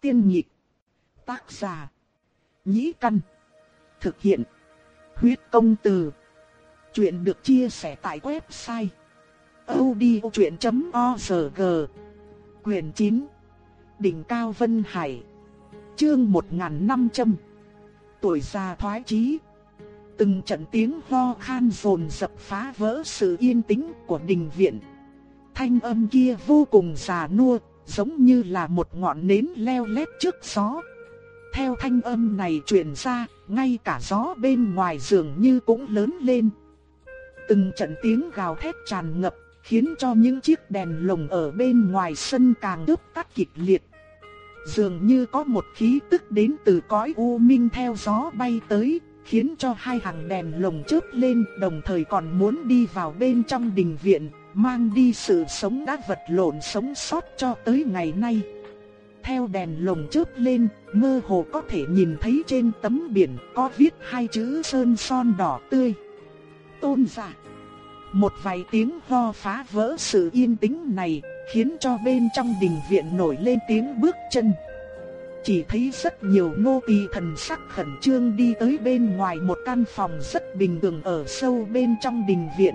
Tiên nhịp. Tác giả. Nhĩ căn. Thực hiện. Huyết công từ. Chuyện được chia sẻ tại website. odchuyện.org Quyền 9. Đỉnh Cao Vân Hải. Chương 1500. Tuổi già thoái chí. Từng trận tiếng ho khan rồn dập phá vỡ sự yên tĩnh của đình viện. Thanh âm kia vô cùng già nua, giống như là một ngọn nến leo lét trước gió. Theo thanh âm này truyền ra, ngay cả gió bên ngoài dường như cũng lớn lên. Từng trận tiếng gào thét tràn ngập, khiến cho những chiếc đèn lồng ở bên ngoài sân càng đớp tắt kịch liệt. Dường như có một khí tức đến từ cõi u minh theo gió bay tới, khiến cho hai hàng đèn lồng chớp lên, đồng thời còn muốn đi vào bên trong đình viện, mang đi sự sống đã vật lộn sống sót cho tới ngày nay. Theo đèn lồng chớp lên, mơ hồ có thể nhìn thấy trên tấm biển có viết hai chữ sơn son đỏ tươi. Tôn giả. Một vài tiếng ho phá vỡ sự yên tĩnh này, khiến cho bên trong đình viện nổi lên tiếng bước chân. Chỉ thấy rất nhiều nô tỳ thần sắc khẩn trương đi tới bên ngoài một căn phòng rất bình thường ở sâu bên trong đình viện.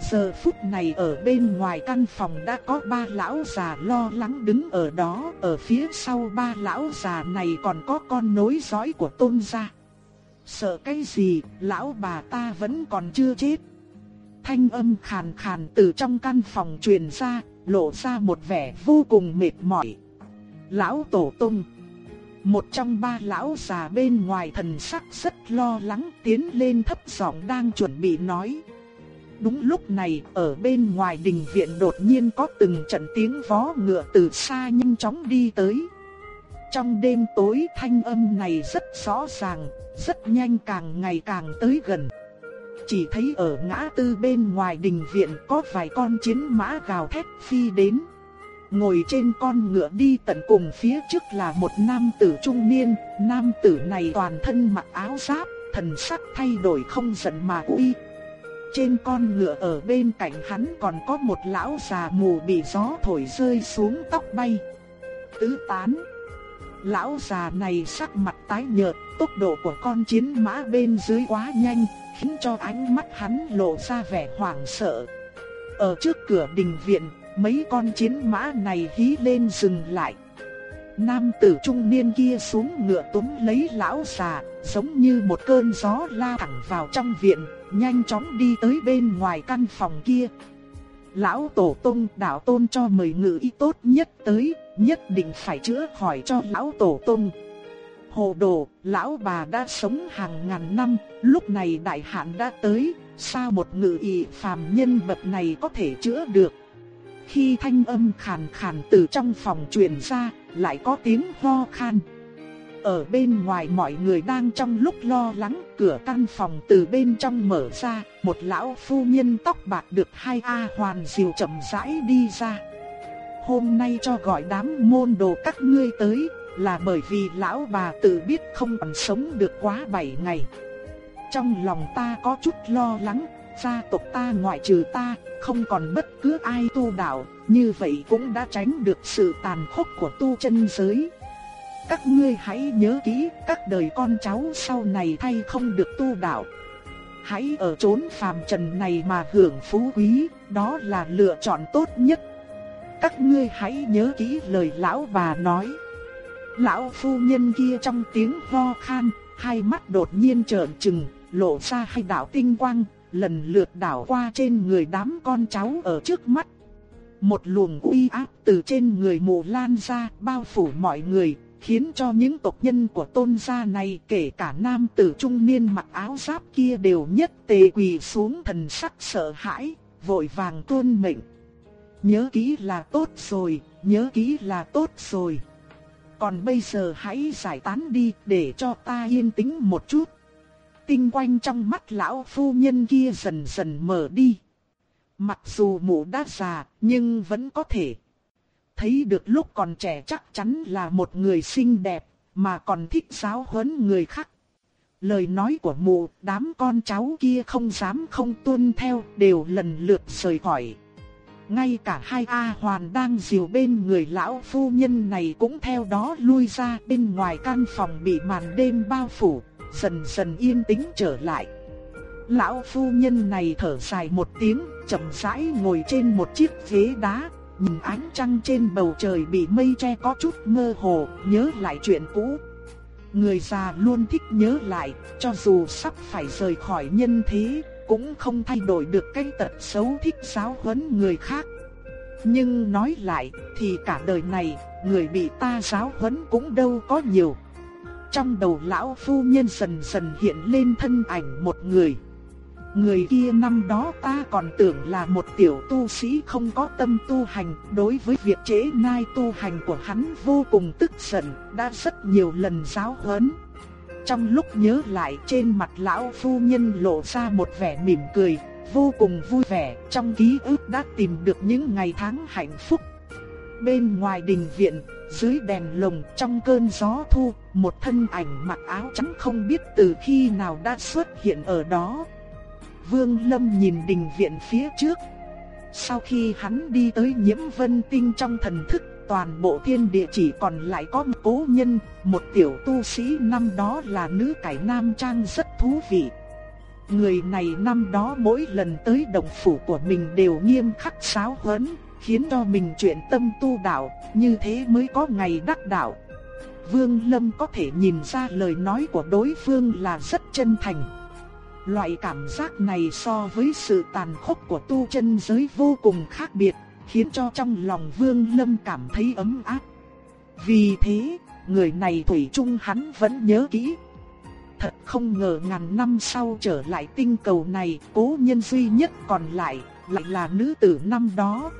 Giờ phút này ở bên ngoài căn phòng đã có ba lão già lo lắng đứng ở đó, ở phía sau ba lão già này còn có con nối dõi của tôn gia. Sợ cái gì, lão bà ta vẫn còn chưa chết. Thanh âm khàn khàn từ trong căn phòng truyền ra, lộ ra một vẻ vô cùng mệt mỏi. Lão Tổ Tông Một trong ba lão già bên ngoài thần sắc rất lo lắng tiến lên thấp giọng đang chuẩn bị nói. Đúng lúc này, ở bên ngoài đình viện đột nhiên có từng trận tiếng vó ngựa từ xa nhanh chóng đi tới. Trong đêm tối thanh âm này rất rõ ràng, rất nhanh càng ngày càng tới gần. Chỉ thấy ở ngã tư bên ngoài đình viện có vài con chiến mã gào thét phi đến. Ngồi trên con ngựa đi tận cùng phía trước là một nam tử trung niên, nam tử này toàn thân mặc áo giáp, thần sắc thay đổi không giận mà uy. Trên con ngựa ở bên cạnh hắn còn có một lão già mù bị gió thổi rơi xuống tóc bay. Tứ tán. Lão già này sắc mặt tái nhợt, tốc độ của con chiến mã bên dưới quá nhanh, khiến cho ánh mắt hắn lộ ra vẻ hoảng sợ. Ở trước cửa đình viện, mấy con chiến mã này hí lên dừng lại. Nam tử trung niên kia xuống ngựa túm lấy lão già, giống như một cơn gió la thẳng vào trong viện, nhanh chóng đi tới bên ngoài căn phòng kia. Lão tổ tông đạo tôn cho mời ngự y tốt nhất tới, nhất định phải chữa khỏi cho lão tổ tông. Hồ đồ, lão bà đã sống hàng ngàn năm, lúc này đại hạn đã tới, sao một ngự y phàm nhân bậc này có thể chữa được? Khi thanh âm khàn khàn từ trong phòng truyền ra, lại có tiếng ho khan. Ở bên ngoài mọi người đang trong lúc lo lắng, cửa căn phòng từ bên trong mở ra, một lão phu nhân tóc bạc được hai A hoàn diều chậm rãi đi ra. Hôm nay cho gọi đám môn đồ các ngươi tới, là bởi vì lão bà tự biết không còn sống được quá 7 ngày. Trong lòng ta có chút lo lắng, gia tộc ta ngoại trừ ta, không còn bất cứ ai tu đạo, như vậy cũng đã tránh được sự tàn khốc của tu chân giới. Các ngươi hãy nhớ kỹ, các đời con cháu sau này thay không được tu đạo. Hãy ở chốn phàm trần này mà hưởng phú quý, đó là lựa chọn tốt nhất. Các ngươi hãy nhớ kỹ lời lão bà nói. Lão phu nhân kia trong tiếng ho khan, hai mắt đột nhiên trợn trừng, lộ ra hai đạo tinh quang, lần lượt đảo qua trên người đám con cháu ở trước mắt. Một luồng uy áp từ trên người mù lan ra bao phủ mọi người, khiến cho những tộc nhân của tôn gia này kể cả nam tử trung niên mặc áo giáp kia đều nhất tề quỳ xuống thần sắc sợ hãi, vội vàng tuôn mệnh. Nhớ kỹ là tốt rồi, nhớ kỹ là tốt rồi. Còn bây giờ hãy giải tán đi để cho ta yên tĩnh một chút. Tinh quanh trong mắt lão phu nhân kia dần dần mở đi. Mặc dù mụ đã già, nhưng vẫn có thể. Thấy được lúc còn trẻ chắc chắn là một người xinh đẹp, mà còn thích giáo huấn người khác. Lời nói của mụ, đám con cháu kia không dám không tuân theo, đều lần lượt rời khỏi. ngay cả hai A Hoàn đang dìu bên người lão phu nhân này cũng theo đó lui ra bên ngoài căn phòng bị màn đêm bao phủ, dần dần yên tĩnh trở lại. Lão phu nhân này thở dài một tiếng, chậm rãi ngồi trên một chiếc ghế đá, nhìn ánh trăng trên bầu trời bị mây che có chút mơ hồ, nhớ lại chuyện cũ. Người già luôn thích nhớ lại, cho dù sắp phải rời khỏi nhân thế, cũng không thay đổi được cái tật xấu thích giáo huấn người khác. Nhưng nói lại, thì cả đời này, người bị ta giáo huấn cũng đâu có nhiều. Trong đầu lão phu nhân dần dần hiện lên thân ảnh một người. Người kia năm đó ta còn tưởng là một tiểu tu sĩ không có tâm tu hành, đối với việc chế nai tu hành của hắn vô cùng tức giận, đã rất nhiều lần giáo huấn. Trong lúc nhớ lại trên mặt lão phu nhân lộ ra một vẻ mỉm cười, vô cùng vui vẻ, trong ký ức đã tìm được những ngày tháng hạnh phúc. Bên ngoài đình viện, dưới đèn lồng trong cơn gió thu, một thân ảnh mặc áo trắng không biết từ khi nào đã xuất hiện ở đó. Vương Lâm nhìn đình viện phía trước. Sau khi hắn đi tới nhiễm vân tinh trong thần thức, toàn bộ thiên địa chỉ còn lại có một cố nhân, một tiểu tu sĩ năm đó là nữ cải nam trang rất thú vị. Người này năm đó mỗi lần tới đồng phủ của mình đều nghiêm khắc sáo huấn, khiến cho mình chuyện tâm tu đạo, như thế mới có ngày đắc đạo. Vương Lâm có thể nhìn ra lời nói của đối phương là rất chân thành. Loại cảm giác này so với sự tàn khốc của tu chân giới vô cùng khác biệt, khiến cho trong lòng Vương Lâm cảm thấy ấm áp. Vì thế, người này thủy chung hắn vẫn nhớ kỹ. Thật không ngờ ngàn năm sau trở lại tinh cầu này, cố nhân duy nhất còn lại, lại là nữ tử năm đó.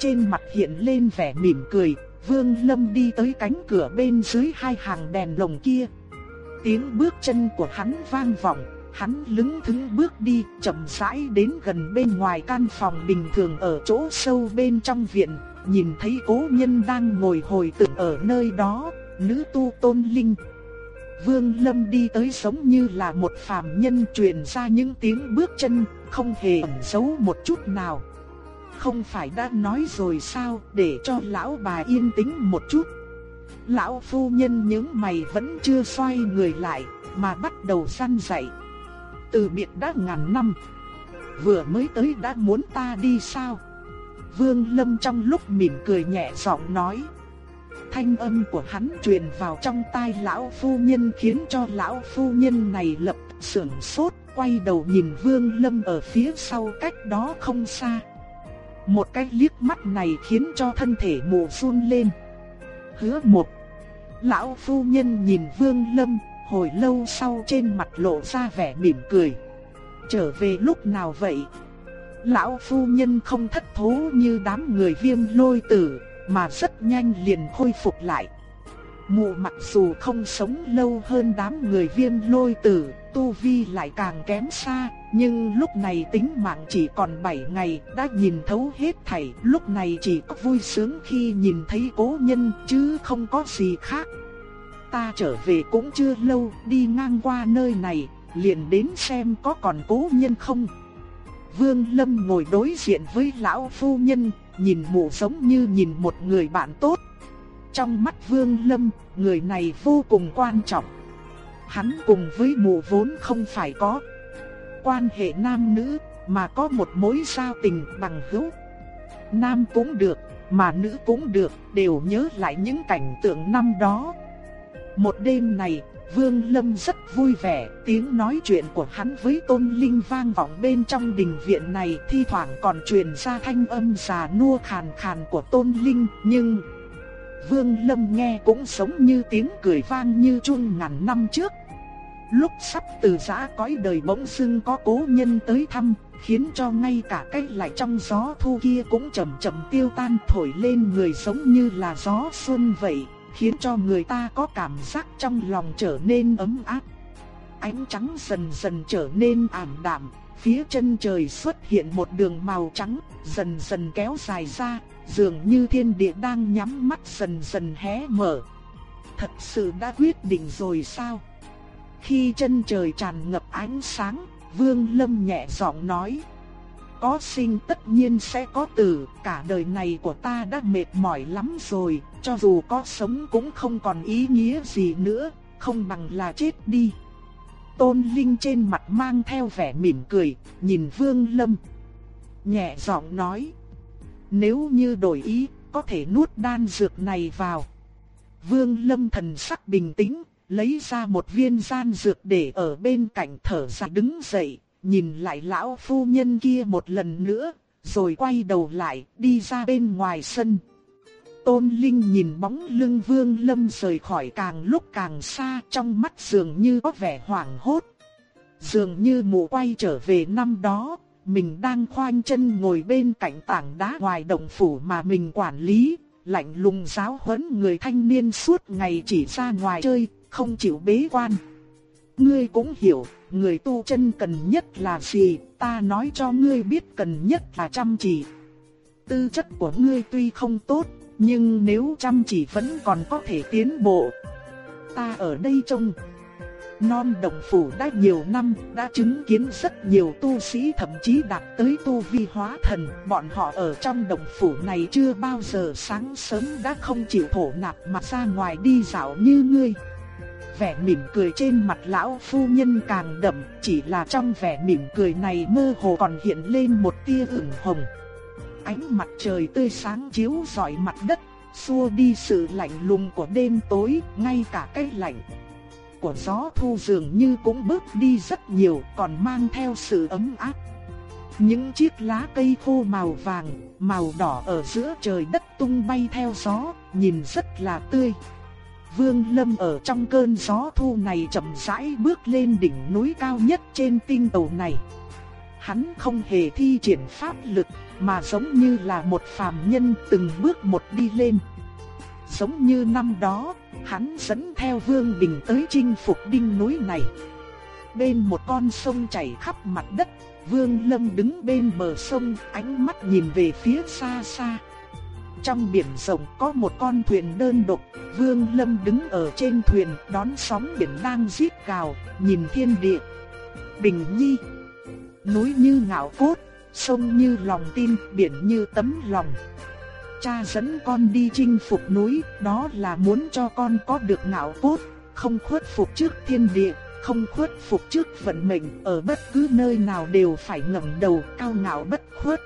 Trên mặt hiện lên vẻ mỉm cười, Vương Lâm đi tới cánh cửa bên dưới hai hàng đèn lồng kia. Tiếng bước chân của hắn vang vọng, Hắn lững thững bước đi, chậm rãi đến gần bên ngoài căn phòng bình thường ở chỗ sâu bên trong viện, nhìn thấy cố nhân đang ngồi hồi tưởng ở nơi đó, nữ tu tôn linh. Vương Lâm đi tới giống như là một phàm nhân truyền ra những tiếng bước chân, không hề ẩn giấu một chút nào. Không phải đã nói rồi sao, để cho lão bà yên tĩnh một chút. Lão phu nhân những mày vẫn chưa xoay người lại, mà bắt đầu săn dậy. Từ biệt đã ngàn năm, vừa mới tới đã muốn ta đi sao? Vương Lâm trong lúc mỉm cười nhẹ giọng nói. Thanh âm của hắn truyền vào trong tai lão phu nhân khiến cho lão phu nhân này lập sưởng sốt, quay đầu nhìn Vương Lâm ở phía sau cách đó không xa. Một cái liếc mắt này khiến cho thân thể mù run lên. Hứa một. Lão phu nhân nhìn Vương Lâm, hồi lâu sau trên mặt lộ ra vẻ mỉm cười. Trở về lúc nào vậy? Lão phu nhân không thất thố như đám người viêm lôi tử, mà rất nhanh liền khôi phục lại. Mụ mặc dù không sống lâu hơn đám người viêm lôi tử, tu vi lại càng kém xa, nhưng lúc này tính mạng chỉ còn 7 ngày, đã nhìn thấu hết thảy, lúc này chỉ có vui sướng khi nhìn thấy cố nhân chứ không có gì khác ta trở về cũng chưa lâu, đi ngang qua nơi này, liền đến xem có còn cố nhân không. Vương Lâm ngồi đối diện với lão phu nhân, nhìn mụ giống như nhìn một người bạn tốt. Trong mắt Vương Lâm, người này vô cùng quan trọng. Hắn cùng với mụ vốn không phải có quan hệ nam nữ, mà có một mối giao tình bằng hữu. Nam cũng được, mà nữ cũng được, đều nhớ lại những cảnh tượng năm đó. Một đêm này, Vương Lâm rất vui vẻ, tiếng nói chuyện của hắn với Tôn Linh vang vọng bên trong đình viện này, thi thoảng còn truyền ra thanh âm già nua khàn khàn của Tôn Linh, nhưng Vương Lâm nghe cũng giống như tiếng cười vang như chuông ngàn năm trước. Lúc sắp từ giã cõi đời bỗng dưng có cố nhân tới thăm, khiến cho ngay cả cái lại trong gió thu kia cũng chậm chậm tiêu tan thổi lên người giống như là gió xuân vậy khiến cho người ta có cảm giác trong lòng trở nên ấm áp. Ánh trắng dần dần trở nên ảm đạm, phía chân trời xuất hiện một đường màu trắng, dần dần kéo dài ra, dường như thiên địa đang nhắm mắt dần dần hé mở. Thật sự đã quyết định rồi sao? Khi chân trời tràn ngập ánh sáng, Vương Lâm nhẹ giọng nói. có sinh tất nhiên sẽ có tử, cả đời này của ta đã mệt mỏi lắm rồi, cho dù có sống cũng không còn ý nghĩa gì nữa, không bằng là chết đi. Tôn Linh trên mặt mang theo vẻ mỉm cười, nhìn Vương Lâm. Nhẹ giọng nói, nếu như đổi ý, có thể nuốt đan dược này vào. Vương Lâm thần sắc bình tĩnh, lấy ra một viên gian dược để ở bên cạnh thở ra đứng dậy, nhìn lại lão phu nhân kia một lần nữa, rồi quay đầu lại, đi ra bên ngoài sân. Tôn Linh nhìn bóng lưng Vương Lâm rời khỏi càng lúc càng xa trong mắt dường như có vẻ hoảng hốt. Dường như mù quay trở về năm đó, mình đang khoanh chân ngồi bên cạnh tảng đá ngoài động phủ mà mình quản lý, lạnh lùng giáo huấn người thanh niên suốt ngày chỉ ra ngoài chơi, không chịu bế quan. Ngươi cũng hiểu, người tu chân cần nhất là gì, ta nói cho ngươi biết cần nhất là chăm chỉ. Tư chất của ngươi tuy không tốt, nhưng nếu chăm chỉ vẫn còn có thể tiến bộ. Ta ở đây trông non đồng phủ đã nhiều năm, đã chứng kiến rất nhiều tu sĩ thậm chí đạt tới tu vi hóa thần. Bọn họ ở trong đồng phủ này chưa bao giờ sáng sớm đã không chịu thổ nạp mà ra ngoài đi dạo như ngươi. Vẻ mỉm cười trên mặt lão phu nhân càng đậm, chỉ là trong vẻ mỉm cười này mơ hồ còn hiện lên một tia ửng hồng. Ánh mặt trời tươi sáng chiếu rọi mặt đất, xua đi sự lạnh lùng của đêm tối, ngay cả cái lạnh của gió thu dường như cũng bớt đi rất nhiều, còn mang theo sự ấm áp. Những chiếc lá cây khô màu vàng, màu đỏ ở giữa trời đất tung bay theo gió, nhìn rất là tươi. Vương Lâm ở trong cơn gió thu này chậm rãi bước lên đỉnh núi cao nhất trên tinh cầu này. Hắn không hề thi triển pháp lực, mà giống như là một phàm nhân từng bước một đi lên. Giống như năm đó, hắn dẫn theo Vương Bình tới chinh phục đỉnh núi này. Bên một con sông chảy khắp mặt đất, Vương Lâm đứng bên bờ sông, ánh mắt nhìn về phía xa xa. Trong biển rộng có một con thuyền đơn độc, Vương Lâm đứng ở trên thuyền đón sóng biển đang rít gào, nhìn thiên địa. Bình nhi, núi như ngạo cốt, sông như lòng tin, biển như tấm lòng. Cha dẫn con đi chinh phục núi, đó là muốn cho con có được ngạo cốt, không khuất phục trước thiên địa, không khuất phục trước vận mệnh, ở bất cứ nơi nào đều phải ngẩng đầu cao ngạo bất khuất.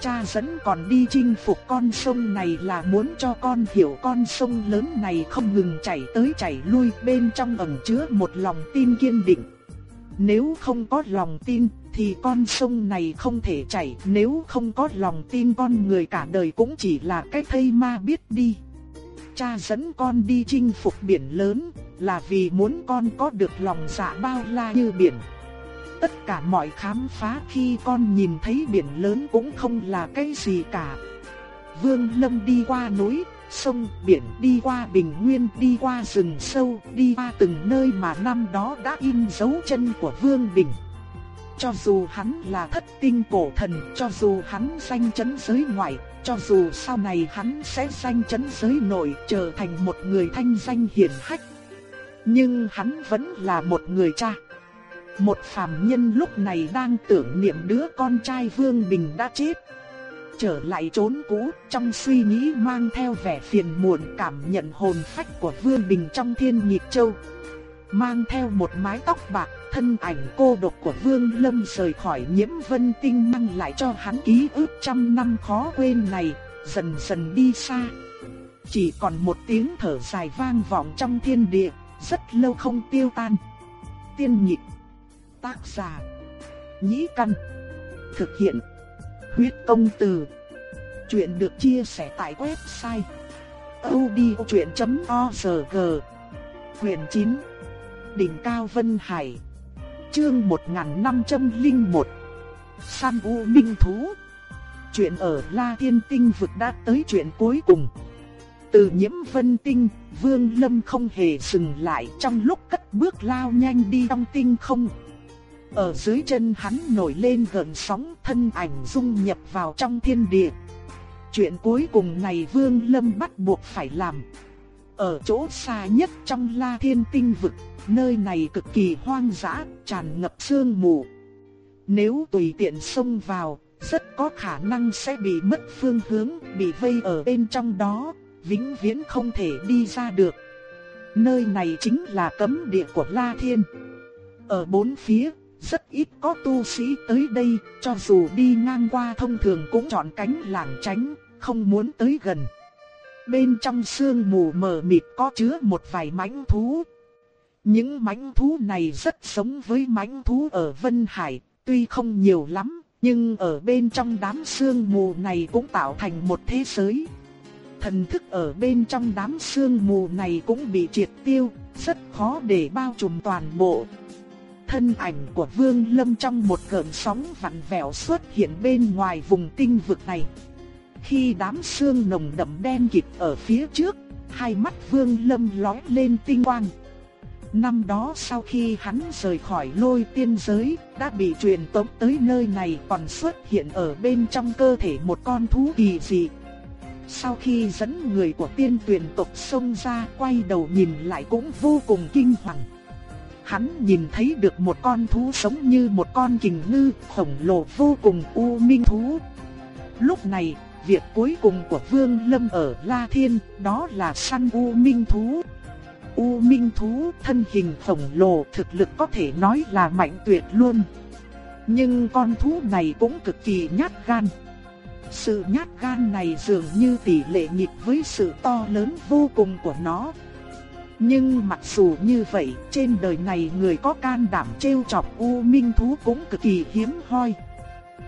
Cha dẫn còn đi chinh phục con sông này là muốn cho con hiểu con sông lớn này không ngừng chảy tới chảy lui bên trong ẩn chứa một lòng tin kiên định. Nếu không có lòng tin thì con sông này không thể chảy, nếu không có lòng tin con người cả đời cũng chỉ là cái thây ma biết đi. Cha dẫn con đi chinh phục biển lớn là vì muốn con có được lòng dạ bao la như biển tất cả mọi khám phá khi con nhìn thấy biển lớn cũng không là cái gì cả. Vương Lâm đi qua núi, sông, biển, đi qua bình nguyên, đi qua rừng sâu, đi qua từng nơi mà năm đó đã in dấu chân của Vương Bình. Cho dù hắn là thất tinh cổ thần, cho dù hắn danh chấn giới ngoại, cho dù sau này hắn sẽ danh chấn giới nội trở thành một người thanh danh hiển hách. Nhưng hắn vẫn là một người cha. Một phàm nhân lúc này đang tưởng niệm đứa con trai Vương Bình đã chết. Trở lại trốn cũ, trong suy nghĩ mang theo vẻ phiền muộn cảm nhận hồn phách của Vương Bình trong thiên nhịp châu. Mang theo một mái tóc bạc, thân ảnh cô độc của Vương Lâm rời khỏi nhiễm vân tinh mang lại cho hắn ký ức trăm năm khó quên này, dần dần đi xa. Chỉ còn một tiếng thở dài vang vọng trong thiên địa, rất lâu không tiêu tan. Tiên nhịp Tác giả. Nhĩ Căn. Thực hiện. Huyết công từ. Chuyện được chia sẻ tại website. odchuyện.org Quyền 9. Đỉnh Cao Vân Hải. Chương 1501. San U Minh Thú. Chuyện ở La Thiên Tinh vực đã tới chuyện cuối cùng. Từ nhiễm vân tinh, Vương Lâm không hề dừng lại trong lúc cất bước lao nhanh đi trong tinh không, ở dưới chân hắn nổi lên gợn sóng thân ảnh dung nhập vào trong thiên địa. Chuyện cuối cùng này Vương Lâm bắt buộc phải làm. Ở chỗ xa nhất trong La Thiên Tinh vực, nơi này cực kỳ hoang dã, tràn ngập sương mù. Nếu tùy tiện xông vào, rất có khả năng sẽ bị mất phương hướng, bị vây ở bên trong đó, vĩnh viễn không thể đi ra được. Nơi này chính là cấm địa của La Thiên. Ở bốn phía, rất ít có tu sĩ tới đây, cho dù đi ngang qua thông thường cũng chọn cánh lảng tránh, không muốn tới gần. Bên trong sương mù mờ mịt có chứa một vài mãnh thú. Những mãnh thú này rất giống với mãnh thú ở Vân Hải, tuy không nhiều lắm, nhưng ở bên trong đám sương mù này cũng tạo thành một thế giới. Thần thức ở bên trong đám sương mù này cũng bị triệt tiêu, rất khó để bao trùm toàn bộ. Thân ảnh của Vương Lâm trong một cơn sóng vặn vẹo xuất hiện bên ngoài vùng tinh vực này. Khi đám sương nồng đậm đen kịt ở phía trước, hai mắt Vương Lâm lóe lên tinh quang. Năm đó sau khi hắn rời khỏi lôi tiên giới, đã bị truyền tống tới nơi này còn xuất hiện ở bên trong cơ thể một con thú kỳ dị. Sau khi dẫn người của tiên tuyển tộc xông ra quay đầu nhìn lại cũng vô cùng kinh hoàng. Hắn nhìn thấy được một con thú sống như một con kình ngư khổng lồ vô cùng u minh thú. Lúc này, việc cuối cùng của Vương Lâm ở La Thiên đó là săn u minh thú. U minh thú thân hình khổng lồ thực lực có thể nói là mạnh tuyệt luôn. Nhưng con thú này cũng cực kỳ nhát gan. Sự nhát gan này dường như tỷ lệ nghịch với sự to lớn vô cùng của nó. Nhưng mặc dù như vậy, trên đời này người có can đảm trêu chọc U Minh thú cũng cực kỳ hiếm hoi.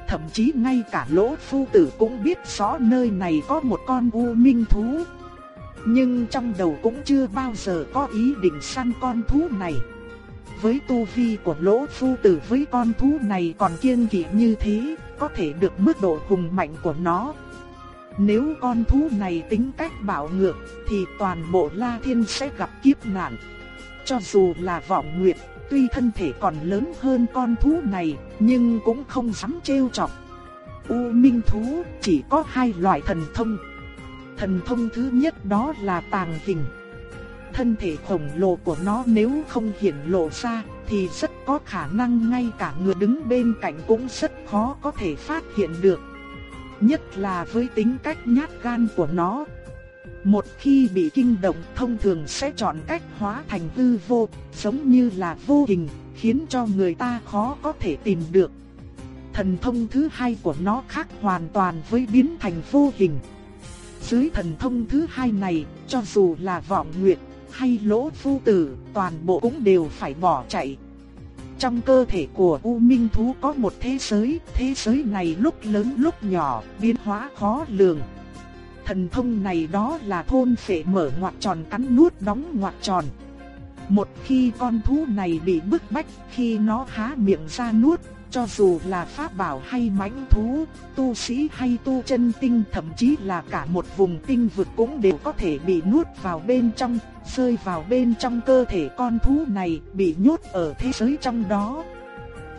Thậm chí ngay cả lỗ phu tử cũng biết rõ nơi này có một con U Minh thú. Nhưng trong đầu cũng chưa bao giờ có ý định săn con thú này. Với tu vi của lỗ phu tử với con thú này còn kiên kỵ như thế, có thể được mức độ hùng mạnh của nó. Nếu con thú này tính cách bạo ngược thì toàn bộ La Thiên sẽ gặp kiếp nạn. Cho dù là vọng nguyệt, tuy thân thể còn lớn hơn con thú này, nhưng cũng không dám trêu chọc. U minh thú chỉ có hai loại thần thông. Thần thông thứ nhất đó là tàng hình. Thân thể khổng lồ của nó nếu không hiển lộ ra thì rất có khả năng ngay cả người đứng bên cạnh cũng rất khó có thể phát hiện được. Nhất là với tính cách nhát gan của nó. Một khi bị kinh động thông thường sẽ chọn cách hóa thành hư vô, giống như là vô hình, khiến cho người ta khó có thể tìm được. Thần thông thứ hai của nó khác hoàn toàn với biến thành vô hình. Dưới thần thông thứ hai này, cho dù là vọng nguyệt hay lỗ phu tử, toàn bộ cũng đều phải bỏ chạy. Trong cơ thể của U Minh Thú có một thế giới, thế giới này lúc lớn lúc nhỏ, biến hóa khó lường. Thần thông này đó là thôn phệ mở ngoặt tròn cắn nuốt đóng ngoặt tròn. Một khi con thú này bị bức bách, khi nó há miệng ra nuốt, cho dù là pháp bảo hay mãnh thú, tu sĩ hay tu chân tinh thậm chí là cả một vùng tinh vực cũng đều có thể bị nuốt vào bên trong, rơi vào bên trong cơ thể con thú này, bị nhốt ở thế giới trong đó.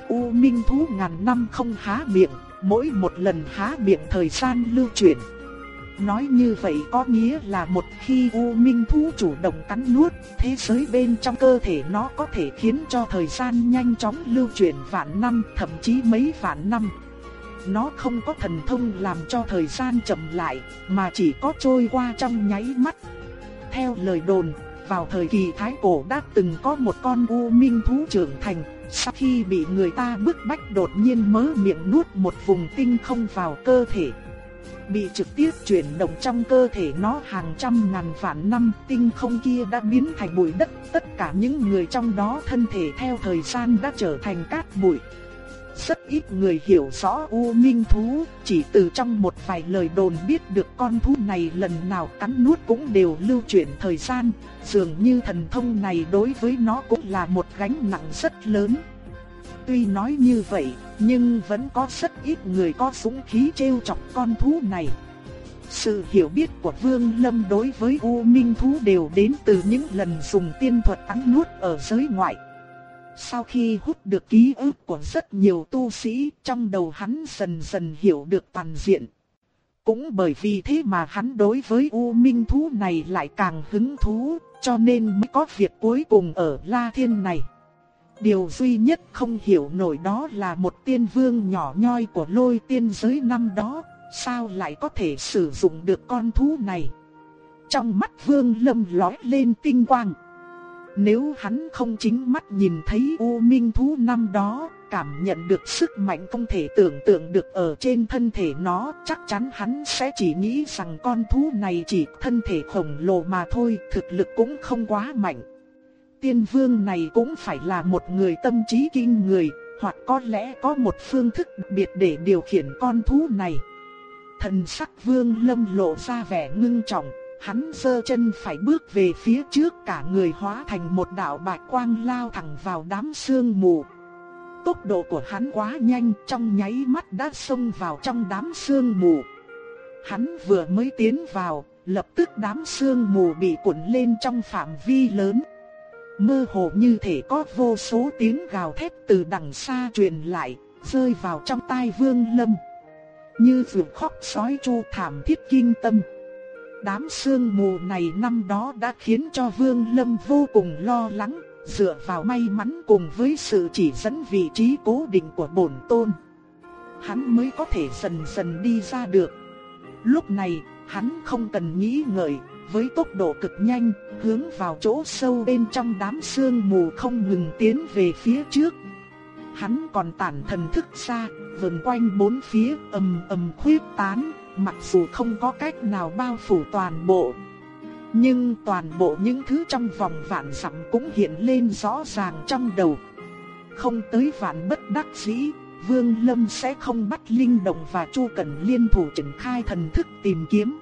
U minh thú ngàn năm không há miệng, mỗi một lần há miệng thời gian lưu chuyển. Nói như vậy có nghĩa là một khi U Minh Thú chủ động cắn nuốt, thế giới bên trong cơ thể nó có thể khiến cho thời gian nhanh chóng lưu chuyển vạn năm, thậm chí mấy vạn năm. Nó không có thần thông làm cho thời gian chậm lại, mà chỉ có trôi qua trong nháy mắt. Theo lời đồn, vào thời kỳ Thái Cổ đã từng có một con U Minh Thú trưởng thành, sau khi bị người ta bức bách đột nhiên mớ miệng nuốt một vùng tinh không vào cơ thể bị trực tiếp chuyển động trong cơ thể nó hàng trăm ngàn vạn năm, tinh không kia đã biến thành bụi đất, tất cả những người trong đó thân thể theo thời gian đã trở thành cát bụi. Rất ít người hiểu rõ U Minh Thú, chỉ từ trong một vài lời đồn biết được con thú này lần nào cắn nuốt cũng đều lưu chuyển thời gian, dường như thần thông này đối với nó cũng là một gánh nặng rất lớn. Tuy nói như vậy, nhưng vẫn có rất ít người có súng khí trêu chọc con thú này. Sự hiểu biết của Vương Lâm đối với U Minh thú đều đến từ những lần dùng tiên thuật ăn nuốt ở giới ngoại. Sau khi hút được ký ức của rất nhiều tu sĩ, trong đầu hắn dần dần hiểu được toàn diện. Cũng bởi vì thế mà hắn đối với U Minh thú này lại càng hứng thú, cho nên mới có việc cuối cùng ở La Thiên này. Điều duy nhất không hiểu nổi đó là một tiên vương nhỏ nhoi của lôi tiên giới năm đó, sao lại có thể sử dụng được con thú này. Trong mắt vương lâm lói lên tinh quang. Nếu hắn không chính mắt nhìn thấy U Minh thú năm đó, cảm nhận được sức mạnh không thể tưởng tượng được ở trên thân thể nó, chắc chắn hắn sẽ chỉ nghĩ rằng con thú này chỉ thân thể khổng lồ mà thôi, thực lực cũng không quá mạnh. Tiên vương này cũng phải là một người tâm trí kinh người, hoặc có lẽ có một phương thức biệt để điều khiển con thú này. Thần sắc vương lâm lộ ra vẻ ngưng trọng, Hắn giơ chân phải bước về phía trước cả người hóa thành một đạo bạch quang lao thẳng vào đám sương mù. Tốc độ của hắn quá nhanh trong nháy mắt đã xông vào trong đám sương mù. Hắn vừa mới tiến vào, lập tức đám sương mù bị cuộn lên trong phạm vi lớn. Mơ hồ như thể có vô số tiếng gào thét từ đằng xa truyền lại, rơi vào trong tai vương lâm. Như vừa khóc sói chu thảm thiết kinh tâm. Đám sương mù này năm đó đã khiến cho Vương Lâm vô cùng lo lắng, dựa vào may mắn cùng với sự chỉ dẫn vị trí cố định của bổn tôn. Hắn mới có thể dần dần đi ra được. Lúc này, hắn không cần nghĩ ngợi, với tốc độ cực nhanh, hướng vào chỗ sâu bên trong đám sương mù không ngừng tiến về phía trước. Hắn còn tản thần thức ra, vần quanh bốn phía ầm ầm khuyết tán, mặc dù không có cách nào bao phủ toàn bộ. Nhưng toàn bộ những thứ trong vòng vạn dặm cũng hiện lên rõ ràng trong đầu. Không tới vạn bất đắc dĩ, Vương Lâm sẽ không bắt Linh động và Chu Cẩn liên thủ triển khai thần thức tìm kiếm.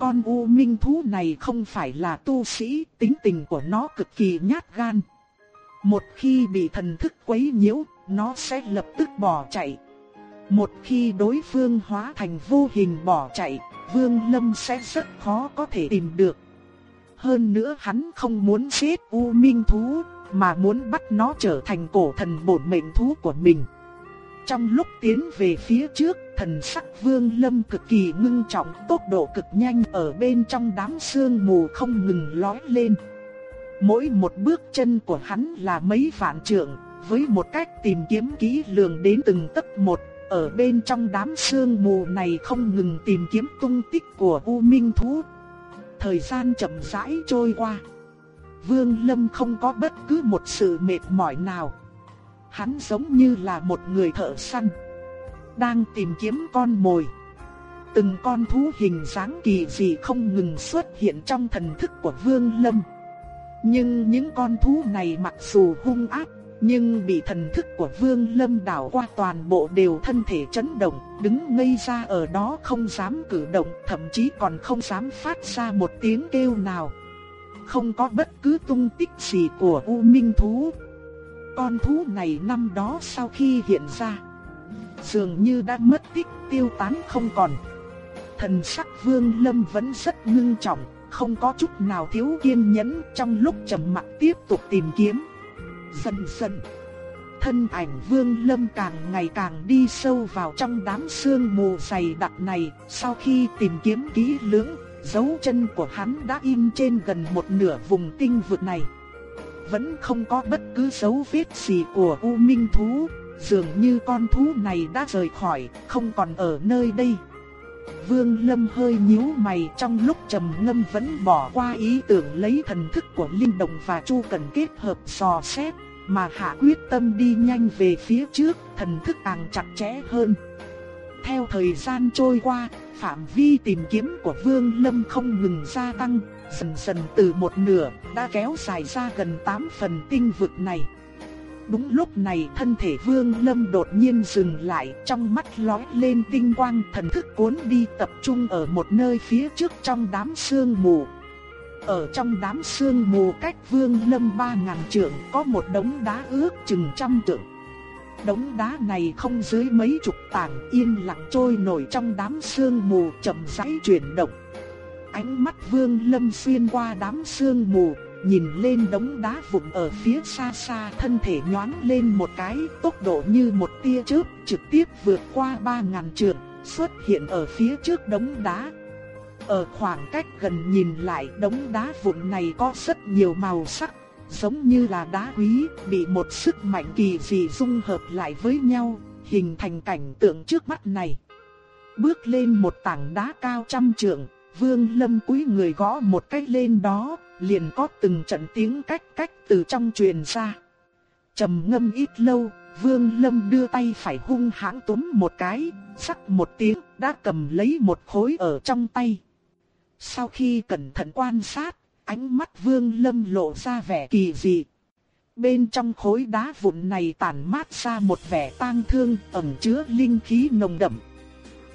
Con U Minh thú này không phải là tu sĩ, tính tình của nó cực kỳ nhát gan. Một khi bị thần thức quấy nhiễu, nó sẽ lập tức bỏ chạy. Một khi đối phương hóa thành vô hình bỏ chạy, Vương Lâm sẽ rất khó có thể tìm được. Hơn nữa hắn không muốn giết U Minh thú, mà muốn bắt nó trở thành cổ thần bổn mệnh thú của mình. Trong lúc tiến về phía trước, thần sắc Vương Lâm cực kỳ ngưng trọng, tốc độ cực nhanh ở bên trong đám sương mù không ngừng lói lên. Mỗi một bước chân của hắn là mấy vạn trượng, với một cách tìm kiếm kỹ lường đến từng tấc một, ở bên trong đám sương mù này không ngừng tìm kiếm tung tích của U Minh Thú. Thời gian chậm rãi trôi qua. Vương Lâm không có bất cứ một sự mệt mỏi nào. Hắn giống như là một người thợ săn. Đang tìm kiếm con mồi. Từng con thú hình dáng kỳ dị không ngừng xuất hiện trong thần thức của Vương Lâm. Nhưng những con thú này mặc dù hung ác nhưng bị thần thức của Vương Lâm đảo qua toàn bộ đều thân thể chấn động, đứng ngây ra ở đó không dám cử động, thậm chí còn không dám phát ra một tiếng kêu nào. Không có bất cứ tung tích gì của U Minh thú. Con thú này năm đó sau khi hiện ra, dường như đã mất tích tiêu tán không còn. Thần sắc Vương Lâm vẫn rất ngưng trọng, không có chút nào thiếu kiên nhẫn trong lúc trầm mặc tiếp tục tìm kiếm. Dần dần, thân ảnh Vương Lâm càng ngày càng đi sâu vào trong đám sương mù dày đặc này, sau khi tìm kiếm kỹ lưỡng, dấu chân của hắn đã in trên gần một nửa vùng tinh vực này. Vẫn không có bất cứ dấu vết gì của U Minh thú, dường như con thú này đã rời khỏi, không còn ở nơi đây. Vương Lâm hơi nhíu mày trong lúc trầm ngâm vẫn bỏ qua ý tưởng lấy thần thức của Linh Đồng và Chu Cần kết hợp dò xét, mà hạ quyết tâm đi nhanh về phía trước, thần thức càng chặt chẽ hơn. Theo thời gian trôi qua, phạm vi tìm kiếm của Vương Lâm không ngừng gia tăng, dần dần từ một nửa đã kéo dài ra gần 8 phần tinh vực này. Đúng lúc này thân thể Vương Lâm đột nhiên dừng lại, trong mắt lóe lên tinh quang, thần thức cuốn đi tập trung ở một nơi phía trước trong đám sương mù. Ở trong đám sương mù cách Vương Lâm ba ngàn trượng có một đống đá ước chừng trăm trượng. Đống đá này không dưới mấy chục tảng yên lặng trôi nổi trong đám sương mù chậm rãi chuyển động. Ánh mắt Vương Lâm xuyên qua đám sương mù, nhìn lên đống đá vụn ở phía xa xa thân thể nhoáng lên một cái tốc độ như một tia chớp trực tiếp vượt qua ba ngàn trượng xuất hiện ở phía trước đống đá. Ở khoảng cách gần nhìn lại đống đá vụn này có rất nhiều màu sắc, giống như là đá quý, bị một sức mạnh kỳ dị dung hợp lại với nhau, hình thành cảnh tượng trước mắt này. Bước lên một tảng đá cao trăm trượng, Vương Lâm cúi người gõ một cái lên đó, liền có từng trận tiếng cách cách từ trong truyền ra. Trầm ngâm ít lâu, Vương Lâm đưa tay phải hung hãn túm một cái, sắc một tiếng, đã cầm lấy một khối ở trong tay. Sau khi cẩn thận quan sát, ánh mắt Vương Lâm lộ ra vẻ kỳ dị. Bên trong khối đá vụn này tản mát ra một vẻ tang thương, ẩn chứa linh khí nồng đậm.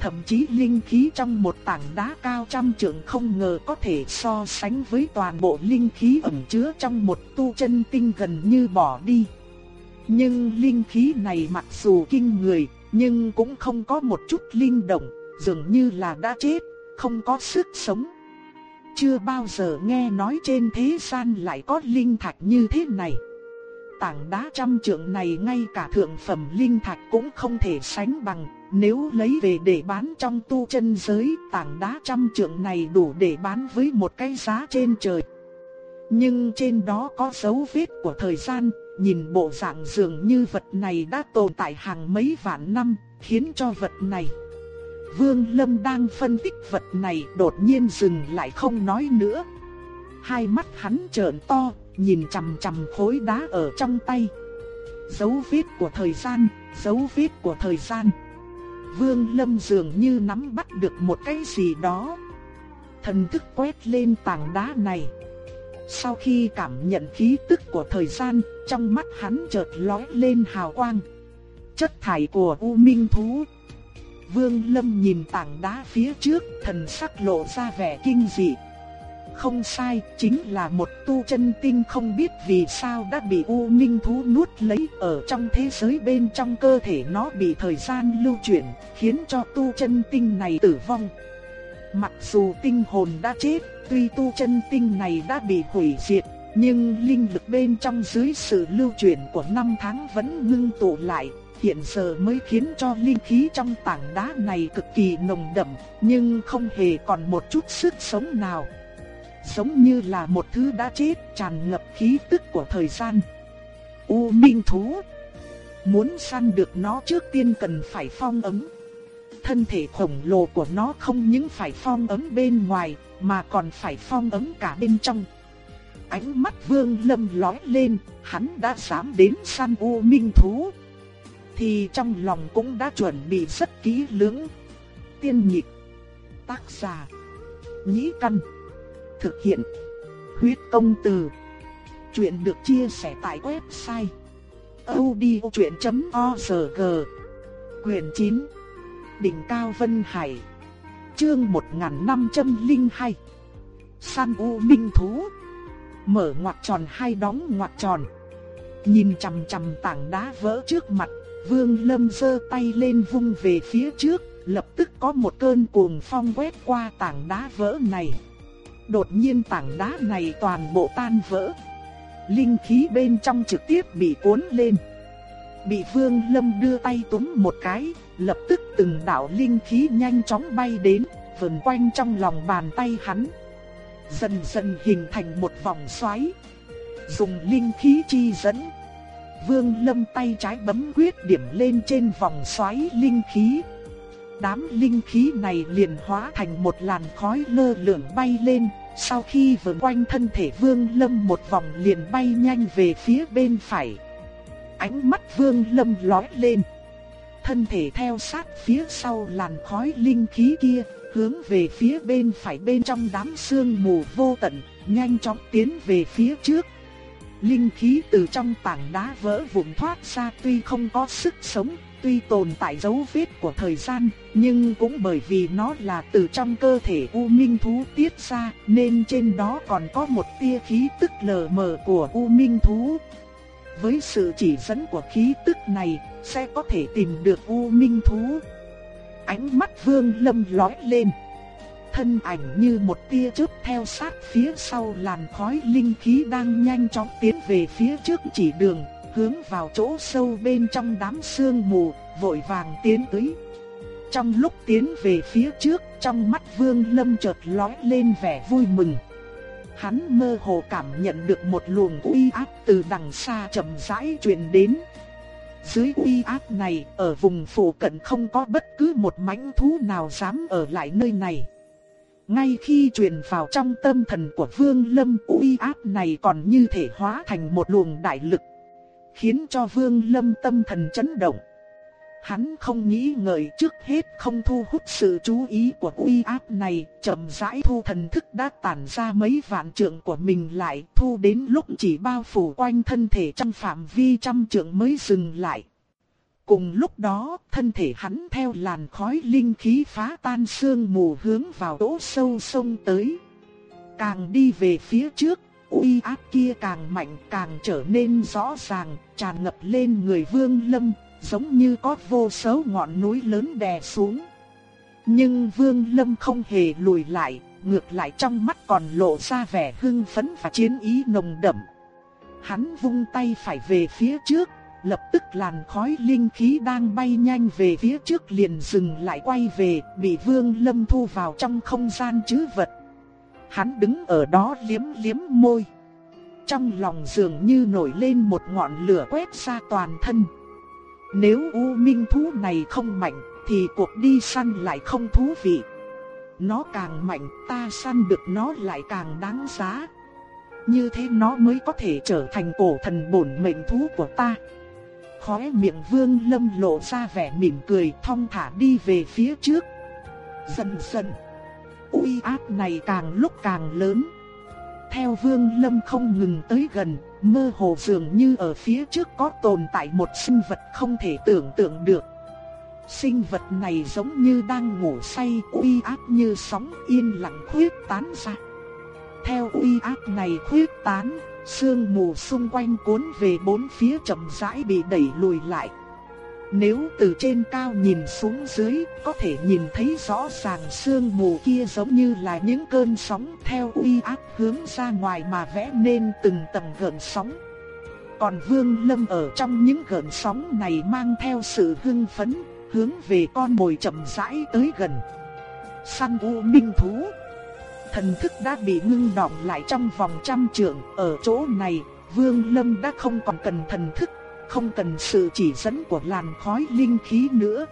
Thậm chí linh khí trong một tảng đá cao trăm trượng không ngờ có thể so sánh với toàn bộ linh khí ẩn chứa trong một tu chân tinh gần như bỏ đi. Nhưng linh khí này mặc dù kinh người, nhưng cũng không có một chút linh động, dường như là đã chết, không có sức sống. Chưa bao giờ nghe nói trên thế gian lại có linh thạch như thế này. Tảng đá trăm trượng này ngay cả thượng phẩm linh thạch cũng không thể sánh bằng, nếu lấy về để bán trong tu chân giới, tảng đá trăm trượng này đủ để bán với một cái giá trên trời. Nhưng trên đó có dấu vết của thời gian, nhìn bộ dạng dường như vật này đã tồn tại hàng mấy vạn năm, khiến cho vật này. Vương Lâm đang phân tích vật này đột nhiên dừng lại không nói nữa. Hai mắt hắn trợn to, nhìn chằm chằm khối đá ở trong tay. Dấu vết của thời gian, dấu vết của thời gian. Vương Lâm dường như nắm bắt được một cái gì đó. Thần thức quét lên tảng đá này. Sau khi cảm nhận khí tức của thời gian, trong mắt hắn chợt lóe lên hào quang. Chất thải của U Minh Thú. Vương Lâm nhìn tảng đá phía trước, thần sắc lộ ra vẻ kinh dị. Không sai, chính là một tu chân tinh không biết vì sao đã bị U Minh Thú nuốt lấy ở trong thế giới bên trong cơ thể nó bị thời gian lưu chuyển, khiến cho tu chân tinh này tử vong. Mặc dù tinh hồn đã chết, tuy tu chân tinh này đã bị hủy diệt, nhưng linh lực bên trong dưới sự lưu chuyển của năm tháng vẫn ngưng tụ lại, hiện giờ mới khiến cho linh khí trong tảng đá này cực kỳ nồng đậm, nhưng không hề còn một chút sức sống nào. Giống như là một thứ đã chết tràn ngập khí tức của thời gian. U Minh Thú Muốn săn được nó trước tiên cần phải phong ấm. Thân thể khổng lồ của nó không những phải phong ấm bên ngoài, mà còn phải phong ấm cả bên trong. Ánh mắt vương lâm lói lên, hắn đã dám đến săn U Minh Thú. Thì trong lòng cũng đã chuẩn bị rất kỹ lưỡng. Tiên nhịp Tác giả Nhĩ Căn Thực hiện. Huyết công từ. Chuyện được chia sẻ tại website odchuyện.org Quyền 9 Đỉnh Cao Vân Hải. Chương 1502 San U Minh Thú. Mở ngoặc tròn hai đóng ngoặc tròn. Nhìn chằm chằm tảng đá vỡ trước mặt, Vương Lâm giơ tay lên vung về phía trước, Lập tức có một cơn cuồng phong quét qua tảng đá vỡ này. Đột nhiên tảng đá này toàn bộ tan vỡ Linh khí bên trong trực tiếp bị cuốn lên Bị Vương Lâm đưa tay túm một cái lập tức từng đạo linh khí nhanh chóng bay đến, vần quanh trong lòng bàn tay hắn. Dần dần hình thành một vòng xoáy. Dùng linh khí chi dẫn. Vương lâm tay trái bấm quyết điểm lên trên vòng xoáy linh khí. Đám linh khí này liền hóa thành một làn khói lơ lửng bay lên. Sau khi vần quanh thân thể vương lâm một vòng liền bay nhanh về phía bên phải. Ánh mắt vương lâm lói lên thân thể theo sát phía sau làn khói linh khí kia, hướng về phía bên phải bên trong đám sương mù vô tận, nhanh chóng tiến về phía trước. Linh khí từ trong tảng đá vỡ vụn thoát ra tuy không có sức sống, tuy tồn tại dấu vết của thời gian, nhưng cũng bởi vì nó là từ trong cơ thể U Minh Thú tiết ra, nên trên đó còn có một tia khí tức lờ mờ của U Minh Thú. Với sự chỉ dẫn của khí tức này, sẽ có thể tìm được U Minh Thú. Ánh mắt Vương Lâm lóe lên. Thân ảnh như một tia chớp theo sát phía sau làn khói linh khí đang nhanh chóng tiến về phía trước chỉ đường, hướng vào chỗ sâu bên trong đám sương mù, vội vàng tiến tới. Trong lúc tiến về phía trước, trong mắt Vương Lâm chợt lóe lên vẻ vui mừng. Hắn mơ hồ cảm nhận được một luồng uy áp từ đằng xa chậm rãi truyền đến. Dưới uy áp này, ở vùng phủ cận không có bất cứ một mãnh thú nào dám ở lại nơi này. Ngay khi truyền vào trong tâm thần của Vương Lâm, uy áp này còn như thể hóa thành một luồng đại lực, khiến cho Vương Lâm tâm thần chấn động. Hắn không nghĩ ngợi trước hết không thu hút sự chú ý của uy áp này, chậm rãi thu thần thức đã tản ra mấy vạn trượng của mình lại, thu đến lúc chỉ bao phủ quanh thân thể trong phạm vi trăm trượng mới dừng lại. Cùng lúc đó, thân thể hắn theo làn khói linh khí phá tan sương mù hướng vào chỗ sâu sông tới. Càng đi về phía trước, uy áp kia càng mạnh càng trở nên rõ ràng, tràn ngập lên người vương lâm, giống như có vô số ngọn núi lớn đè xuống. Nhưng Vương Lâm không hề lùi lại, ngược lại trong mắt còn lộ ra vẻ hưng phấn và chiến ý nồng đậm. Hắn vung tay phải về phía trước, lập tức làn khói linh khí đang bay nhanh về phía trước liền dừng lại quay về, bị Vương Lâm thu vào trong không gian chứ vật. Hắn đứng ở đó liếm liếm môi. Trong lòng dường như nổi lên một ngọn lửa quét ra toàn thân. Nếu U Minh thú này không mạnh, thì cuộc đi săn lại không thú vị. Nó càng mạnh, ta săn được nó lại càng đáng giá. Như thế nó mới có thể trở thành cổ thần bổn mệnh thú của ta. Khóe miệng Vương Lâm lộ ra vẻ mỉm cười thong thả đi về phía trước. Dần dần, uy áp này càng lúc càng lớn. Theo Vương Lâm không ngừng tới gần, mơ hồ dường như ở phía trước có tồn tại một sinh vật không thể tưởng tượng được. Sinh vật này giống như đang ngủ say, uy áp như sóng yên lặng khuyết tán ra. Theo uy áp này khuyết tán, sương mù xung quanh cuốn về bốn phía chậm rãi bị đẩy lùi lại. Nếu từ trên cao nhìn xuống dưới, có thể nhìn thấy rõ ràng sương mù kia giống như là những cơn sóng theo uy áp hướng ra ngoài mà vẽ nên từng tầng gợn sóng. Còn Vương Lâm ở trong những gợn sóng này mang theo sự hưng phấn, hướng về con mồi chậm rãi tới gần. Săn u minh thú. Thần thức đã bị ngưng đọng lại trong vòng trăm trượng, ở chỗ này, Vương Lâm đã không còn cần thần thức không cần sự chỉ dẫn của làn khói linh khí nữa.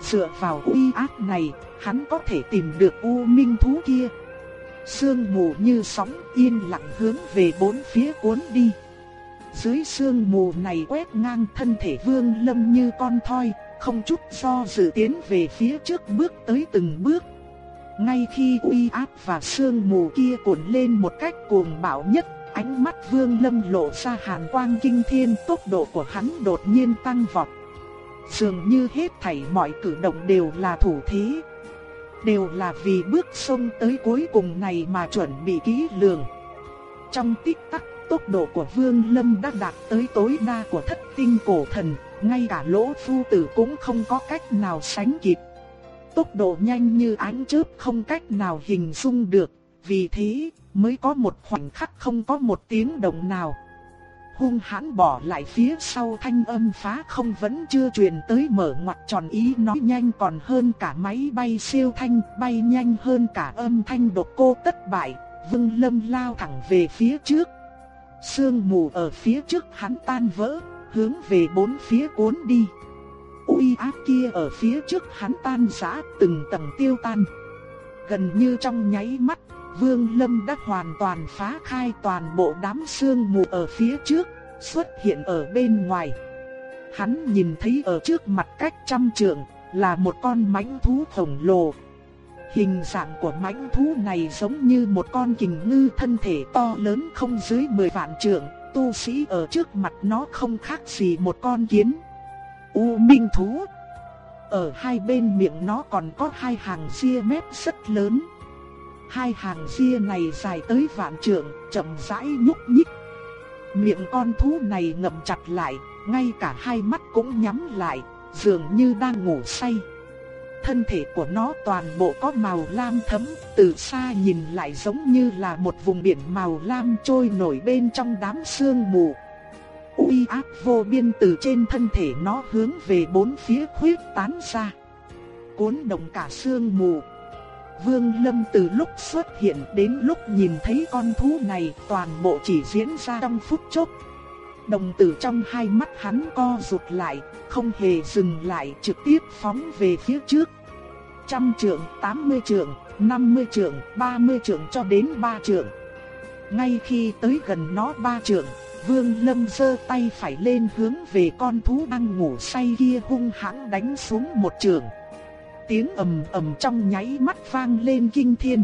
Dựa vào uy áp này, hắn có thể tìm được U Minh thú kia. Sương mù như sóng yên lặng hướng về bốn phía cuốn đi. Dưới sương mù này quét ngang thân thể Vương Lâm như con thoi, không chút do dự tiến về phía trước bước tới từng bước. Ngay khi uy áp và sương mù kia cuộn lên một cách cuồng bạo nhất, Ánh mắt Vương Lâm lộ ra hàn quang kinh thiên, tốc độ của hắn đột nhiên tăng vọt. Dường như hết thảy mọi cử động đều là thủ thế. Đều là vì bước sông tới cuối cùng này mà chuẩn bị kỹ lường. Trong tích tắc, tốc độ của Vương Lâm đã đạt tới tối đa của thất tinh cổ thần, ngay cả lỗ phu tử cũng không có cách nào sánh kịp. Tốc độ nhanh như ánh chớp không cách nào hình dung được, vì thế mới có một khoảnh khắc không có một tiếng động nào. Hung hãn bỏ lại phía sau thanh âm phá không vẫn chưa truyền tới mở ngoặt tròn ý nói nhanh còn hơn cả máy bay siêu thanh, bay nhanh hơn cả âm thanh đột cô tất bại, vương lâm lao thẳng về phía trước. Sương mù ở phía trước hắn tan vỡ, hướng về bốn phía cuốn đi. uy áp kia ở phía trước hắn tan rã từng tầng tiêu tan. Gần như trong nháy mắt Vương Lâm đã hoàn toàn phá khai toàn bộ đám sương mù ở phía trước, xuất hiện ở bên ngoài. Hắn nhìn thấy ở trước mặt cách trăm trượng là một con mãnh thú khổng lồ. Hình dạng của mãnh thú này giống như một con kình ngư thân thể to lớn không dưới 10 vạn trượng, tu sĩ ở trước mặt nó không khác gì một con kiến. U Minh thú. Ở hai bên miệng nó còn có hai hàng ria mép rất lớn. Hai hàng ria này dài tới vạn trượng, chậm rãi nhúc nhích. Miệng con thú này ngậm chặt lại, ngay cả hai mắt cũng nhắm lại, dường như đang ngủ say. Thân thể của nó toàn bộ có màu lam thẫm, từ xa nhìn lại giống như là một vùng biển màu lam trôi nổi bên trong đám sương mù. Uy áp vô biên từ trên thân thể nó hướng về bốn phía khuyết tán ra. Cuốn động cả sương mù. Vương Lâm từ lúc xuất hiện đến lúc nhìn thấy con thú này toàn bộ chỉ diễn ra trong phút chốc. Đồng tử trong hai mắt hắn co rụt lại, không hề dừng lại trực tiếp phóng về phía trước. Trăm trượng, tám mươi trượng, năm mươi trượng, ba mươi trượng cho đến ba trượng. Ngay khi tới gần nó ba trượng, Vương Lâm giơ tay phải lên hướng về con thú đang ngủ say kia hung hãn đánh xuống một trường. Tiếng ầm ầm trong nháy mắt vang lên kinh thiên.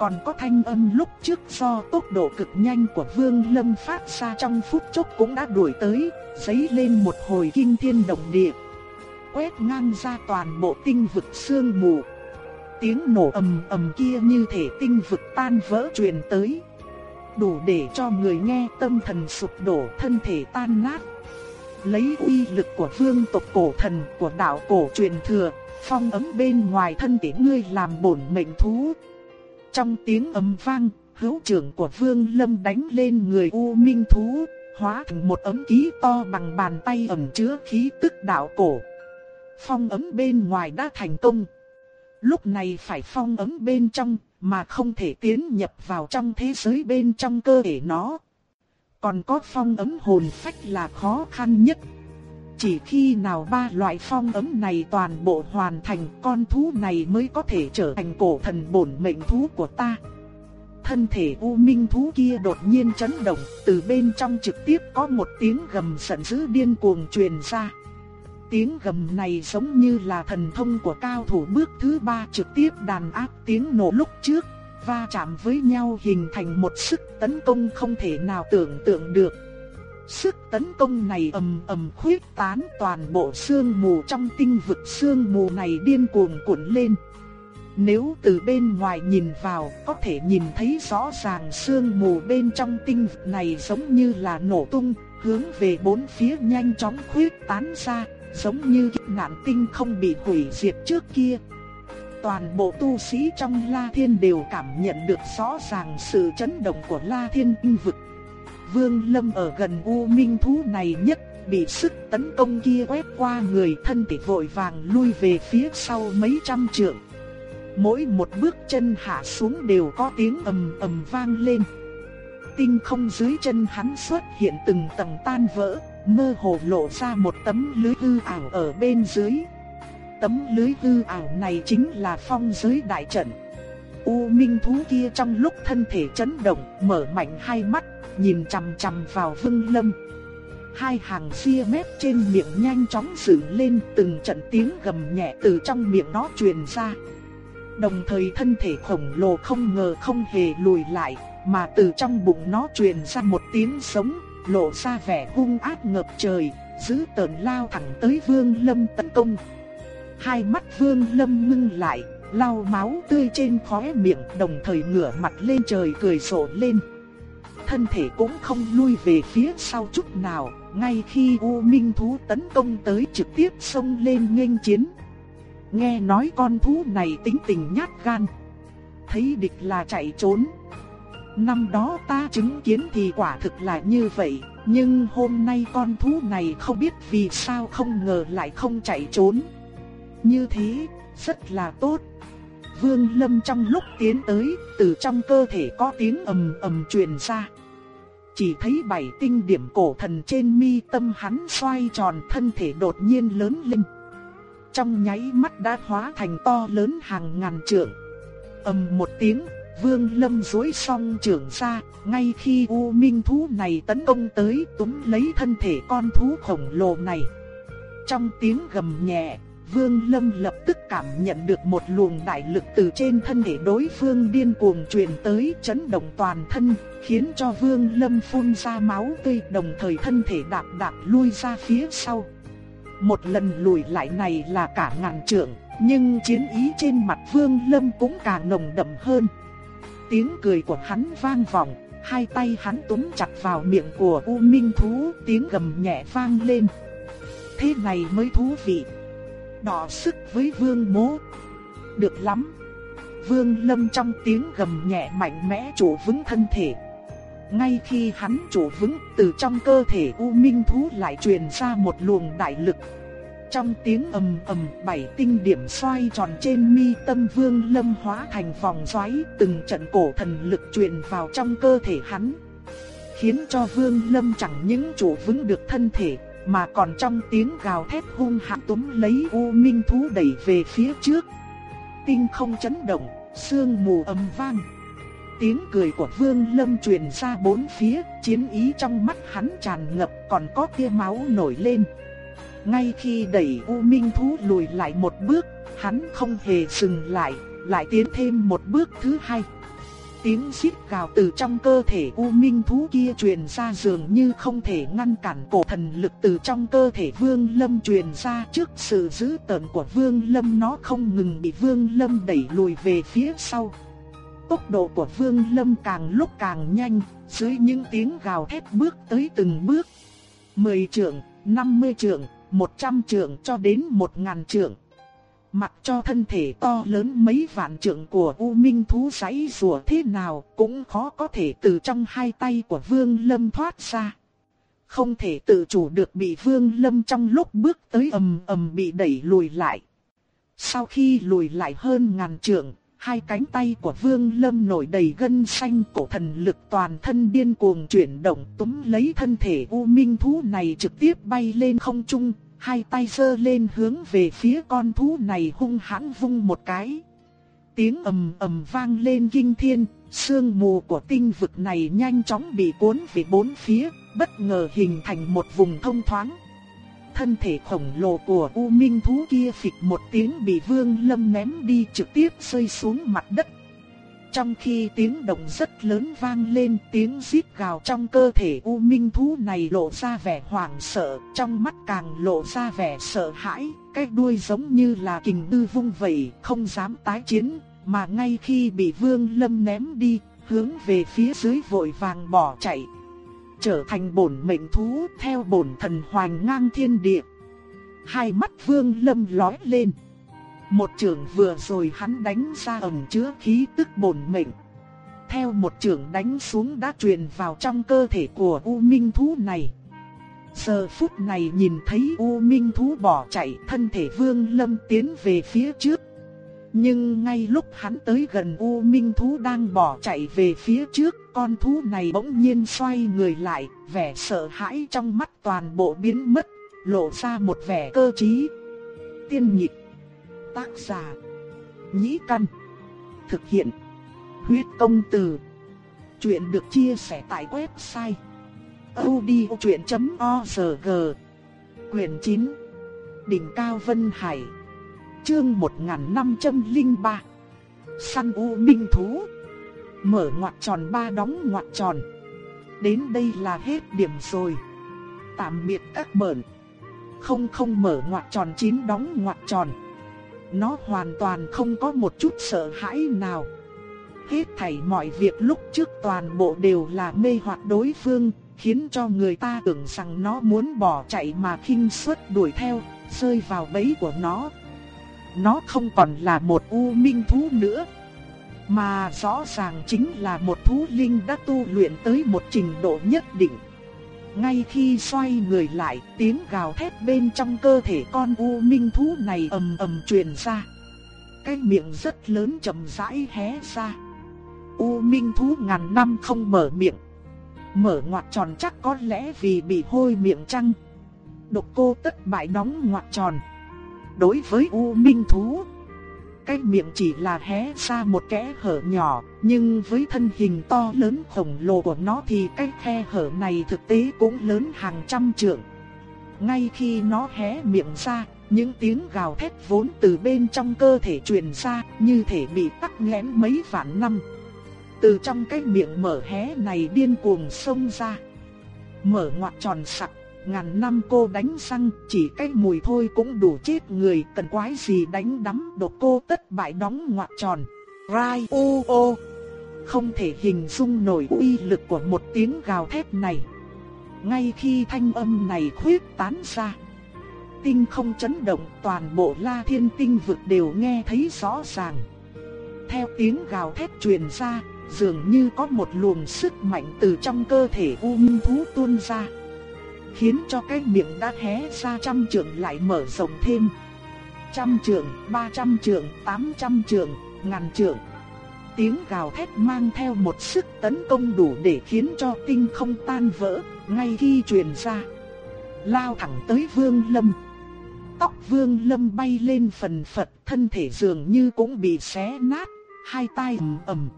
Còn có thanh âm lúc trước do tốc độ cực nhanh của Vương Lâm phát ra trong phút chốc cũng đã đuổi tới, giấy lên một hồi kinh thiên động địa. Quét ngang ra toàn bộ tinh vực sương mù. Tiếng nổ ầm ầm kia như thể tinh vực tan vỡ truyền tới đủ để cho người nghe tâm thần sụp đổ thân thể tan nát. Lấy uy lực của vương tộc cổ thần của đạo cổ truyền thừa, phong ấm bên ngoài thân thể ngươi làm bổn mệnh thú. Trong tiếng ầm vang, hữu trưởng của vương lâm đánh lên người u minh thú, hóa thành một ấm ký to bằng bàn tay ẩm chứa khí tức đạo cổ. Phong ấm bên ngoài đã thành công. Lúc này phải phong ấm bên trong, mà không thể tiến nhập vào trong thế giới bên trong cơ thể nó. Còn có phong ấm hồn phách là khó khăn nhất. Chỉ khi nào ba loại phong ấm này toàn bộ hoàn thành con thú này mới có thể trở thành cổ thần bổn mệnh thú của ta. Thân thể u minh thú kia đột nhiên chấn động, từ bên trong trực tiếp có một tiếng gầm giận dữ điên cuồng truyền ra. Tiếng gầm này giống như là thần thông của cao thủ bước thứ ba trực tiếp đàn áp tiếng nổ lúc trước, va chạm với nhau hình thành một sức tấn công không thể nào tưởng tượng được. Sức tấn công này ầm ầm khuyết tán toàn bộ sương mù trong tinh vực sương mù này điên cuồng cuộn lên. Nếu từ bên ngoài nhìn vào, có thể nhìn thấy rõ ràng sương mù bên trong tinh vực này giống như là nổ tung, hướng về bốn phía nhanh chóng khuyết tán ra, giống như ngạn nạn tinh không bị hủy diệt trước kia. Toàn bộ tu sĩ trong La Thiên đều cảm nhận được rõ ràng sự chấn động của La Thiên tinh vực. Vương Lâm ở gần U Minh thú này nhất, bị sức tấn công kia quét qua người thân thể vội vàng lui về phía sau mấy trăm trượng. Mỗi một bước chân hạ xuống đều có tiếng ầm ầm vang lên. Tinh không dưới chân hắn xuất hiện từng tầng tan vỡ, mơ hồ lộ ra một tấm lưới hư ảo ở bên dưới. Tấm lưới hư ảo này chính là phong giới đại trận. U minh thú kia trong lúc thân thể chấn động, mở mạnh hai mắt, nhìn chằm chằm vào Vương Lâm. Hai hàng xia mép trên miệng nhanh chóng dựng lên, từng trận tiếng gầm nhẹ từ trong miệng nó truyền ra. Đồng thời thân thể khổng lồ không ngờ không hề lùi lại, mà từ trong bụng nó truyền ra một tiếng sống, lộ ra vẻ hung ác ngập trời, giữ tợn lao thẳng tới Vương Lâm tấn công. Hai mắt Vương Lâm ngưng lại, lau máu tươi trên khóe miệng, đồng thời ngửa mặt lên trời cười rộ lên. Thân thể cũng không lui về phía sau chút nào, ngay khi U Minh thú tấn công tới trực tiếp xông lên nghênh chiến. Nghe nói con thú này tính tình nhát gan, thấy địch là chạy trốn. Năm đó ta chứng kiến thì quả thực là như vậy, nhưng hôm nay con thú này không biết vì sao không ngờ lại không chạy trốn. Như thế, rất là tốt. Vương Lâm trong lúc tiến tới, từ trong cơ thể có tiếng ầm ầm truyền ra. Chỉ thấy bảy tinh điểm cổ thần trên mi tâm hắn xoay tròn thân thể đột nhiên lớn lên. Trong nháy mắt đã hóa thành to lớn hàng ngàn trượng. ầm một tiếng, Vương Lâm duỗi song trưởng ra, ngay khi U Minh thú này tấn công tới túm lấy thân thể con thú khổng lồ này. Trong tiếng gầm nhẹ, Vương Lâm lập tức cảm nhận được một luồng đại lực từ trên thân thể đối phương điên cuồng truyền tới chấn động toàn thân, khiến cho Vương Lâm phun ra máu tươi đồng thời thân thể đạp đạp lui ra phía sau. Một lần lùi lại này là cả ngàn trượng, nhưng chiến ý trên mặt Vương Lâm cũng càng nồng đậm hơn. Tiếng cười của hắn vang vọng, hai tay hắn túm chặt vào miệng của U Minh thú, tiếng gầm nhẹ vang lên. Thế này mới thú vị. Đỏ sức với Vương mố. Được lắm. Vương Lâm trong tiếng gầm nhẹ mạnh mẽ chủ vững thân thể. Ngay khi hắn chủ vững, từ trong cơ thể U Minh thú lại truyền ra một luồng đại lực. trong tiếng ầm ầm bảy tinh điểm xoay tròn trên mi tâm Vương Lâm hóa thành vòng xoáy, từng trận cổ thần lực truyền vào trong cơ thể hắn, khiến cho Vương Lâm chẳng những trụ vững được thân thể, mà còn trong tiếng gào thét hung hãn túm lấy U Minh thú đẩy về phía trước. Tinh không chấn động, sương mù ầm vang. Tiếng cười của Vương Lâm truyền ra bốn phía, chiến ý trong mắt hắn tràn ngập, còn có tia máu nổi lên. Ngay khi đẩy U Minh thú lùi lại một bước, hắn không hề dừng lại, lại tiến thêm một bước thứ hai. Tiếng xít gào từ trong cơ thể U Minh thú kia truyền ra dường như không thể ngăn cản cổ thần lực từ trong cơ thể Vương Lâm truyền ra trước sự dữ tợn của Vương Lâm nó không ngừng bị Vương Lâm đẩy lùi về phía sau. Tốc độ của Vương Lâm càng lúc càng nhanh, dưới những tiếng gào thét bước tới từng bước. 10 trượng, 50 trượng, 100 trượng cho đến 1000 trượng. Mặc cho thân thể to lớn mấy vạn trượng của U Minh thú giấy rùa thế nào cũng khó có thể từ trong hai tay của Vương Lâm thoát ra. Không thể tự chủ được bị Vương Lâm trong lúc bước tới ầm ầm bị đẩy lùi lại. Sau khi lùi lại hơn ngàn trượng, hai cánh tay của Vương Lâm nổi đầy gân xanh cổ thần lực toàn thân điên cuồng chuyển động túm lấy thân thể U Minh thú này trực tiếp bay lên không trung, hai tay giơ lên hướng về phía con thú này hung hãn vung một cái. Tiếng ầm ầm vang lên kinh thiên, sương mù của tinh vực này nhanh chóng bị cuốn về bốn phía, bất ngờ hình thành một vùng thông thoáng. Thân thể khổng lồ của U Minh thú kia phịch một tiếng bị Vương Lâm ném đi trực tiếp rơi xuống mặt đất. Trong khi tiếng động rất lớn vang lên, tiếng rít gào trong cơ thể U Minh thú này lộ ra vẻ hoảng sợ, trong mắt càng lộ ra vẻ sợ hãi, cái đuôi giống như là kình tư vung vẩy, không dám tái chiến, mà ngay khi bị Vương Lâm ném đi, hướng về phía dưới vội vàng bỏ chạy. Trở thành bổn mệnh thú theo bổn thần hoành ngang thiên địa. Hai mắt Vương Lâm lóe lên. Một trường vừa rồi hắn đánh ra ẩn chứa khí tức bổn mệnh. Theo một trường đánh xuống đã truyền vào trong cơ thể của U Minh thú này. Giờ phút này nhìn thấy U Minh thú bỏ chạy thân thể Vương Lâm tiến về phía trước. Nhưng ngay lúc hắn tới gần U Minh thú đang bỏ chạy về phía trước, con thú này bỗng nhiên xoay người lại, vẻ sợ hãi trong mắt toàn bộ biến mất, lộ ra một vẻ cơ trí. Tiên nhịp Tác giả. Nhĩ Căn. Thực hiện. Huyết công từ. Chuyện được chia sẻ tại website. odchuyện.org Quyền 9. Đỉnh Cao Vân Hải. Chương 1503. Săn U Minh Thú. Mở ngoặc tròn ba đóng ngoặc tròn. Đến đây là hết điểm rồi. Tạm biệt các bạn. Không không mở ngoặc tròn chín đóng ngoặc tròn. Nó hoàn toàn không có một chút sợ hãi nào. Hết thảy mọi việc lúc trước toàn bộ đều là mê hoặc đối phương, khiến cho người ta tưởng rằng nó muốn bỏ chạy mà khinh suất đuổi theo, rơi vào bẫy của nó. Nó không còn là một u minh thú nữa, mà rõ ràng chính là một thú linh đã tu luyện tới một trình độ nhất định. Ngay khi xoay người lại, tiếng gào thét bên trong cơ thể con u minh thú này ầm ầm truyền ra. Cái miệng rất lớn chậm rãi hé ra. U minh thú ngàn năm không mở miệng. Mở ngoặt tròn chắc có lẽ vì bị hôi miệng chăng. Độc cô tất bại đóng ngoặt tròn. Đối với U minh thú cái miệng chỉ là hé ra một kẽ hở nhỏ, nhưng với thân hình to lớn khổng lồ của nó thì cái khe hở này thực tế cũng lớn hàng trăm trượng. Ngay khi nó hé miệng ra, những tiếng gào thét vốn từ bên trong cơ thể truyền ra như thể bị tắc nghẽn mấy vạn năm. Từ trong cái miệng mở hé này điên cuồng xông ra. Mở ngoặt tròn sặc ngàn năm cô đánh răng, chỉ cái mùi thôi cũng đủ chết người, cần quái gì đánh đắm độc cô tất bại đóng ngoặt tròn. Rai ô ô, không thể hình dung nổi uy lực của một tiếng gào thét này. Ngay khi thanh âm này khuyết tán ra, tinh không chấn động toàn bộ la thiên tinh vực đều nghe thấy rõ ràng. Theo tiếng gào thét truyền ra, dường như có một luồng sức mạnh từ trong cơ thể u minh thú tuôn ra khiến cho cái miệng đã hé ra trăm trượng lại mở rộng thêm. Trăm trượng, ba trăm trượng, tám trăm trượng, ngàn trượng. Tiếng gào thét mang theo một sức tấn công đủ để khiến cho tinh không tan vỡ, ngay khi truyền ra. Lao thẳng tới Vương Lâm. Tóc Vương Lâm bay lên phần phật, thân thể dường như cũng bị xé nát, hai tay ầm ầm.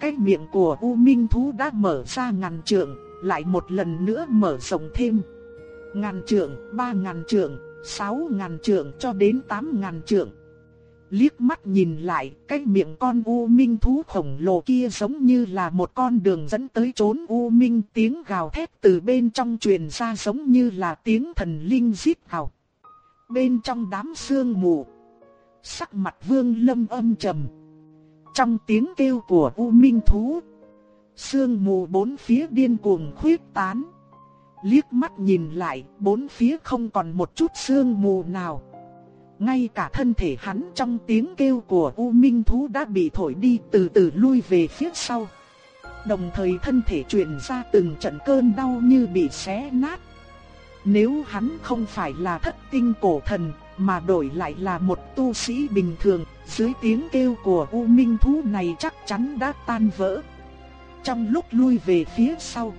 Cái miệng của U Minh thú đã mở ra ngàn trượng, lại một lần nữa mở rộng thêm. Ngàn trượng, ba ngàn trượng, sáu ngàn trượng cho đến tám ngàn trượng. Liếc mắt nhìn lại, cái miệng con U Minh thú khổng lồ kia giống như là một con đường dẫn tới trốn U Minh tiếng gào thét từ bên trong truyền ra giống như là tiếng thần linh giết hào. Bên trong đám sương mù, sắc mặt vương lâm âm trầm. Trong tiếng kêu của U Minh thú, sương mù bốn phía điên cuồng khuyết tán. Liếc mắt nhìn lại, bốn phía không còn một chút sương mù nào. Ngay cả thân thể hắn trong tiếng kêu của U Minh Thú đã bị thổi đi từ từ lui về phía sau. Đồng thời thân thể truyền ra từng trận cơn đau như bị xé nát. Nếu hắn không phải là thất tinh cổ thần, mà đổi lại là một tu sĩ bình thường, dưới tiếng kêu của U Minh Thú này chắc chắn đã tan vỡ. Trong lúc lui về phía sau,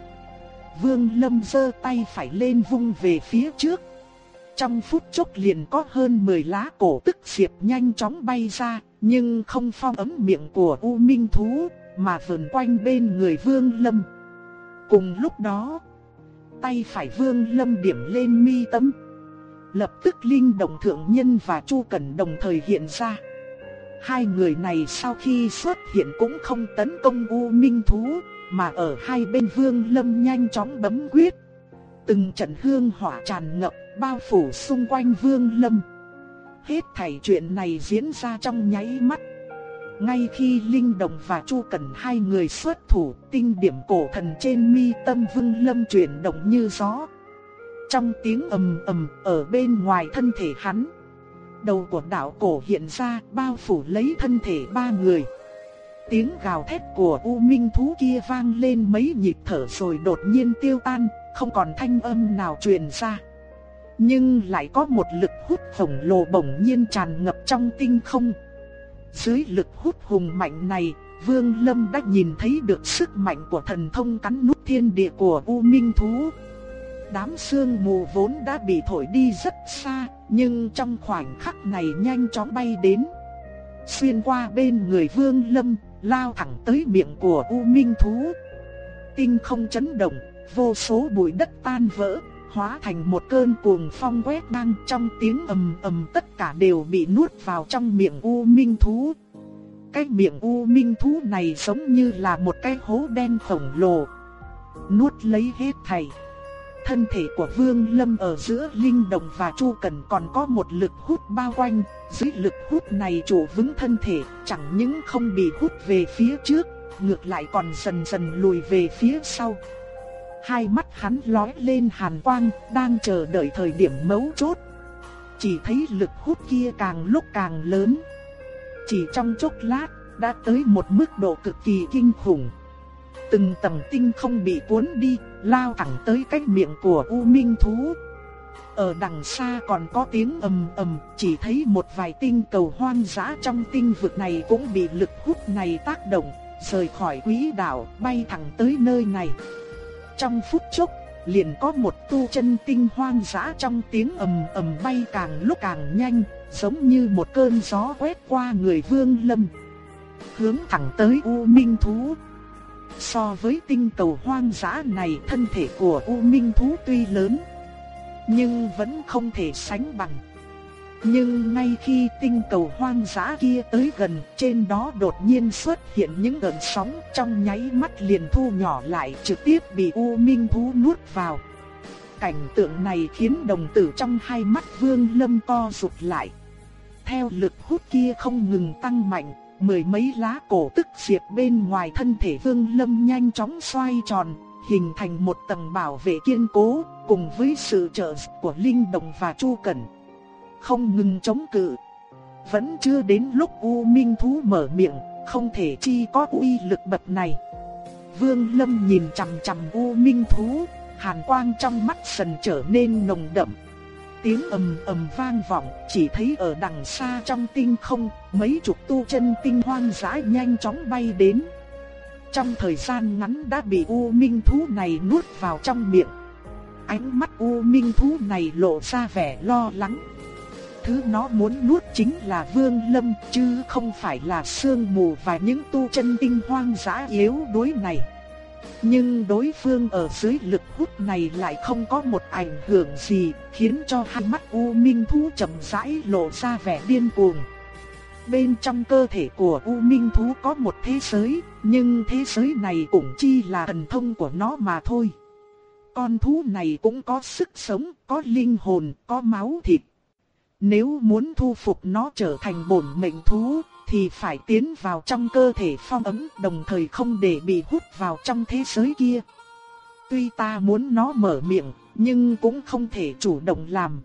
Vương Lâm giơ tay phải lên vung về phía trước. Trong phút chốc liền có hơn 10 lá cổ tức diệp nhanh chóng bay ra, nhưng không phong ấm miệng của U Minh Thú, mà vần quanh bên người Vương Lâm. Cùng lúc đó, tay phải Vương Lâm điểm lên mi tâm. Lập tức Linh Đồng Thượng Nhân và Chu Cẩn đồng thời hiện ra. Hai người này sau khi xuất hiện cũng không tấn công U Minh Thú, mà ở hai bên Vương Lâm nhanh chóng bấm quyết. Từng trận hương hỏa tràn ngập, bao phủ xung quanh Vương Lâm. Hết thảy chuyện này diễn ra trong nháy mắt. Ngay khi Linh Đồng và Chu Cẩn hai người xuất thủ, tinh điểm cổ thần trên mi tâm Vương Lâm chuyển động như gió. Trong tiếng ầm ầm ở bên ngoài thân thể hắn, đầu của đạo cổ hiện ra, bao phủ lấy thân thể ba người. Tiếng gào thét của U Minh thú kia vang lên mấy nhịp thở rồi đột nhiên tiêu tan, không còn thanh âm nào truyền ra. Nhưng lại có một lực hút khổng lồ bỗng nhiên tràn ngập trong tinh không. Dưới lực hút hùng mạnh này, Vương Lâm đã nhìn thấy được sức mạnh của thần thông cắn nút thiên địa của U Minh thú. Đám sương mù vốn đã bị thổi đi rất xa, nhưng trong khoảnh khắc này nhanh chóng bay đến. Xuyên qua bên người Vương Lâm, lao thẳng tới miệng của U Minh thú. Tinh không chấn động, vô số bụi đất tan vỡ, hóa thành một cơn cuồng phong quét ngang trong tiếng ầm ầm tất cả đều bị nuốt vào trong miệng U Minh thú. Cái miệng U Minh thú này giống như là một cái hố đen khổng lồ, nuốt lấy hết thảy. Thân thể của Vương Lâm ở giữa Linh Đồng và Chu Cần còn có một lực hút bao quanh, dưới lực hút này chủ vững thân thể, chẳng những không bị hút về phía trước, ngược lại còn dần dần lùi về phía sau. Hai mắt hắn lóe lên hàn quang, đang chờ đợi thời điểm mấu chốt. Chỉ thấy lực hút kia càng lúc càng lớn. Chỉ trong chốc lát, đã tới một mức độ cực kỳ kinh khủng. Từng tầng tinh không bị cuốn đi, lao thẳng tới cái miệng của U Minh thú. Ở đằng xa còn có tiếng ầm ầm, chỉ thấy một vài tinh cầu hoang dã trong tinh vực này cũng bị lực hút này tác động, rời khỏi quỹ đạo, bay thẳng tới nơi này. Trong phút chốc, liền có một tu chân tinh hoang dã trong tiếng ầm ầm bay càng lúc càng nhanh, giống như một cơn gió quét qua người Vương Lâm. Hướng thẳng tới U Minh thú. So với tinh cầu hoang dã này, thân thể của U Minh thú tuy lớn, nhưng vẫn không thể sánh bằng. Nhưng ngay khi tinh cầu hoang dã kia tới gần, trên đó đột nhiên xuất hiện những gợn sóng trong nháy mắt liền thu nhỏ lại trực tiếp bị U Minh thú nuốt vào. Cảnh tượng này khiến đồng tử trong hai mắt Vương Lâm co rụt lại. Theo lực hút kia không ngừng tăng mạnh, mười mấy lá cổ tức diệp bên ngoài thân thể Vương Lâm nhanh chóng xoay tròn, hình thành một tầng bảo vệ kiên cố, cùng với sự trợ giúp của Linh Đồng và Chu Cẩn không ngừng chống cự. Vẫn chưa đến lúc U Minh Thú mở miệng, không thể chi có uy lực bậc này. Vương Lâm nhìn chằm chằm U Minh Thú, hàn quang trong mắt dần trở nên nồng đậm. Tiếng ầm ầm vang vọng, chỉ thấy ở đằng xa trong tinh không, mấy chục tu chân tinh hoang dã nhanh chóng bay đến. Trong thời gian ngắn đã bị U Minh thú này nuốt vào trong miệng. Ánh mắt U Minh thú này lộ ra vẻ lo lắng. Thứ nó muốn nuốt chính là Vương Lâm chứ không phải là sương mù và những tu chân tinh hoang dã yếu đuối này. Nhưng đối phương ở dưới lực hút này lại không có một ảnh hưởng gì, khiến cho hai mắt U Minh Thú chậm rãi lộ ra vẻ điên cuồng. Bên trong cơ thể của U Minh Thú có một thế giới, nhưng thế giới này cũng chỉ là thần thông của nó mà thôi. Con thú này cũng có sức sống, có linh hồn, có máu thịt. Nếu muốn thu phục nó trở thành bổn mệnh thú, thì phải tiến vào trong cơ thể phong ấm đồng thời không để bị hút vào trong thế giới kia. Tuy ta muốn nó mở miệng, nhưng cũng không thể chủ động làm.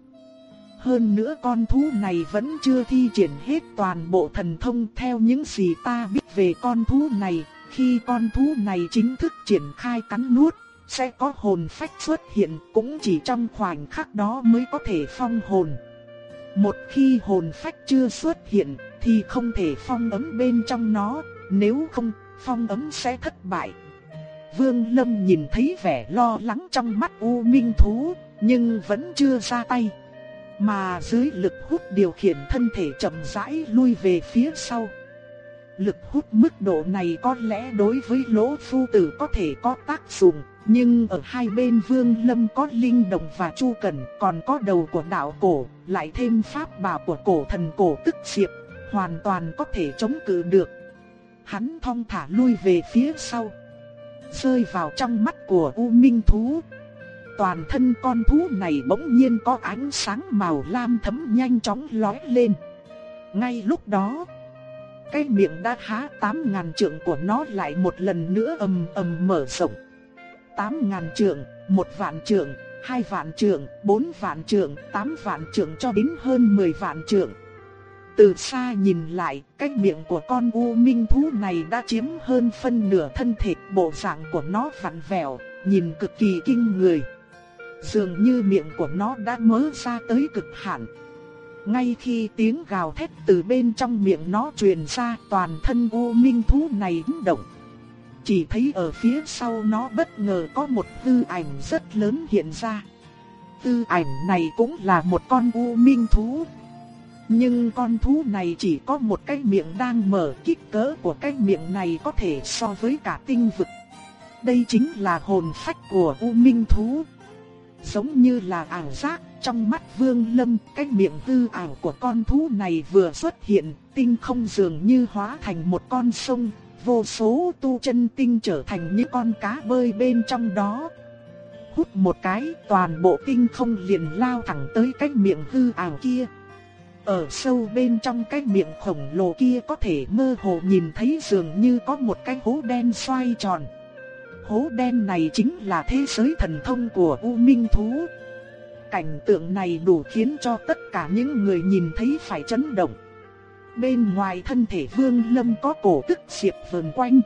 Hơn nữa con thú này vẫn chưa thi triển hết toàn bộ thần thông theo những gì ta biết về con thú này. Khi con thú này chính thức triển khai cắn nuốt, sẽ có hồn phách xuất hiện cũng chỉ trong khoảnh khắc đó mới có thể phong hồn. Một khi hồn phách chưa xuất hiện, thì không thể phong ấm bên trong nó, nếu không, phong ấm sẽ thất bại. Vương Lâm nhìn thấy vẻ lo lắng trong mắt U Minh Thú, nhưng vẫn chưa ra tay. Mà dưới lực hút điều khiển thân thể chậm rãi lui về phía sau. Lực hút mức độ này có lẽ đối với lỗ phu tử có thể có tác dụng, nhưng ở hai bên Vương Lâm có Linh Đồng và Chu cần còn có đầu của đạo cổ, lại thêm pháp bảo của cổ thần cổ tức diệp, hoàn toàn có thể chống cự được. Hắn thong thả lui về phía sau, rơi vào trong mắt của U Minh thú. Toàn thân con thú này bỗng nhiên có ánh sáng màu lam thấm nhanh chóng lóe lên. Ngay lúc đó, cái miệng đã há tám ngàn trượng của nó lại một lần nữa ầm ầm mở rộng. Tám ngàn trượng, một vạn trượng, hai vạn trượng, bốn vạn trượng, tám vạn trượng cho đến hơn mười vạn trượng. Từ xa nhìn lại, cái miệng của con u minh thú này đã chiếm hơn phân nửa thân thể, bộ dạng của nó vặn vẹo, nhìn cực kỳ kinh người. Dường như miệng của nó đã mở ra tới cực hạn. Ngay khi tiếng gào thét từ bên trong miệng nó truyền ra, toàn thân u minh thú này động. Chỉ thấy ở phía sau nó bất ngờ có một tư ảnh rất lớn hiện ra. Tư ảnh này cũng là một con u minh thú, nhưng con thú này chỉ có một cái miệng đang mở kích cỡ của cái miệng này có thể so với cả tinh vực. Đây chính là hồn phách của U Minh thú. Giống như là ảo giác, trong mắt Vương Lâm, cái miệng hư ảo của con thú này vừa xuất hiện, tinh không dường như hóa thành một con sông, vô số tu chân tinh trở thành những con cá bơi bên trong đó. Hút một cái, toàn bộ tinh không liền lao thẳng tới cái miệng hư ảo kia. Ở sâu bên trong cái miệng khổng lồ kia có thể mơ hồ nhìn thấy dường như có một cái hố đen xoay tròn. Hố đen này chính là thế giới thần thông của U Minh Thú. Cảnh tượng này đủ khiến cho tất cả những người nhìn thấy phải chấn động. Bên ngoài thân thể Vương Lâm có cổ tức diệp vờn quanh.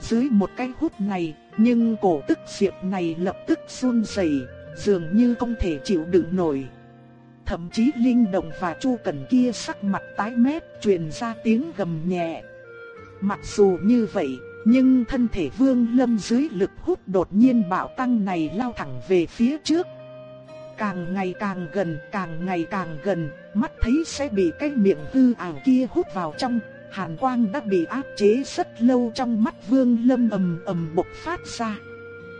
Dưới một cái hút này, nhưng cổ tức diệp này lập tức run rẩy, dường như không thể chịu đựng nổi. Thậm chí Linh Động và Chu Cẩn kia sắc mặt tái mét truyền ra tiếng gầm nhẹ. Mặc dù như vậy, nhưng thân thể Vương Lâm dưới lực hút đột nhiên bạo tăng này lao thẳng về phía trước. Càng ngày càng gần, càng ngày càng gần, mắt thấy sẽ bị cái miệng hư ảo kia hút vào trong, hàn quang đã bị áp chế rất lâu trong mắt Vương Lâm ầm ầm bộc phát ra.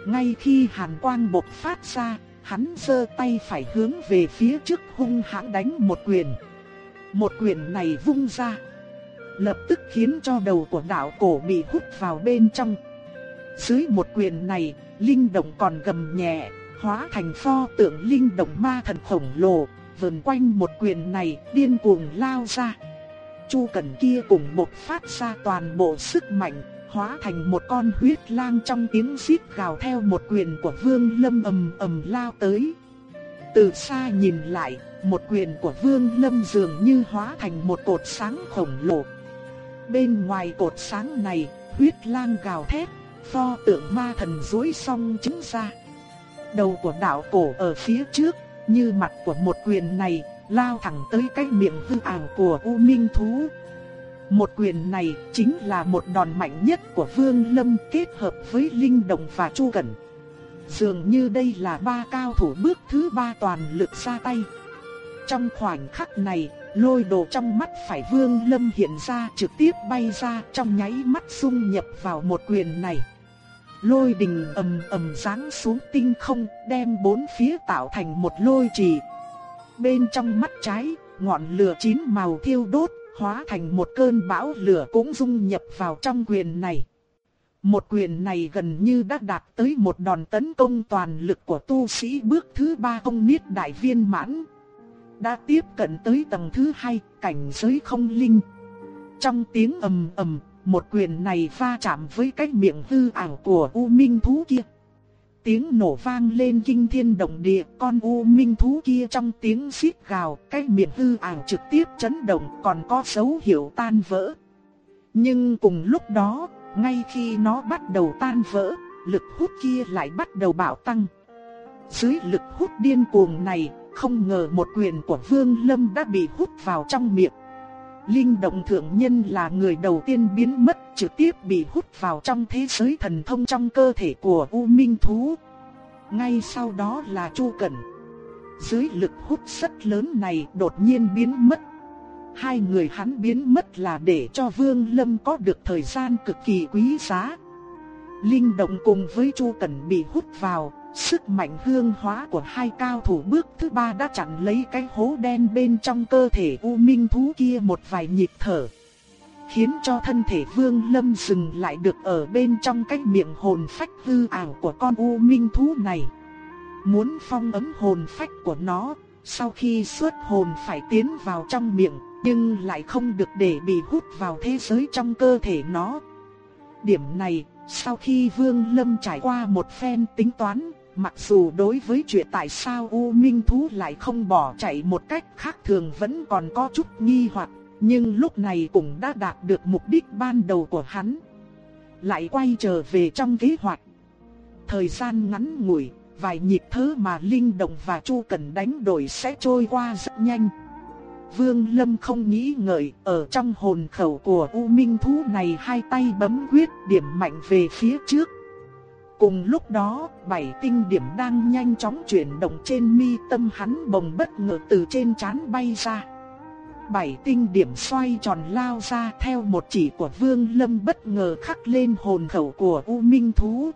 Ngay khi hàn quang bộc phát ra, hắn giơ tay phải hướng về phía trước hung hãn đánh một quyền. Một quyền này vung ra, lập tức khiến cho đầu của đạo cổ bị hút vào bên trong. Dưới một quyền này, linh động còn gầm nhẹ, hóa thành pho tượng linh động ma thần khổng lồ, vần quanh một quyền này điên cuồng lao ra. Chu Cẩn kia cùng một phát ra toàn bộ sức mạnh, hóa thành một con huyết lang trong tiếng xít gào theo một quyền của Vương Lâm ầm ầm lao tới. Từ xa nhìn lại, một quyền của Vương Lâm dường như hóa thành một cột sáng khổng lồ. Bên ngoài cột sáng này, huyết lang gào thét, pho tượng ma thần duỗi song chứng ra. Đầu của đạo cổ ở phía trước, như mặt của một quyền này, lao thẳng tới cái miệng hư ảo của U Minh Thú. Một quyền này chính là một đòn mạnh nhất của Vương Lâm kết hợp với Linh Động và Chu Cẩn. Dường như đây là ba cao thủ bước thứ ba toàn lực ra tay. Trong khoảnh khắc này, lôi đồ trong mắt phải Vương Lâm hiện ra trực tiếp bay ra trong nháy mắt xung nhập vào một quyền này. Lôi đình ầm ầm giáng xuống tinh không, đem bốn phía tạo thành một lôi trì. Bên trong mắt trái, ngọn lửa chín màu thiêu đốt, hóa thành một cơn bão lửa cũng dung nhập vào trong quyền này. Một quyền này gần như đã đạt tới một đòn tấn công toàn lực của tu sĩ bước thứ ba công niết đại viên mãn. Đã tiếp cận tới tầng thứ hai, cảnh giới không linh. Trong tiếng ầm ầm, một quyền này va chạm với cái miệng hư ảo của U Minh thú kia. Tiếng nổ vang lên kinh thiên động địa, con U Minh thú kia trong tiếng xít gào, cái miệng hư ảo trực tiếp chấn động còn có dấu hiệu tan vỡ. Nhưng cùng lúc đó, ngay khi nó bắt đầu tan vỡ, lực hút kia lại bắt đầu bạo tăng. Dưới lực hút điên cuồng này, không ngờ một quyền của Vương Lâm đã bị hút vào trong miệng. Linh động thượng nhân là người đầu tiên biến mất trực tiếp bị hút vào trong thế giới thần thông trong cơ thể của U Minh Thú. Ngay sau đó là Chu Cẩn. Dưới lực hút rất lớn này đột nhiên biến mất. Hai người hắn biến mất là để cho Vương Lâm có được thời gian cực kỳ quý giá. Linh động cùng với Chu Cẩn bị hút vào, Sức mạnh hương hóa của hai cao thủ bước thứ ba đã chặn lấy cái hố đen bên trong cơ thể U Minh thú kia một vài nhịp thở. Khiến cho thân thể Vương Lâm dừng lại được ở bên trong cái miệng hồn phách hư ảo của con U Minh thú này. Muốn phong ấn hồn phách của nó, sau khi xuất hồn phải tiến vào trong miệng, nhưng lại không được để bị hút vào thế giới trong cơ thể nó. Điểm này, sau khi Vương Lâm trải qua một phen tính toán, Mặc dù đối với chuyện tại sao U Minh Thú lại không bỏ chạy một cách khác thường vẫn còn có chút nghi hoặc, nhưng lúc này cũng đã đạt được mục đích ban đầu của hắn. Lại quay trở về trong kế hoạch. Thời gian ngắn ngủi, vài nhịp thứ mà Linh Động và Chu Cần đánh đổi sẽ trôi qua rất nhanh. Vương Lâm không nghĩ ngợi, ở trong hồn khẩu của U Minh Thú này hai tay bấm quyết điểm mạnh về phía trước. Cùng lúc đó, bảy tinh điểm đang nhanh chóng chuyển động trên mi tâm hắn bồng bất ngờ từ trên chán bay ra. Bảy tinh điểm xoay tròn lao ra theo một chỉ của Vương Lâm bất ngờ khắc lên hồn khẩu của U Minh Thú.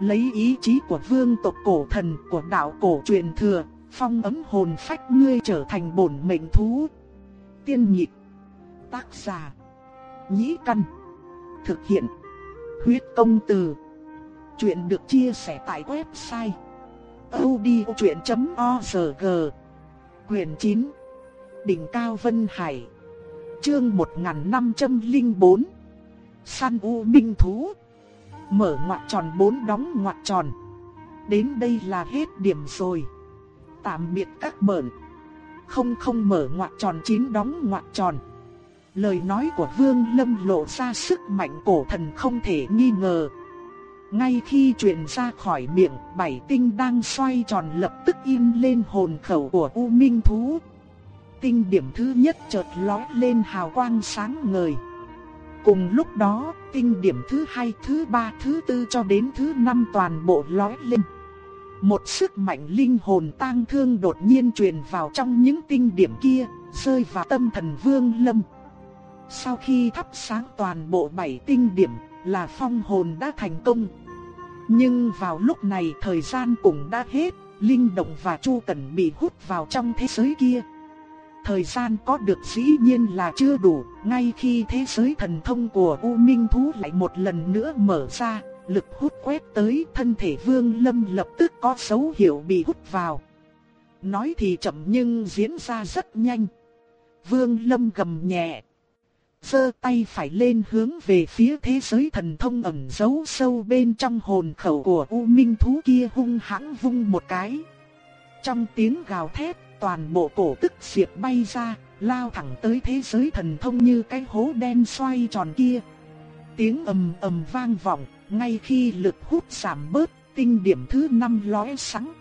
Lấy ý chí của vương tộc cổ thần của đạo cổ truyền thừa, phong ấm hồn phách ngươi trở thành bổn mệnh thú. Tiên nhịp, tác giả, nhĩ căn, thực hiện, huyết công từ. Chuyện được chia sẻ tại website audiochuyện.org Quyền 9 Đỉnh Cao Vân Hải. Chương 1504 san U Minh Thú. Mở ngoặc tròn 4 đóng ngoặc tròn. Đến đây là hết điểm rồi. Tạm biệt các bẩn Không không mở ngoặc tròn 9 đóng ngoặc tròn. Lời nói của Vương Lâm lộ ra sức mạnh cổ thần không thể nghi ngờ ngay khi truyền ra khỏi miệng, bảy tinh đang xoay tròn lập tức in lên hồn khẩu của U Minh Thú. Tinh điểm thứ nhất chợt lóe lên hào quang sáng ngời. Cùng lúc đó, tinh điểm thứ hai, thứ ba, thứ tư cho đến thứ năm toàn bộ lóe lên. Một sức mạnh linh hồn tang thương đột nhiên truyền vào trong những tinh điểm kia, rơi vào tâm thần Vương Lâm. Sau khi thắp sáng toàn bộ bảy tinh điểm, là phong hồn đã thành công. Nhưng vào lúc này thời gian cũng đã hết, Linh Động và Chu Cẩn bị hút vào trong thế giới kia. Thời gian có được dĩ nhiên là chưa đủ, ngay khi thế giới thần thông của U Minh Thú lại một lần nữa mở ra, lực hút quét tới thân thể Vương Lâm lập tức có dấu hiệu bị hút vào. Nói thì chậm nhưng diễn ra rất nhanh. Vương Lâm gầm nhẹ giơ tay phải lên hướng về phía thế giới thần thông ẩn giấu sâu bên trong hồn khẩu của U Minh thú kia hung hãn vung một cái. Trong tiếng gào thét, toàn bộ cổ tức diệp bay ra, lao thẳng tới thế giới thần thông như cái hố đen xoay tròn kia. Tiếng ầm ầm vang vọng, ngay khi lực hút giảm bớt, tinh điểm thứ năm lóe sáng.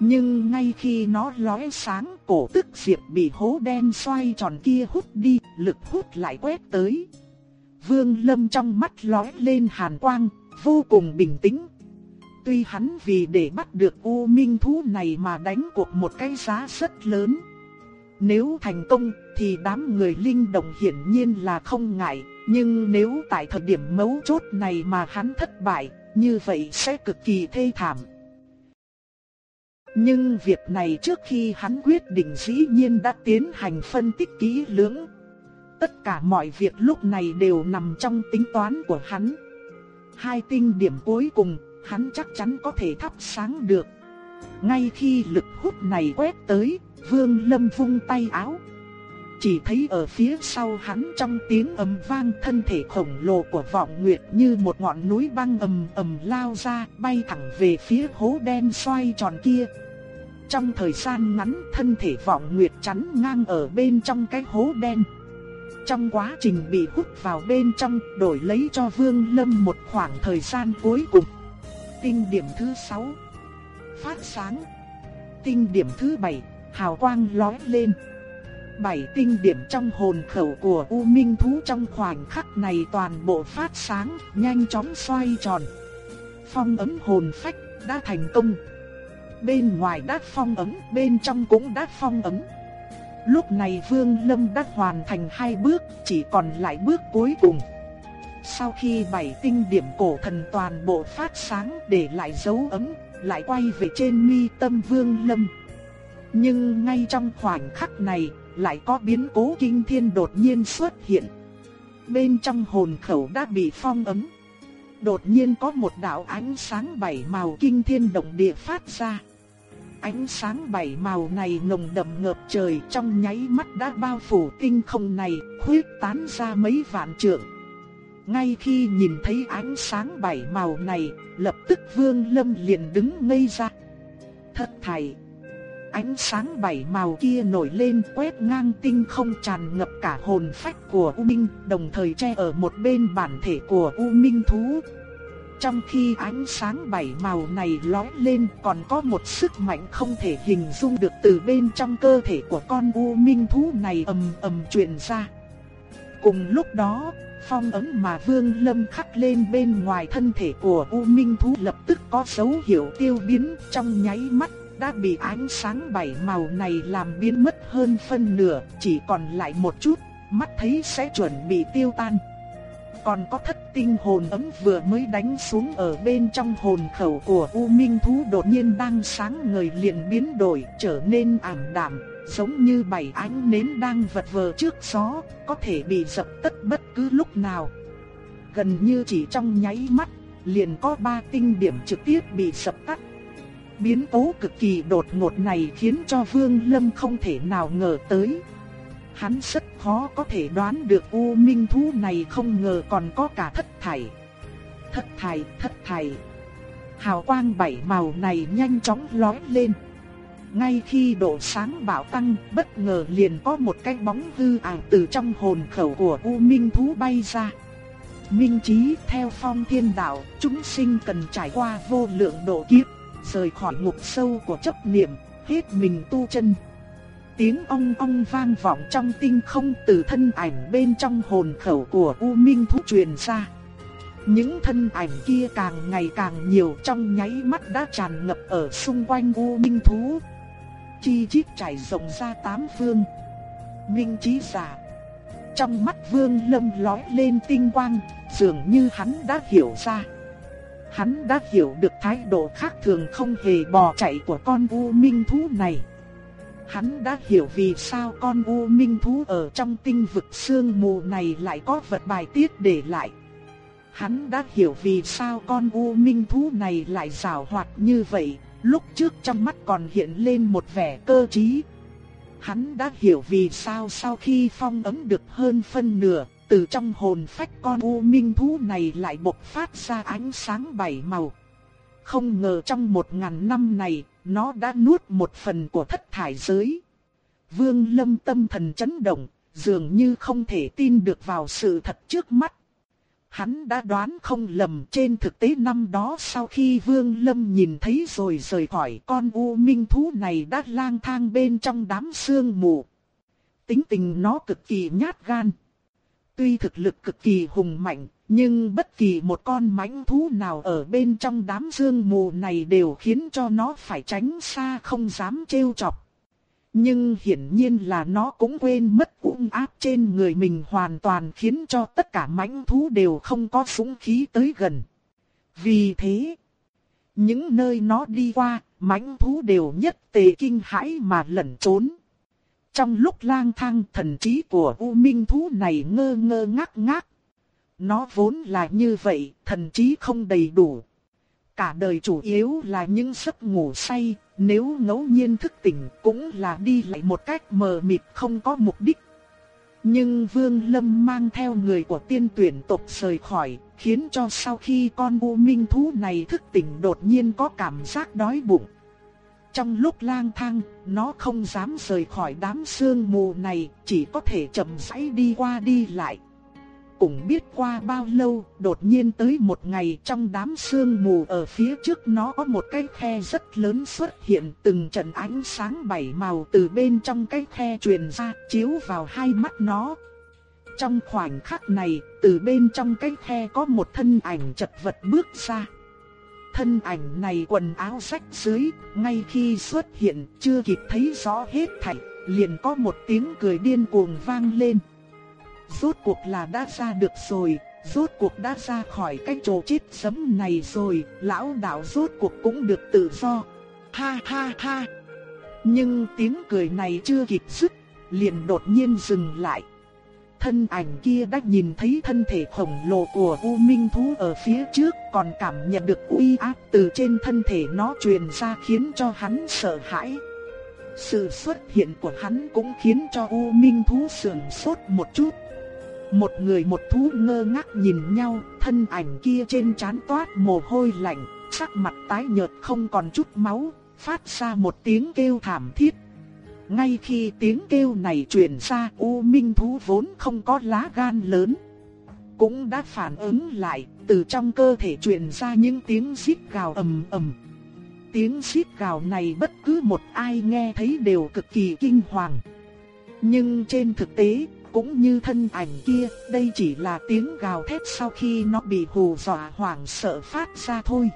Nhưng ngay khi nó lóe sáng, cổ tức diệp bị hố đen xoay tròn kia hút đi, lực hút lại quét tới. Vương Lâm trong mắt lóe lên hàn quang, vô cùng bình tĩnh. Tuy hắn vì để bắt được U Minh thú này mà đánh cuộc một cái giá rất lớn. Nếu thành công thì đám người linh động hiển nhiên là không ngại, nhưng nếu tại thời điểm mấu chốt này mà hắn thất bại, như vậy sẽ cực kỳ thê thảm. Nhưng việc này trước khi hắn quyết định dĩ nhiên đã tiến hành phân tích kỹ lưỡng. Tất cả mọi việc lúc này đều nằm trong tính toán của hắn. Hai tinh điểm cuối cùng, hắn chắc chắn có thể thắp sáng được. Ngay khi lực hút này quét tới, Vương Lâm vung tay áo. Chỉ thấy ở phía sau hắn trong tiếng ầm vang thân thể khổng lồ của vọng nguyệt như một ngọn núi băng ầm ầm lao ra, bay thẳng về phía hố đen xoay tròn kia. Trong thời gian ngắn thân thể vọng nguyệt chắn ngang ở bên trong cái hố đen. Trong quá trình bị hút vào bên trong đổi lấy cho Vương Lâm một khoảng thời gian cuối cùng. Tinh điểm thứ 6 Phát sáng Tinh điểm thứ 7 Hào quang lóe lên Bảy tinh điểm trong hồn khẩu của U Minh Thú trong khoảnh khắc này toàn bộ phát sáng, nhanh chóng xoay tròn. Phong ấm hồn phách đã thành công. Bên ngoài đã phong ấm, bên trong cũng đã phong ấm. Lúc này Vương Lâm đã hoàn thành hai bước, chỉ còn lại bước cuối cùng. Sau khi bảy tinh điểm cổ thần toàn bộ phát sáng để lại dấu ấm, lại quay về trên mi tâm Vương Lâm. Nhưng ngay trong khoảnh khắc này, lại có biến cố kinh thiên đột nhiên xuất hiện. Bên trong hồn khẩu đã bị phong ấn Đột nhiên có một đạo ánh sáng bảy màu kinh thiên động địa phát ra. Ánh sáng bảy màu này nồng đậm ngập trời trong nháy mắt đã bao phủ tinh không này, khuyết tán ra mấy vạn trượng. Ngay khi nhìn thấy ánh sáng bảy màu này, lập tức Vương Lâm liền đứng ngây ra. Thất thầy! Ánh sáng bảy màu kia nổi lên quét ngang tinh không tràn ngập cả hồn phách của U Minh, đồng thời che ở một bên bản thể của U Minh thú. Trong khi ánh sáng bảy màu này lói lên còn có một sức mạnh không thể hình dung được từ bên trong cơ thể của con U Minh thú này ầm ầm truyền ra. Cùng lúc đó, phong ấn mà Vương Lâm khắc lên bên ngoài thân thể của U Minh thú lập tức có dấu hiệu tiêu biến trong nháy mắt đã bị ánh sáng bảy màu này làm biến mất hơn phân nửa, chỉ còn lại một chút, mắt thấy sẽ chuẩn bị tiêu tan. Còn có thất tinh hồn ấm vừa mới đánh xuống ở bên trong hồn khẩu của U Minh Thú đột nhiên đang sáng ngời liền biến đổi trở nên ảm đạm, giống như bảy ánh nến đang vật vờ trước gió, có thể bị dập tắt bất cứ lúc nào. Gần như chỉ trong nháy mắt, liền có ba tinh điểm trực tiếp bị dập tắt. Biến cố cực kỳ đột ngột này khiến cho Vương Lâm không thể nào ngờ tới. Hắn rất khó có thể đoán được U Minh Thú này không ngờ còn có cả thất thải. Thất thải, thất thải. Hào quang bảy màu này nhanh chóng lóe lên. Ngay khi độ sáng bạo tăng, bất ngờ liền có một cái bóng hư ảo từ trong hồn khẩu của U Minh Thú bay ra. Minh trí theo phong thiên đạo, chúng sinh cần trải qua vô lượng độ kiếp rời khỏi ngục sâu của chấp niệm, hết mình tu chân. Tiếng ong ong vang vọng trong tinh không từ thân ảnh bên trong hồn khẩu của U Minh thú truyền ra. Những thân ảnh kia càng ngày càng nhiều trong nháy mắt đã tràn ngập ở xung quanh U Minh thú. Chi chít trải rộng ra tám phương. Minh trí giả. Trong mắt Vương Lâm lói lên tinh quang, dường như hắn đã hiểu ra. Hắn đã hiểu được thái độ khác thường không hề bò chạy của con U Minh thú này. Hắn đã hiểu vì sao con U Minh thú ở trong tinh vực sương mù này lại có vật bài tiết để lại. Hắn đã hiểu vì sao con U Minh thú này lại rào hoạt như vậy, lúc trước trong mắt còn hiện lên một vẻ cơ trí. Hắn đã hiểu vì sao sau khi phong ấm được hơn phân nửa, từ trong hồn phách con u minh thú này lại bộc phát ra ánh sáng bảy màu. Không ngờ trong một ngàn năm này, nó đã nuốt một phần của thất thải giới. Vương lâm tâm thần chấn động, dường như không thể tin được vào sự thật trước mắt. hắn đã đoán không lầm trên thực tế năm đó sau khi Vương Lâm nhìn thấy rồi rời khỏi con U Minh thú này đã lang thang bên trong đám sương mù. Tính tình nó cực kỳ nhát gan. Tuy thực lực cực kỳ hùng mạnh, nhưng bất kỳ một con mãnh thú nào ở bên trong đám sương mù này đều khiến cho nó phải tránh xa không dám trêu chọc. Nhưng hiển nhiên là nó cũng quên mất ung áp trên người mình hoàn toàn khiến cho tất cả mãnh thú đều không có súng khí tới gần. Vì thế, những nơi nó đi qua, mãnh thú đều nhất tề kinh hãi mà lẩn trốn. Trong lúc lang thang thần trí của U Minh thú này ngơ ngơ ngác ngác. Nó vốn là như vậy, thần trí không đầy đủ. Cả đời chủ yếu là những giấc ngủ say, nếu ngẫu nhiên thức tỉnh cũng là đi lại một cách mờ mịt không có mục đích. Nhưng Vương Lâm mang theo người của tiên tuyển tộc rời khỏi, khiến cho sau khi con u minh thú này thức tỉnh đột nhiên có cảm giác đói bụng. Trong lúc lang thang, nó không dám rời khỏi đám sương mù này, chỉ có thể chậm rãi đi qua đi lại cũng biết qua bao lâu, đột nhiên tới một ngày trong đám sương mù ở phía trước nó có một cái khe rất lớn xuất hiện từng trận ánh sáng bảy màu từ bên trong cái khe truyền ra chiếu vào hai mắt nó. Trong khoảnh khắc này, từ bên trong cái khe có một thân ảnh chật vật bước ra. Thân ảnh này quần áo rách dưới, ngay khi xuất hiện chưa kịp thấy rõ hết thảy, liền có một tiếng cười điên cuồng vang lên. Rốt cuộc là đã ra được rồi, rốt cuộc đã ra khỏi cái chỗ chết sấm này rồi, lão đạo rốt cuộc cũng được tự do. Ha ha ha. Nhưng tiếng cười này chưa kịp dứt, liền đột nhiên dừng lại. Thân ảnh kia đã nhìn thấy thân thể khổng lồ của U Minh Thú ở phía trước còn cảm nhận được uy áp từ trên thân thể nó truyền ra khiến cho hắn sợ hãi. Sự xuất hiện của hắn cũng khiến cho U Minh Thú sườn sốt một chút. Một người một thú ngơ ngác nhìn nhau, thân ảnh kia trên trán toát mồ hôi lạnh, sắc mặt tái nhợt không còn chút máu, phát ra một tiếng kêu thảm thiết. Ngay khi tiếng kêu này truyền ra, U Minh thú vốn không có lá gan lớn, cũng đã phản ứng lại, từ trong cơ thể truyền ra những tiếng xít gào ầm ầm. Tiếng xít gào này bất cứ một ai nghe thấy đều cực kỳ kinh hoàng. Nhưng trên thực tế, cũng như thân ảnh kia, đây chỉ là tiếng gào thét sau khi nó bị hù dọa hoảng sợ phát ra thôi.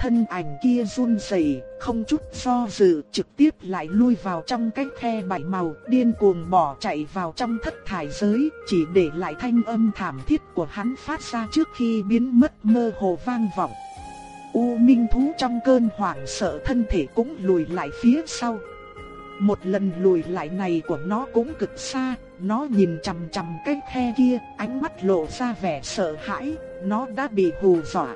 Thân ảnh kia run rẩy, không chút do dự, trực tiếp lại lui vào trong cái khe bảy màu, điên cuồng bỏ chạy vào trong thất thải giới, chỉ để lại thanh âm thảm thiết của hắn phát ra trước khi biến mất mơ hồ vang vọng. U Minh thú trong cơn hoảng sợ thân thể cũng lùi lại phía sau. Một lần lùi lại này của nó cũng cực xa, nó nhìn chằm chằm cái khe kia, ánh mắt lộ ra vẻ sợ hãi, nó đã bị hù dọa.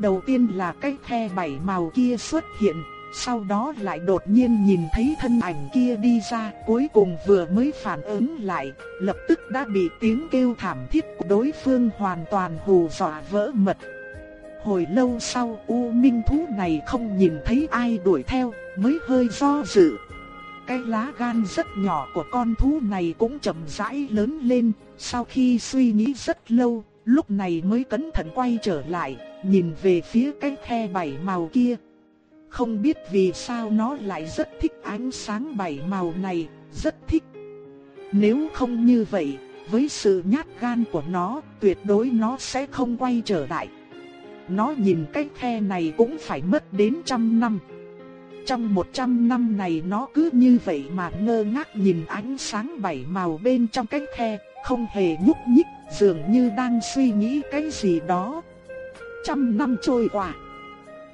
Đầu tiên là cái khe bảy màu kia xuất hiện, sau đó lại đột nhiên nhìn thấy thân ảnh kia đi ra, cuối cùng vừa mới phản ứng lại, lập tức đã bị tiếng kêu thảm thiết của đối phương hoàn toàn hù dọa vỡ mật. Hồi lâu sau U Minh thú này không nhìn thấy ai đuổi theo, mới hơi do dự, cái lá gan rất nhỏ của con thú này cũng chậm rãi lớn lên, sau khi suy nghĩ rất lâu, lúc này mới cẩn thận quay trở lại, nhìn về phía cái khe bảy màu kia. Không biết vì sao nó lại rất thích ánh sáng bảy màu này, rất thích. Nếu không như vậy, với sự nhát gan của nó, tuyệt đối nó sẽ không quay trở lại. Nó nhìn cái khe này cũng phải mất đến trăm năm. Trong 100 năm này nó cứ như vậy mà ngơ ngác nhìn ánh sáng bảy màu bên trong cái khe, không hề nhúc nhích, dường như đang suy nghĩ cái gì đó. Trăm năm trôi qua,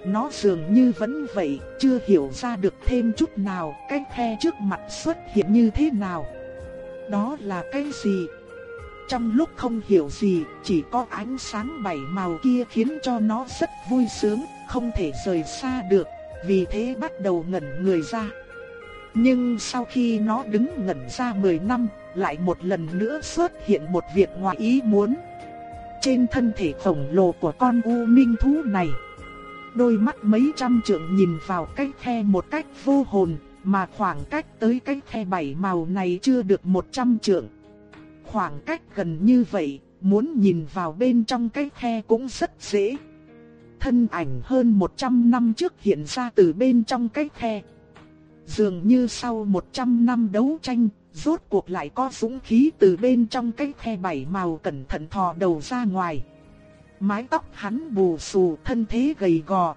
nó dường như vẫn vậy, chưa hiểu ra được thêm chút nào cái khe trước mặt xuất hiện như thế nào. Đó là cái gì? Trong lúc không hiểu gì, chỉ có ánh sáng bảy màu kia khiến cho nó rất vui sướng, không thể rời xa được vì thế bắt đầu ngẩn người ra. Nhưng sau khi nó đứng ngẩn ra 10 năm, lại một lần nữa xuất hiện một việc ngoài ý muốn. Trên thân thể khổng lồ của con u minh thú này, đôi mắt mấy trăm trượng nhìn vào cái khe một cách vô hồn, mà khoảng cách tới cái khe bảy màu này chưa được 100 trượng. Khoảng cách gần như vậy, muốn nhìn vào bên trong cái khe cũng rất dễ. Thân ảnh hơn 100 năm trước hiện ra từ bên trong cái khe. Dường như sau 100 năm đấu tranh, rốt cuộc lại có dũng khí từ bên trong cái khe bảy màu cẩn thận thò đầu ra ngoài. Mái tóc hắn bù xù thân thế gầy gò.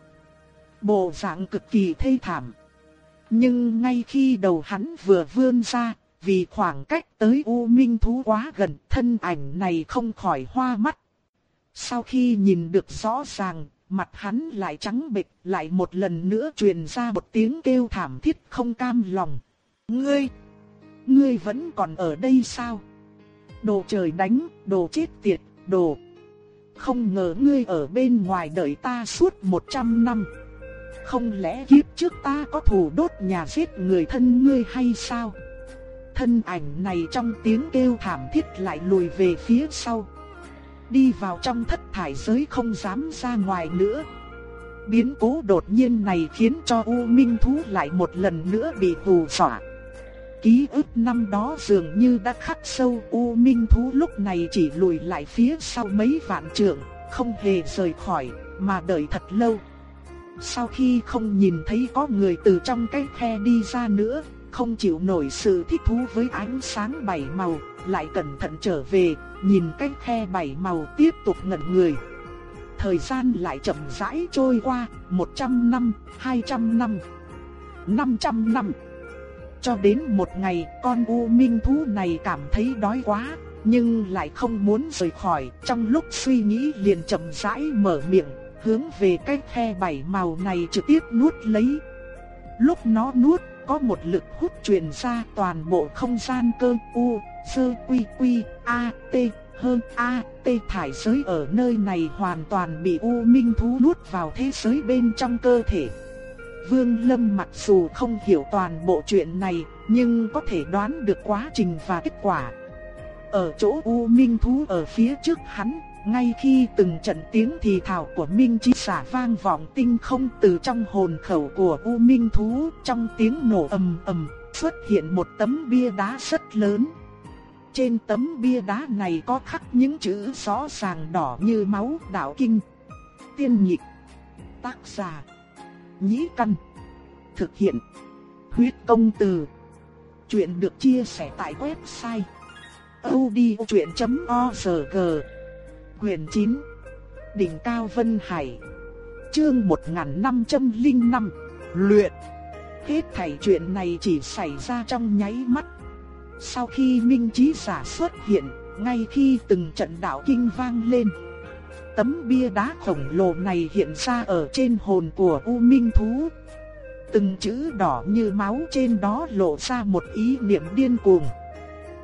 Bộ dạng cực kỳ thê thảm. Nhưng ngay khi đầu hắn vừa vươn ra, vì khoảng cách tới U Minh Thú quá gần, thân ảnh này không khỏi hoa mắt. Sau khi nhìn được rõ ràng, mặt hắn lại trắng bệch, lại một lần nữa truyền ra một tiếng kêu thảm thiết không cam lòng. Ngươi, ngươi vẫn còn ở đây sao? Đồ trời đánh, đồ chết tiệt, đồ. Không ngờ ngươi ở bên ngoài đợi ta suốt 100 năm. Không lẽ kiếp trước ta có thù đốt nhà giết người thân ngươi hay sao? Thân ảnh này trong tiếng kêu thảm thiết lại lùi về phía sau. Đi vào trong thất thải giới không dám ra ngoài nữa. Biến cố đột nhiên này khiến cho U Minh Thú lại một lần nữa bị hù dọa. Ký ức năm đó dường như đã khắc sâu U Minh Thú lúc này chỉ lùi lại phía sau mấy vạn trượng, không hề rời khỏi, mà đợi thật lâu. Sau khi không nhìn thấy có người từ trong cái khe đi ra nữa, không chịu nổi sự thích thú với ánh sáng bảy màu, lại cẩn thận trở về, nhìn cái khe bảy màu tiếp tục ngẩn người. Thời gian lại chậm rãi trôi qua, 100 năm, 200 năm, 500 năm. Cho đến một ngày, con u minh thú này cảm thấy đói quá, nhưng lại không muốn rời khỏi, trong lúc suy nghĩ liền chậm rãi mở miệng, hướng về cái khe bảy màu này trực tiếp nuốt lấy. Lúc nó nuốt, có một lực hút truyền ra toàn bộ không gian cơ u, sơ quy quy, a, t, hơn a, t thải giới ở nơi này hoàn toàn bị u minh thú nuốt vào thế giới bên trong cơ thể. Vương Lâm mặc dù không hiểu toàn bộ chuyện này, nhưng có thể đoán được quá trình và kết quả. Ở chỗ U Minh Thú ở phía trước hắn, ngay khi từng trận tiếng thì thào của Minh Chí xả vang vọng tinh không từ trong hồn khẩu của U Minh Thú, trong tiếng nổ ầm ầm, xuất hiện một tấm bia đá rất lớn. Trên tấm bia đá này có khắc những chữ rõ ràng đỏ như máu đạo kinh. Tiên nhịp, tác giả, nhĩ căn, thực hiện, huyết công từ. Chuyện được chia sẻ tại website odchuyện.org Quyền 9 Đỉnh Cao Vân Hải. Chương 1505 Luyện. Hết thảy chuyện này chỉ xảy ra trong nháy mắt. Sau khi Minh Chí giả xuất hiện Ngay khi từng trận đạo kinh vang lên Tấm bia đá khổng lồ này hiện ra ở trên hồn của U Minh Thú Từng chữ đỏ như máu trên đó lộ ra một ý niệm điên cuồng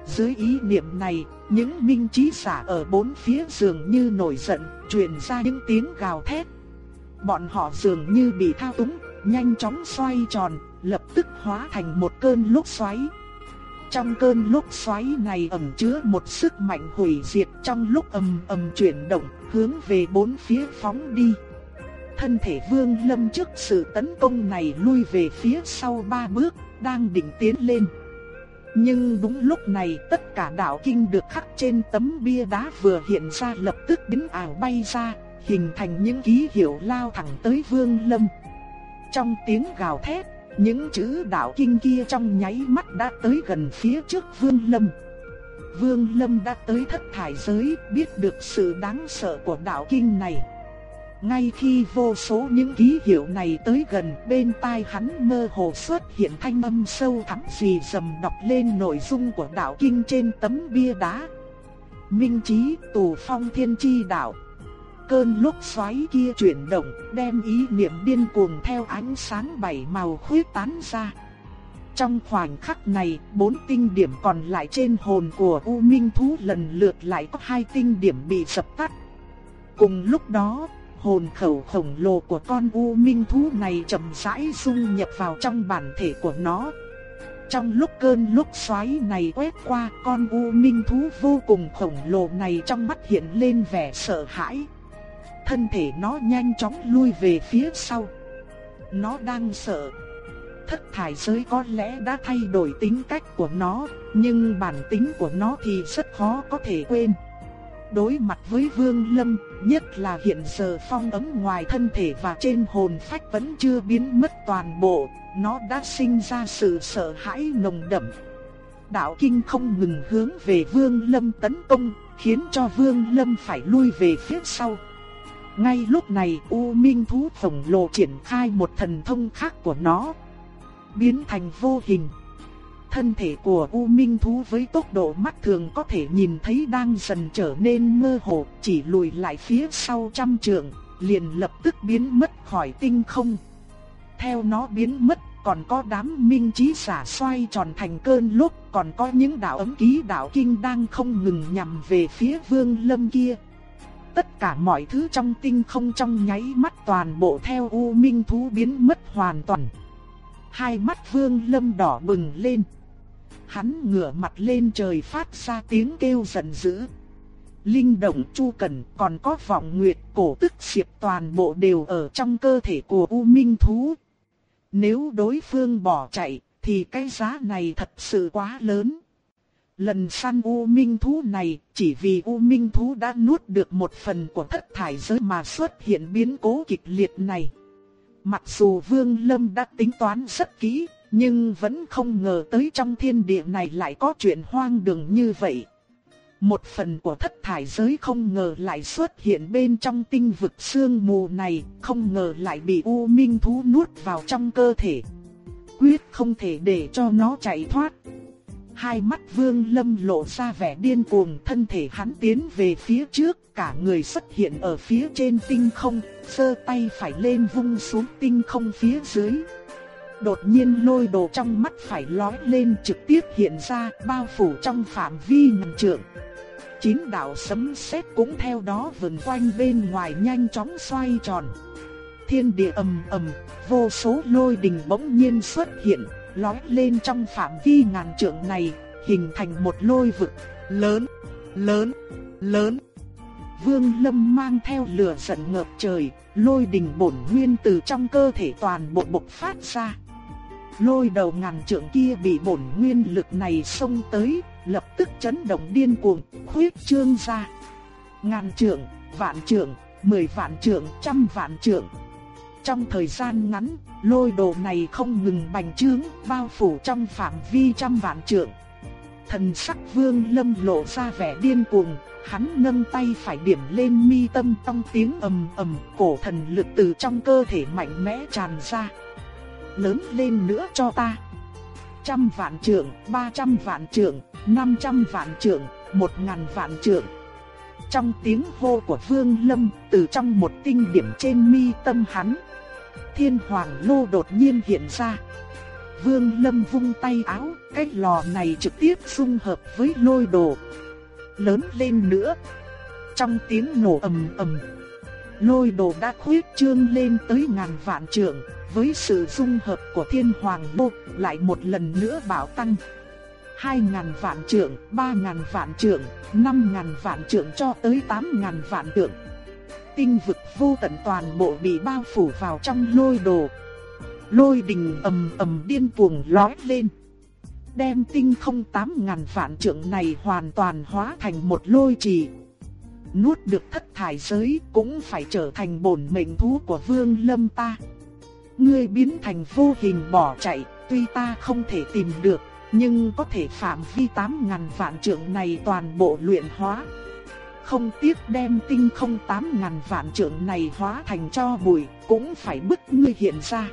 dưới ý niệm này, những minh trí giả ở bốn phía dường như nổi giận, truyền ra những tiếng gào thét. Bọn họ dường như bị thao túng, nhanh chóng xoay tròn, lập tức hóa thành một cơn lốc xoáy. Trong cơn lốc xoáy này ẩn chứa một sức mạnh hủy diệt trong lúc ầm ầm chuyển động, hướng về bốn phía phóng đi. Thân thể Vương Lâm trước sự tấn công này lui về phía sau ba bước, đang định tiến lên. Nhưng đúng lúc này tất cả đạo kinh được khắc trên tấm bia đá vừa hiện ra lập tức biến ảo bay ra, hình thành những ký hiệu lao thẳng tới Vương Lâm. Trong tiếng gào thét, những chữ đạo kinh kia trong nháy mắt đã tới gần phía trước Vương Lâm. Vương Lâm đã tới thất thải giới, biết được sự đáng sợ của đạo kinh này. Ngay khi vô số những ký hiệu này tới gần bên tai hắn mơ hồ xuất hiện thanh âm sâu thẳm gì dầm đọc lên nội dung của đạo kinh trên tấm bia đá. Minh trí tù phong thiên chi đạo. Cơn lốc xoáy kia chuyển động đem ý niệm điên cuồng theo ánh sáng bảy màu khuyết tán ra. Trong khoảnh khắc này, bốn tinh điểm còn lại trên hồn của U Minh Thú lần lượt lại có hai tinh điểm bị sập tắt. Cùng lúc đó, hồn khẩu khổng lồ của con u minh thú này chậm rãi dung nhập vào trong bản thể của nó. Trong lúc cơn lúc xoáy này quét qua, con u minh thú vô cùng khổng lồ này trong mắt hiện lên vẻ sợ hãi. Thân thể nó nhanh chóng lui về phía sau. Nó đang sợ. Thất thải giới có lẽ đã thay đổi tính cách của nó, nhưng bản tính của nó thì rất khó có thể quên. Đối mặt với Vương Lâm, nhất là hiện giờ phong ấm ngoài thân thể và trên hồn phách vẫn chưa biến mất toàn bộ, nó đã sinh ra sự sợ hãi nồng đậm. Đạo kinh không ngừng hướng về Vương Lâm tấn công, khiến cho Vương Lâm phải lui về phía sau. Ngay lúc này U Minh thú khổng lồ triển khai một thần thông khác của nó, biến thành vô hình. Thân thể của U Minh thú với tốc độ mắt thường có thể nhìn thấy đang dần trở nên mơ hồ, chỉ lùi lại phía sau trăm trượng, liền lập tức biến mất khỏi tinh không. Theo nó biến mất, còn có đám minh trí giả xoay tròn thành cơn lốc còn có những đạo ấm ký đạo kinh đang không ngừng nhằm về phía Vương Lâm kia. Tất cả mọi thứ trong tinh không trong nháy mắt toàn bộ theo U Minh thú biến mất hoàn toàn. Hai mắt Vương Lâm đỏ bừng lên. Hắn ngửa mặt lên trời phát ra tiếng kêu giận dữ. Linh động chu cần còn có vọng nguyệt cổ tức xiệp toàn bộ đều ở trong cơ thể của U Minh Thú. Nếu đối phương bỏ chạy, thì cái giá này thật sự quá lớn. Lần săn U Minh Thú này chỉ vì U Minh Thú đã nuốt được một phần của thất thải giới mà xuất hiện biến cố kịch liệt này. Mặc dù Vương Lâm đã tính toán rất kỹ, nhưng vẫn không ngờ tới trong thiên địa này lại có chuyện hoang đường như vậy. Một phần của thất thải giới không ngờ lại xuất hiện bên trong tinh vực sương mù này, không ngờ lại bị U Minh thú nuốt vào trong cơ thể. Quyết không thể để cho nó chạy thoát. Hai mắt Vương Lâm lộ ra vẻ điên cuồng, thân thể hắn tiến về phía trước, cả người xuất hiện ở phía trên tinh không, sơ tay phải lên vung xuống tinh không phía dưới. Đột nhiên lôi đồ trong mắt phải lói lên trực tiếp hiện ra, bao phủ trong phạm vi ngàn trượng. Chín đạo sấm sét cũng theo đó vần quanh bên ngoài nhanh chóng xoay tròn. Thiên địa ầm ầm, vô số lôi đình bỗng nhiên xuất hiện, lói lên trong phạm vi ngàn trượng này, hình thành một lôi vực lớn, lớn, lớn. Vương Lâm mang theo lửa giận ngập trời, lôi đình bổn nguyên từ trong cơ thể toàn bộ bộc phát ra. Lôi đầu ngàn trượng kia bị bổn nguyên lực này xông tới, lập tức chấn động điên cuồng, khuyết trương ra. Ngàn trượng, vạn trượng, mười vạn trượng, trăm vạn trượng. Trong thời gian ngắn, lôi đồ này không ngừng bành trướng, bao phủ trong phạm vi trăm vạn trượng. Thần sắc vương lâm lộ ra vẻ điên cuồng, hắn nâng tay phải điểm lên mi tâm trong tiếng ầm ầm, cổ thần lực từ trong cơ thể mạnh mẽ tràn ra. Lớn lên nữa cho ta. Trăm vạn trượng, ba trăm vạn trượng, năm trăm vạn trượng, một ngàn vạn trượng. Trong tiếng hô của Vương Lâm, từ trong một tinh điểm trên mi tâm hắn, Thiên Hoàng Lô đột nhiên hiện ra. Vương Lâm vung tay áo, cái lò này trực tiếp xung hợp với lôi đồ. Lớn lên nữa. Trong tiếng nổ ầm ầm, lôi đồ đã khuyết trương lên tới ngàn vạn trượng, với sự dung hợp của Thiên Hoàng Lô lại một lần nữa bảo tăng. Hai ngàn vạn trượng, ba ngàn vạn trượng, năm ngàn vạn trượng cho tới tám ngàn vạn trượng tinh vực vô tận toàn bộ bị bao phủ vào trong lôi đồ. Lôi đình ầm ầm điên cuồng lói lên. Đem tinh không tám ngàn vạn trượng này hoàn toàn hóa thành một lôi trì. Nuốt được thất thải giới cũng phải trở thành bổn mệnh thú của vương lâm ta. Ngươi biến thành vô hình bỏ chạy, tuy ta không thể tìm được, nhưng có thể phạm vi tám ngàn vạn trượng này toàn bộ luyện hóa không tiếc đem tinh không tám ngàn vạn trượng này hóa thành cho bụi, cũng phải bức ngươi hiện ra.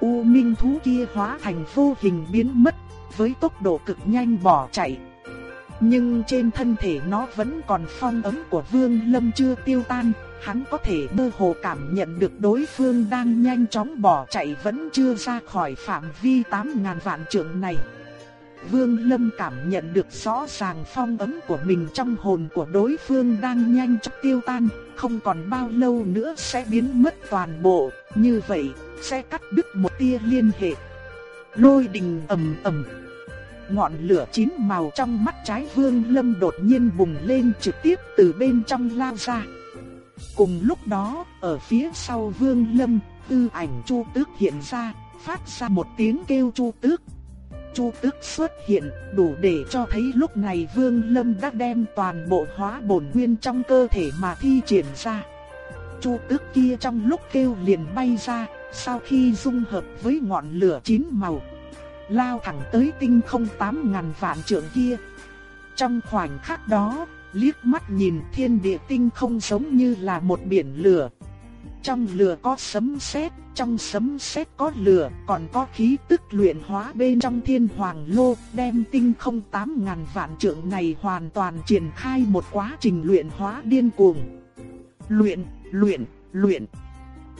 U minh thú kia hóa thành vô hình biến mất, với tốc độ cực nhanh bỏ chạy. Nhưng trên thân thể nó vẫn còn phong ấm của Vương Lâm chưa tiêu tan, hắn có thể mơ hồ cảm nhận được đối phương đang nhanh chóng bỏ chạy vẫn chưa ra khỏi phạm vi tám ngàn vạn trượng này. Vương Lâm cảm nhận được rõ ràng phong ấn của mình trong hồn của đối phương đang nhanh chóng tiêu tan, không còn bao lâu nữa sẽ biến mất toàn bộ, như vậy sẽ cắt đứt một tia liên hệ. Lôi đình ầm ầm. Ngọn lửa chín màu trong mắt trái Vương Lâm đột nhiên bùng lên trực tiếp từ bên trong lao ra. Cùng lúc đó, ở phía sau Vương Lâm, tư ảnh Chu Tước hiện ra, phát ra một tiếng kêu Chu Tước Chu Tước xuất hiện, đủ để cho thấy lúc này Vương Lâm đã đem toàn bộ hóa bổn nguyên trong cơ thể mà thi triển ra. Chu Tước kia trong lúc kêu liền bay ra, sau khi dung hợp với ngọn lửa chín màu, lao thẳng tới tinh không tám ngàn vạn trượng kia. Trong khoảnh khắc đó, liếc mắt nhìn thiên địa tinh không giống như là một biển lửa. Trong lửa có sấm sét, trong sấm sét có lửa, còn có khí tức luyện hóa bên trong thiên hoàng lô, đem tinh không tám ngàn vạn trượng này hoàn toàn triển khai một quá trình luyện hóa điên cuồng. Luyện, luyện, luyện.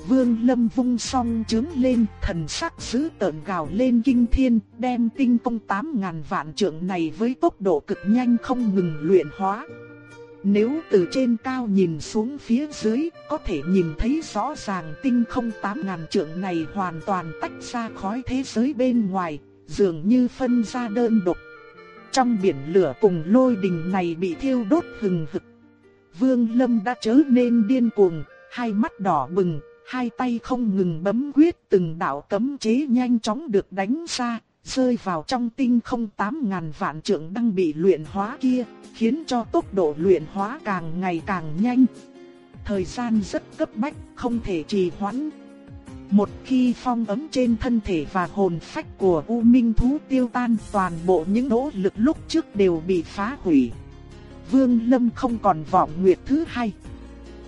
Vương Lâm vung song trướng lên, thần sắc giữ tợn gào lên kinh thiên, đem tinh công tám ngàn vạn trượng này với tốc độ cực nhanh không ngừng luyện hóa. Nếu từ trên cao nhìn xuống phía dưới, có thể nhìn thấy rõ ràng tinh không tám ngàn trượng này hoàn toàn tách ra khỏi thế giới bên ngoài, dường như phân ra đơn độc. Trong biển lửa cùng lôi đình này bị thiêu đốt hừng hực. Vương Lâm đã trở nên điên cuồng, hai mắt đỏ bừng, hai tay không ngừng bấm quyết từng đạo cấm chế nhanh chóng được đánh ra, rơi vào trong tinh không tám ngàn vạn trượng đang bị luyện hóa kia, khiến cho tốc độ luyện hóa càng ngày càng nhanh. Thời gian rất cấp bách, không thể trì hoãn. Một khi phong ấm trên thân thể và hồn phách của U Minh Thú tiêu tan toàn bộ những nỗ lực lúc trước đều bị phá hủy. Vương Lâm không còn vọng nguyệt thứ hai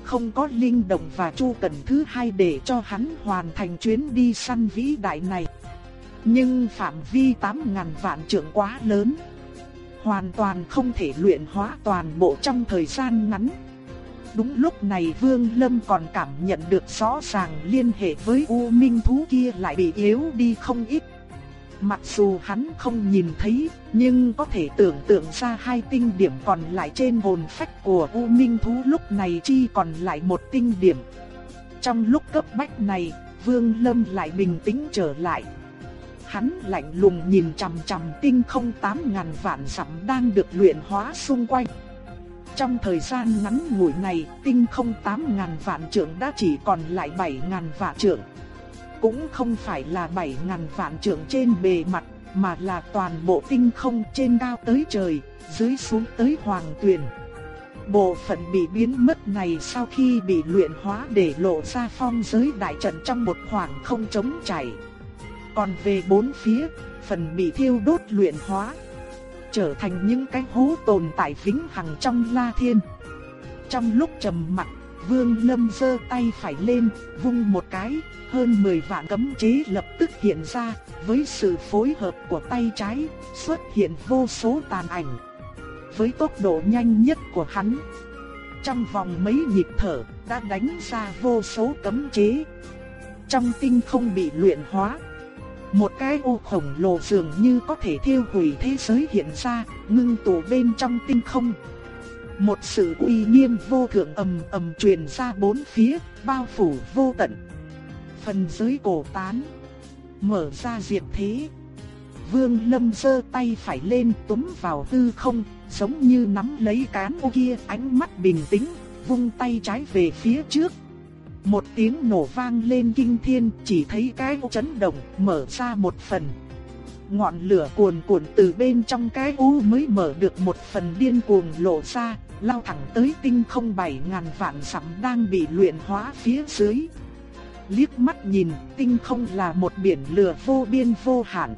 không có linh động và chu cần thứ hai để cho hắn hoàn thành chuyến đi săn vĩ đại này. Nhưng phạm vi 8.000 vạn trượng quá lớn. Hoàn toàn không thể luyện hóa toàn bộ trong thời gian ngắn. Đúng lúc này Vương Lâm còn cảm nhận được rõ ràng liên hệ với U Minh Thú kia lại bị yếu đi không ít. Mặc dù hắn không nhìn thấy, nhưng có thể tưởng tượng ra hai tinh điểm còn lại trên hồn phách của U Minh Thú lúc này chi còn lại một tinh điểm. Trong lúc cấp bách này, Vương Lâm lại bình tĩnh trở lại. Hắn lạnh lùng nhìn chằm chằm tinh không tám ngàn vạn dặm đang được luyện hóa xung quanh. Trong thời gian ngắn ngủi này, tinh không tám ngàn vạn trượng đã chỉ còn lại bảy ngàn vạn trượng cũng không phải là bảy ngàn vạn trượng trên bề mặt, mà là toàn bộ tinh không trên cao tới trời, dưới xuống tới hoàng tuyền. Bộ phận bị biến mất này sau khi bị luyện hóa để lộ ra phong giới đại trận trong một khoảng không trống chảy. Còn về bốn phía, phần bị thiêu đốt luyện hóa, trở thành những cái hố tồn tại vĩnh hằng trong la thiên. Trong lúc trầm mặc, Vương Lâm giơ tay phải lên, vung một cái, hơn 10 vạn cấm chế lập tức hiện ra, với sự phối hợp của tay trái, xuất hiện vô số tàn ảnh. Với tốc độ nhanh nhất của hắn, trong vòng mấy nhịp thở, đã đánh ra vô số cấm chế. Trong tinh không bị luyện hóa, một cái ô khổng lồ dường như có thể thiêu hủy thế giới hiện ra, ngưng tụ bên trong tinh không. Một sự uy nghiêm vô thượng ầm ầm truyền ra bốn phía, bao phủ vô tận. Phần giới cổ tán, mở ra diệt thế. Vương Lâm giơ tay phải lên túm vào tư không, giống như nắm lấy cán ô kia, ánh mắt bình tĩnh, vung tay trái về phía trước. Một tiếng nổ vang lên kinh thiên, chỉ thấy cái u chấn động, mở ra một phần. Ngọn lửa cuồn cuộn từ bên trong cái u mới mở được một phần điên cuồng lộ ra, lao thẳng tới tinh không bảy ngàn vạn dặm đang bị luyện hóa phía dưới. Liếc mắt nhìn, tinh không là một biển lửa vô biên vô hạn.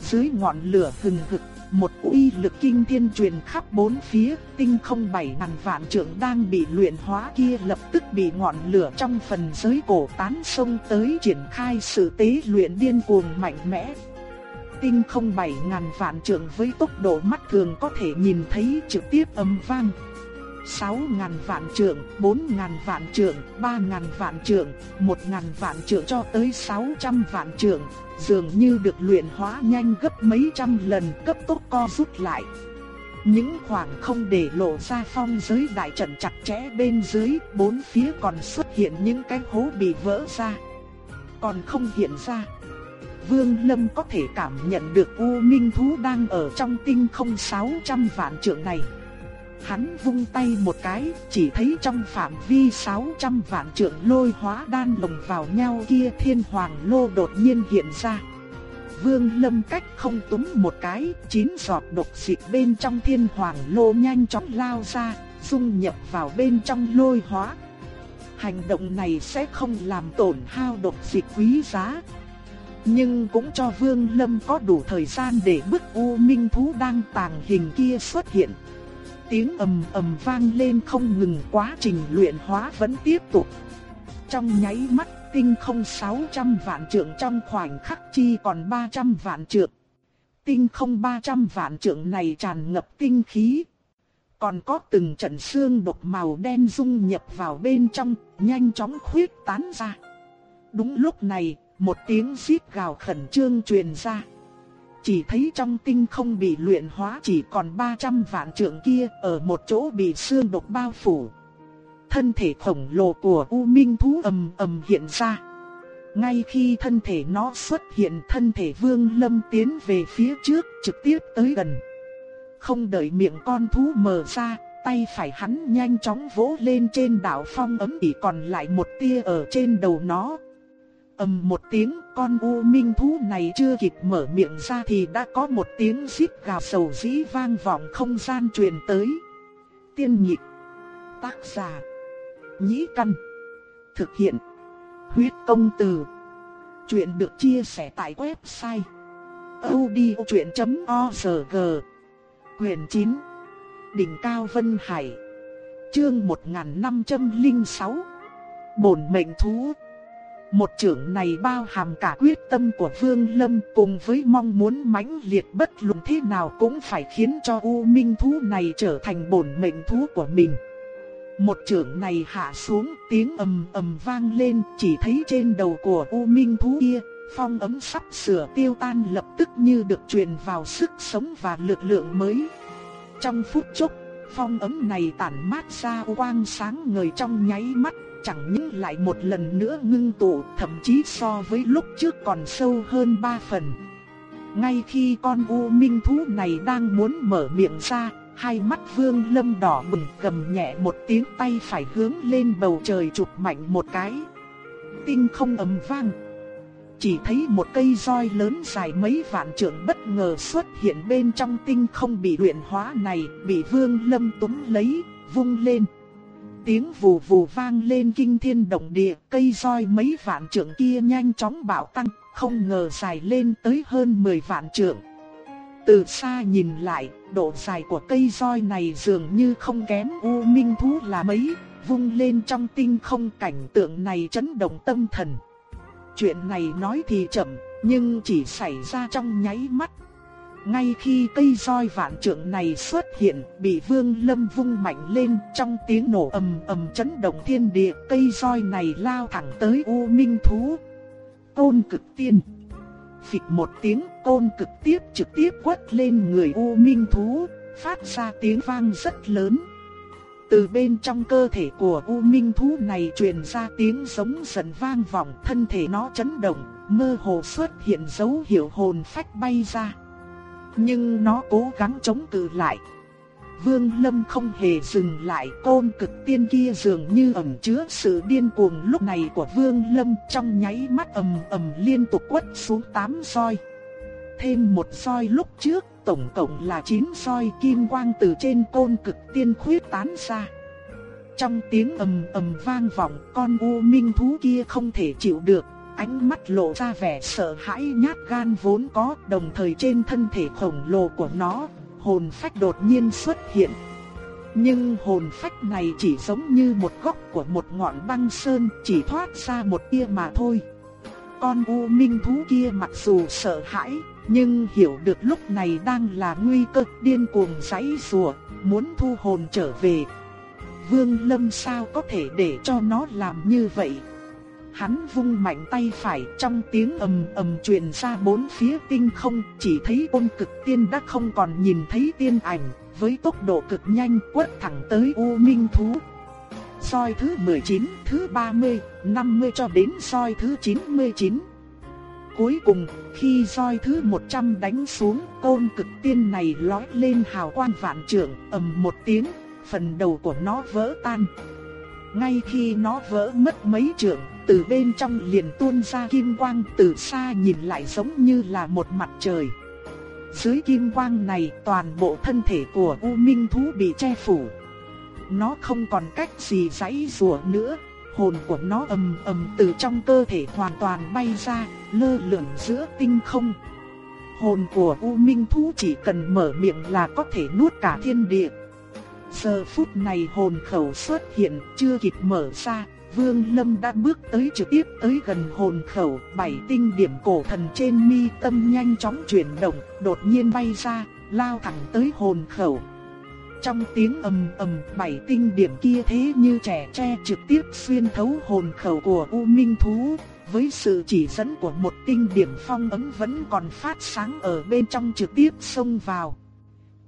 Dưới ngọn lửa hừng hực, một uy lực kinh thiên truyền khắp bốn phía, tinh không bảy ngàn vạn trượng đang bị luyện hóa kia lập tức bị ngọn lửa trong phần giới cổ tán sông tới triển khai sự tế luyện điên cuồng mạnh mẽ tinh không bảy ngàn vạn trượng với tốc độ mắt thường có thể nhìn thấy trực tiếp âm vang. Sáu ngàn vạn trượng, bốn ngàn vạn trượng, ba ngàn vạn trượng, một ngàn vạn trượng cho tới sáu trăm vạn trượng, dường như được luyện hóa nhanh gấp mấy trăm lần cấp tốc co rút lại. Những khoảng không để lộ ra phong giới đại trận chặt chẽ bên dưới, bốn phía còn xuất hiện những cái hố bị vỡ ra. Còn không hiện ra. Vương Lâm có thể cảm nhận được U Minh Thú đang ở trong tinh không 600 vạn trượng này. Hắn vung tay một cái, chỉ thấy trong phạm vi 600 vạn trượng lôi hóa đan lồng vào nhau kia thiên hoàng lô đột nhiên hiện ra. Vương Lâm cách không túm một cái, chín giọt độc dịch bên trong thiên hoàng lô nhanh chóng lao ra, dung nhập vào bên trong lôi hóa. Hành động này sẽ không làm tổn hao độc dịch quý giá. Nhưng cũng cho Vương Lâm có đủ thời gian để bức U Minh Thú đang tàng hình kia xuất hiện. Tiếng ầm ầm vang lên không ngừng quá trình luyện hóa vẫn tiếp tục. Trong nháy mắt tinh không 600 vạn trượng trong khoảnh khắc chi còn 300 vạn trượng. Tinh không 300 vạn trượng này tràn ngập tinh khí. Còn có từng trận xương độc màu đen dung nhập vào bên trong, nhanh chóng khuyết tán ra. Đúng lúc này, một tiếng xít gào khẩn trương truyền ra. Chỉ thấy trong tinh không bị luyện hóa chỉ còn 300 vạn trượng kia ở một chỗ bị xương độc bao phủ thân thể khổng lồ của U Minh thú ầm ầm hiện ra. Ngay khi thân thể nó xuất hiện, thân thể Vương Lâm tiến về phía trước, trực tiếp tới gần. Không đợi miệng con thú mở ra, tay phải hắn nhanh chóng vỗ lên trên đạo phong ấm ỉ còn lại một tia ở trên đầu nó ầm một tiếng, con u minh thú này chưa kịp mở miệng ra thì đã có một tiếng xít gào sầu dĩ vang vọng không gian truyền tới. Tiên nhịp, tác giả nhĩ căn. Thực hiện. Huyết công từ. Chuyện được chia sẻ tại website. odchuyện.org Quyền 9. Đỉnh Cao Vân Hải. Chương 1506. Bổn mệnh thú. Một trưởng này bao hàm cả quyết tâm của Vương Lâm cùng với mong muốn mãnh liệt bất luận thế nào cũng phải khiến cho U Minh thú này trở thành bổn mệnh thú của mình. Một trưởng này hạ xuống tiếng ầm ầm vang lên chỉ thấy trên đầu của U Minh thú kia, phong ấm sắp sửa tiêu tan lập tức như được truyền vào sức sống và lực lượng mới. Trong phút chốc, phong ấm này tản mát ra quang sáng ngời trong nháy mắt, chẳng những lại một lần nữa ngưng tụ, thậm chí so với lúc trước còn sâu hơn ba phần. Ngay khi con U Minh thú này đang muốn mở miệng ra, Hai mắt vương lâm đỏ bừng cầm nhẹ một tiếng tay phải hướng lên bầu trời chụp mạnh một cái. Tinh không ầm vang. Chỉ thấy một cây roi lớn dài mấy vạn trượng bất ngờ xuất hiện bên trong tinh không bị luyện hóa này, bị vương lâm túm lấy, vung lên. Tiếng vù vù vang lên kinh thiên động địa, cây roi mấy vạn trượng kia nhanh chóng bạo tăng, không ngờ dài lên tới hơn 10 vạn trượng. Từ xa nhìn lại, độ dài của cây roi này dường như không kém U Minh Thú là mấy, vung lên trong tinh không cảnh tượng này chấn động tâm thần. Chuyện này nói thì chậm, nhưng chỉ xảy ra trong nháy mắt. Ngay khi cây roi vạn trượng này xuất hiện, bị Vương Lâm vung mạnh lên trong tiếng nổ ầm ầm chấn động thiên địa, cây roi này lao thẳng tới U Minh Thú. Côn cực tiên phịch một tiếng côn cực tiếp trực tiếp quất lên người U Minh Thú, phát ra tiếng vang rất lớn. Từ bên trong cơ thể của U Minh Thú này truyền ra tiếng giống dần vang vọng, thân thể nó chấn động, mơ hồ xuất hiện dấu hiệu hồn phách bay ra. Nhưng nó cố gắng chống cự lại. Vương Lâm không hề dừng lại côn cực tiên kia dường như ẩn chứa sự điên cuồng lúc này của Vương Lâm trong nháy mắt ầm ầm liên tục quất xuống tám roi. Thêm một roi lúc trước, tổng cộng là 9 roi kim quang từ trên côn cực tiên khuyết tán ra. Trong tiếng ầm ầm vang vọng, con u minh thú kia không thể chịu được, ánh mắt lộ ra vẻ sợ hãi nhát gan vốn có, đồng thời trên thân thể khổng lồ của nó hồn phách đột nhiên xuất hiện. Nhưng hồn phách này chỉ giống như một góc của một ngọn băng sơn chỉ thoát ra một tia mà thôi. Con u minh thú kia mặc dù sợ hãi, nhưng hiểu được lúc này đang là nguy cơ điên cuồng giãy rùa, muốn thu hồn trở về. Vương Lâm sao có thể để cho nó làm như vậy? Hắn vung mạnh tay phải trong tiếng ầm ầm truyền ra bốn phía tinh không, chỉ thấy ôn cực tiên đã không còn nhìn thấy tiên ảnh, với tốc độ cực nhanh quất thẳng tới U Minh Thú. Soi thứ 19, thứ 30, 50 cho đến soi thứ 99. Cuối cùng, khi soi thứ 100 đánh xuống, côn cực tiên này lói lên hào quang vạn trượng, ầm một tiếng, phần đầu của nó vỡ tan. Ngay khi nó vỡ mất mấy trượng, từ bên trong liền tuôn ra kim quang từ xa nhìn lại giống như là một mặt trời. Dưới kim quang này toàn bộ thân thể của U Minh Thú bị che phủ. Nó không còn cách gì giãy rùa nữa, hồn của nó ầm ầm từ trong cơ thể hoàn toàn bay ra, lơ lửng giữa tinh không. Hồn của U Minh Thú chỉ cần mở miệng là có thể nuốt cả thiên địa. Giờ phút này hồn khẩu xuất hiện, chưa kịp mở ra, Vương Lâm đã bước tới trực tiếp tới gần hồn khẩu, bảy tinh điểm cổ thần trên mi tâm nhanh chóng chuyển động, đột nhiên bay ra, lao thẳng tới hồn khẩu. Trong tiếng ầm ầm, bảy tinh điểm kia thế như trẻ tre trực tiếp xuyên thấu hồn khẩu của U Minh thú, với sự chỉ dẫn của một tinh điểm phong ấn vẫn còn phát sáng ở bên trong trực tiếp xông vào.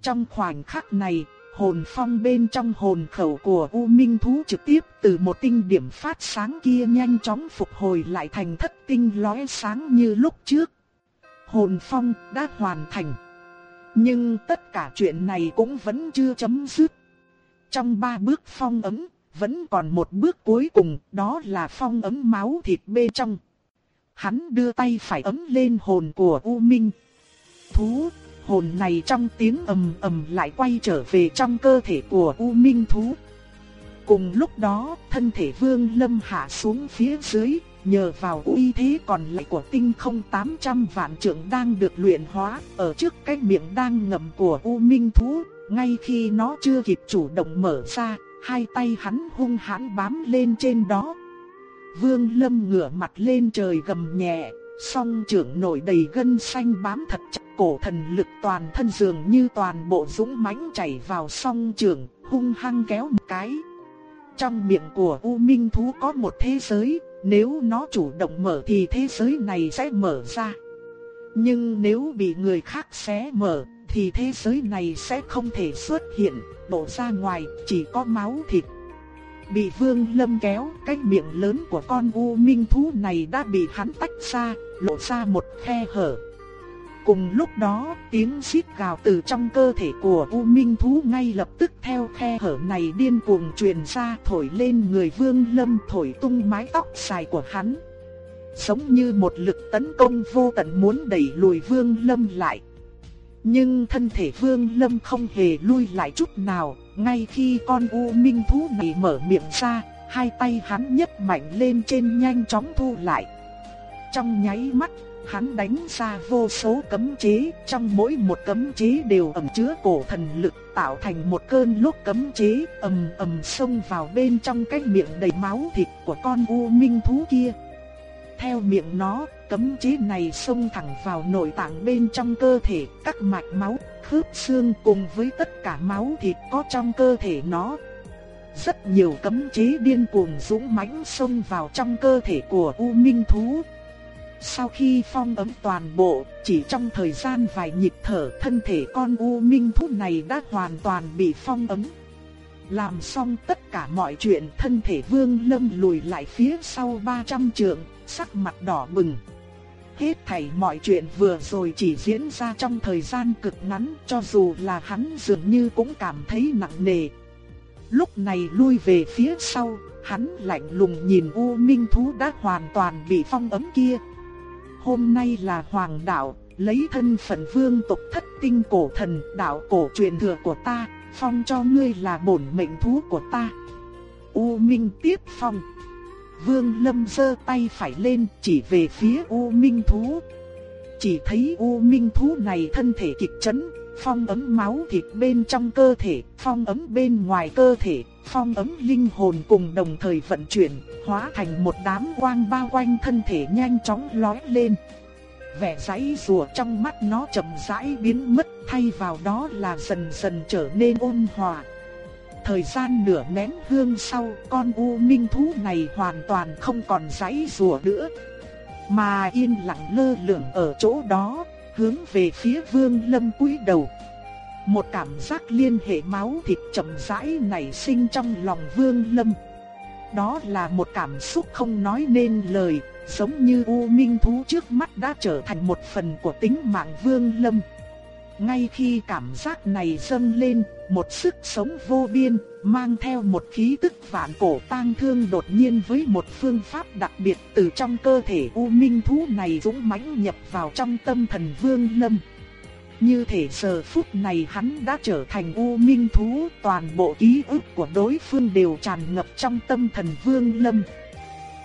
Trong khoảnh khắc này, hồn phong bên trong hồn khẩu của U Minh thú trực tiếp từ một tinh điểm phát sáng kia nhanh chóng phục hồi lại thành thất tinh lóe sáng như lúc trước. Hồn phong đã hoàn thành. Nhưng tất cả chuyện này cũng vẫn chưa chấm dứt. Trong ba bước phong ấm, vẫn còn một bước cuối cùng, đó là phong ấm máu thịt bên trong. Hắn đưa tay phải ấm lên hồn của U Minh. Thú, hồn này trong tiếng ầm ầm lại quay trở về trong cơ thể của U Minh Thú. Cùng lúc đó, thân thể Vương Lâm hạ xuống phía dưới, nhờ vào uy thế còn lại của tinh không 800 vạn trượng đang được luyện hóa, ở trước cái miệng đang ngậm của U Minh Thú, ngay khi nó chưa kịp chủ động mở ra, hai tay hắn hung hãn bám lên trên đó. Vương Lâm ngửa mặt lên trời gầm nhẹ, song trưởng nổi đầy gân xanh bám thật chặt cổ thần lực toàn thân dường như toàn bộ dũng mãnh chảy vào song trưởng, hung hăng kéo một cái. Trong miệng của U Minh Thú có một thế giới, nếu nó chủ động mở thì thế giới này sẽ mở ra. Nhưng nếu bị người khác xé mở, thì thế giới này sẽ không thể xuất hiện, đổ ra ngoài, chỉ có máu thịt. Bị Vương Lâm kéo, cái miệng lớn của con U Minh Thú này đã bị hắn tách ra, lộ ra một khe hở. Cùng lúc đó, tiếng xít gào từ trong cơ thể của U Minh Thú ngay lập tức theo khe hở này điên cuồng truyền ra thổi lên người Vương Lâm thổi tung mái tóc dài của hắn. Giống như một lực tấn công vô tận muốn đẩy lùi Vương Lâm lại. Nhưng thân thể Vương Lâm không hề lui lại chút nào, ngay khi con U Minh Thú này mở miệng ra, hai tay hắn nhấc mạnh lên trên nhanh chóng thu lại. Trong nháy mắt, hắn đánh ra vô số cấm chế, trong mỗi một cấm chế đều ẩn chứa cổ thần lực, tạo thành một cơn lốc cấm chế, ầm ầm xông vào bên trong cái miệng đầy máu thịt của con u minh thú kia. Theo miệng nó, cấm chế này xông thẳng vào nội tạng bên trong cơ thể, các mạch máu, khớp xương cùng với tất cả máu thịt có trong cơ thể nó. Rất nhiều cấm chế điên cuồng dũng mãnh xông vào trong cơ thể của U Minh thú, sau khi phong ấm toàn bộ, chỉ trong thời gian vài nhịp thở thân thể con U Minh thú này đã hoàn toàn bị phong ấm. Làm xong tất cả mọi chuyện thân thể vương lâm lùi lại phía sau 300 trượng, sắc mặt đỏ bừng. Hết thảy mọi chuyện vừa rồi chỉ diễn ra trong thời gian cực ngắn cho dù là hắn dường như cũng cảm thấy nặng nề. Lúc này lui về phía sau, hắn lạnh lùng nhìn U Minh Thú đã hoàn toàn bị phong ấm kia, hôm nay là hoàng đạo, lấy thân phận vương tộc thất tinh cổ thần, đạo cổ truyền thừa của ta, phong cho ngươi là bổn mệnh thú của ta. U Minh tiếp phong. Vương Lâm giơ tay phải lên chỉ về phía U Minh thú. Chỉ thấy U Minh thú này thân thể kịch chấn, phong ấm máu thịt bên trong cơ thể, phong ấm bên ngoài cơ thể, phong ấm linh hồn cùng đồng thời vận chuyển, hóa thành một đám quang bao quanh thân thể nhanh chóng lói lên. Vẻ giấy rùa trong mắt nó chậm rãi biến mất, thay vào đó là dần dần trở nên ôn hòa. Thời gian nửa nén hương sau, con u minh thú này hoàn toàn không còn giấy rùa nữa, mà yên lặng lơ lửng ở chỗ đó, hướng về phía Vương Lâm cúi đầu. Một cảm giác liên hệ máu thịt chậm rãi nảy sinh trong lòng Vương Lâm. Đó là một cảm xúc không nói nên lời, giống như U Minh thú trước mắt đã trở thành một phần của tính mạng Vương Lâm ngay khi cảm giác này dâng lên, một sức sống vô biên, mang theo một khí tức vạn cổ tang thương đột nhiên với một phương pháp đặc biệt từ trong cơ thể U Minh thú này dũng mãnh nhập vào trong tâm thần Vương Lâm. Như thể giờ phút này hắn đã trở thành U Minh thú, toàn bộ ký ức của đối phương đều tràn ngập trong tâm thần Vương Lâm.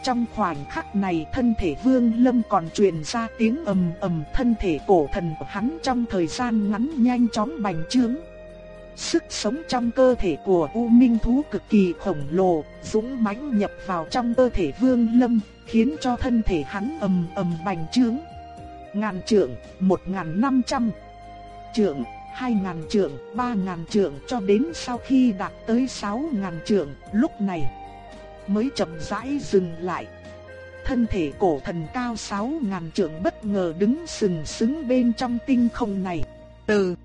Trong khoảnh khắc này thân thể Vương Lâm còn truyền ra tiếng ầm ầm thân thể cổ thần của hắn trong thời gian ngắn nhanh chóng bành trướng. Sức sống trong cơ thể của U Minh thú cực kỳ khổng lồ, dũng mãnh nhập vào trong cơ thể Vương Lâm, khiến cho thân thể hắn ầm ầm bành trướng. Ngàn trượng, một ngàn năm trăm trượng, hai ngàn trượng, ba ngàn trượng cho đến sau khi đạt tới sáu ngàn trượng, lúc này mới chậm rãi dừng lại. Thân thể cổ thần cao sáu ngàn trượng bất ngờ đứng sừng sững bên trong tinh không này. Từ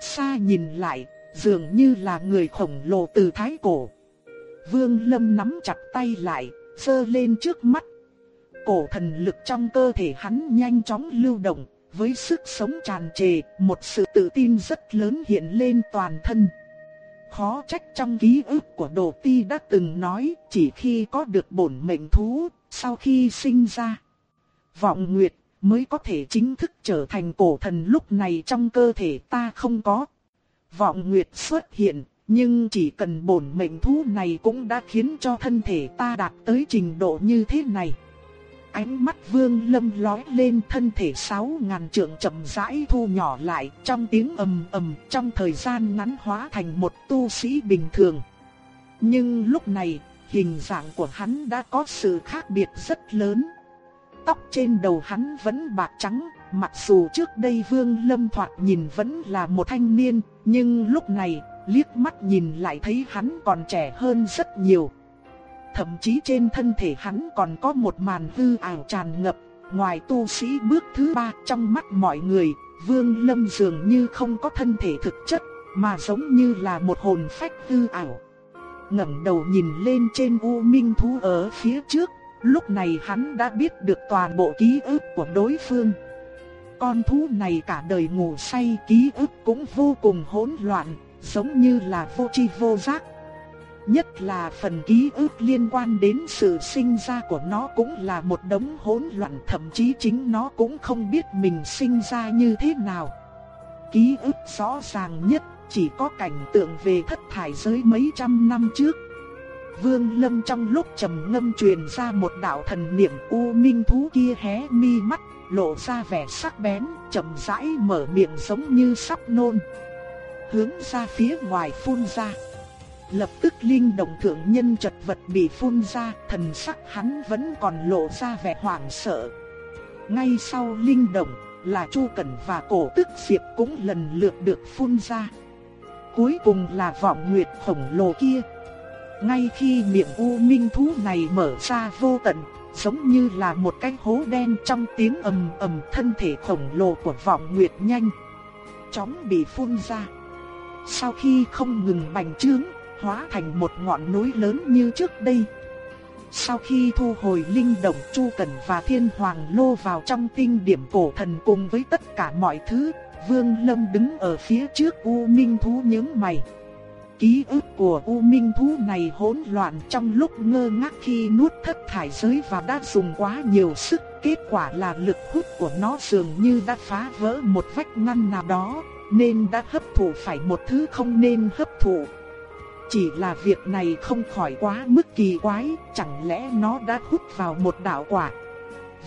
xa nhìn lại, dường như là người khổng lồ từ thái cổ. Vương Lâm nắm chặt tay lại, sơ lên trước mắt. Cổ thần lực trong cơ thể hắn nhanh chóng lưu động, với sức sống tràn trề, một sự tự tin rất lớn hiện lên toàn thân. Khó trách trong ký ức của Đồ Ti đã từng nói, chỉ khi có được bổn mệnh thú, sau khi sinh ra, vọng nguyệt mới có thể chính thức trở thành cổ thần lúc này trong cơ thể ta không có. Vọng nguyệt xuất hiện, nhưng chỉ cần bổn mệnh thú này cũng đã khiến cho thân thể ta đạt tới trình độ như thế này. Ánh mắt vương lâm lói lên thân thể sáu ngàn trượng chậm rãi thu nhỏ lại trong tiếng ầm ầm trong thời gian ngắn hóa thành một tu sĩ bình thường. Nhưng lúc này, hình dạng của hắn đã có sự khác biệt rất lớn. Tóc trên đầu hắn vẫn bạc trắng, mặc dù trước đây vương lâm thoạt nhìn vẫn là một thanh niên, nhưng lúc này, liếc mắt nhìn lại thấy hắn còn trẻ hơn rất nhiều. Thậm chí trên thân thể hắn còn có một màn hư ảo tràn ngập, ngoài tu sĩ bước thứ ba trong mắt mọi người, Vương Lâm dường như không có thân thể thực chất, mà giống như là một hồn phách hư ảo. ngẩng đầu nhìn lên trên U Minh thú ở phía trước, lúc này hắn đã biết được toàn bộ ký ức của đối phương. Con thú này cả đời ngủ say ký ức cũng vô cùng hỗn loạn, giống như là vô tri vô giác, Nhất là phần ký ức liên quan đến sự sinh ra của nó cũng là một đống hỗn loạn thậm chí chính nó cũng không biết mình sinh ra như thế nào. Ký ức rõ ràng nhất chỉ có cảnh tượng về thất thải giới mấy trăm năm trước. Vương Lâm trong lúc trầm ngâm truyền ra một đạo thần niệm u minh thú kia hé mi mắt, lộ ra vẻ sắc bén, chậm rãi mở miệng giống như sắp nôn. Hướng ra phía ngoài phun ra. Lập tức linh động thượng nhân chật vật bị phun ra, thần sắc hắn vẫn còn lộ ra vẻ hoảng sợ. Ngay sau linh động là Chu Cẩn và cổ tức diệp cũng lần lượt được phun ra. Cuối cùng là vọng nguyệt khổng lồ kia. Ngay khi miệng u minh thú này mở ra vô tận, giống như là một cái hố đen trong tiếng ầm ầm thân thể khổng lồ của vọng nguyệt nhanh. Chóng bị phun ra. Sau khi không ngừng bành trướng, hóa thành một ngọn núi lớn như trước đây. Sau khi thu hồi linh động Chu Cẩn và Thiên Hoàng lô vào trong tinh điểm cổ thần cùng với tất cả mọi thứ, Vương Lâm đứng ở phía trước U Minh Thú nhướng mày. Ký ức của U Minh Thú này hỗn loạn trong lúc ngơ ngác khi nuốt thất thải giới và đã dùng quá nhiều sức, kết quả là lực hút của nó dường như đã phá vỡ một vách ngăn nào đó, nên đã hấp thụ phải một thứ không nên hấp thụ. Chỉ là việc này không khỏi quá mức kỳ quái, chẳng lẽ nó đã hút vào một đạo quả.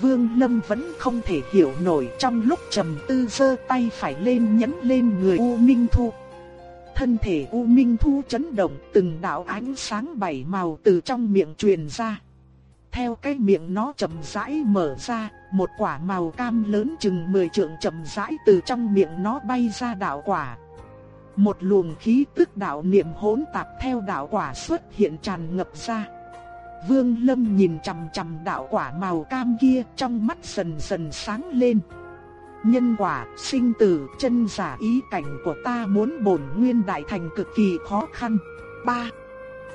Vương Lâm vẫn không thể hiểu nổi trong lúc trầm tư giơ tay phải lên nhấn lên người U Minh Thu. Thân thể U Minh Thu chấn động từng đạo ánh sáng bảy màu từ trong miệng truyền ra. Theo cái miệng nó chậm rãi mở ra, một quả màu cam lớn chừng 10 trượng chậm rãi từ trong miệng nó bay ra đạo quả. Một luồng khí tức đạo niệm hỗn tạp theo đạo quả xuất hiện tràn ngập ra. Vương Lâm nhìn chằm chằm đạo quả màu cam kia trong mắt dần dần sáng lên. Nhân quả, sinh tử, chân giả ý cảnh của ta muốn bổn nguyên đại thành cực kỳ khó khăn. 3.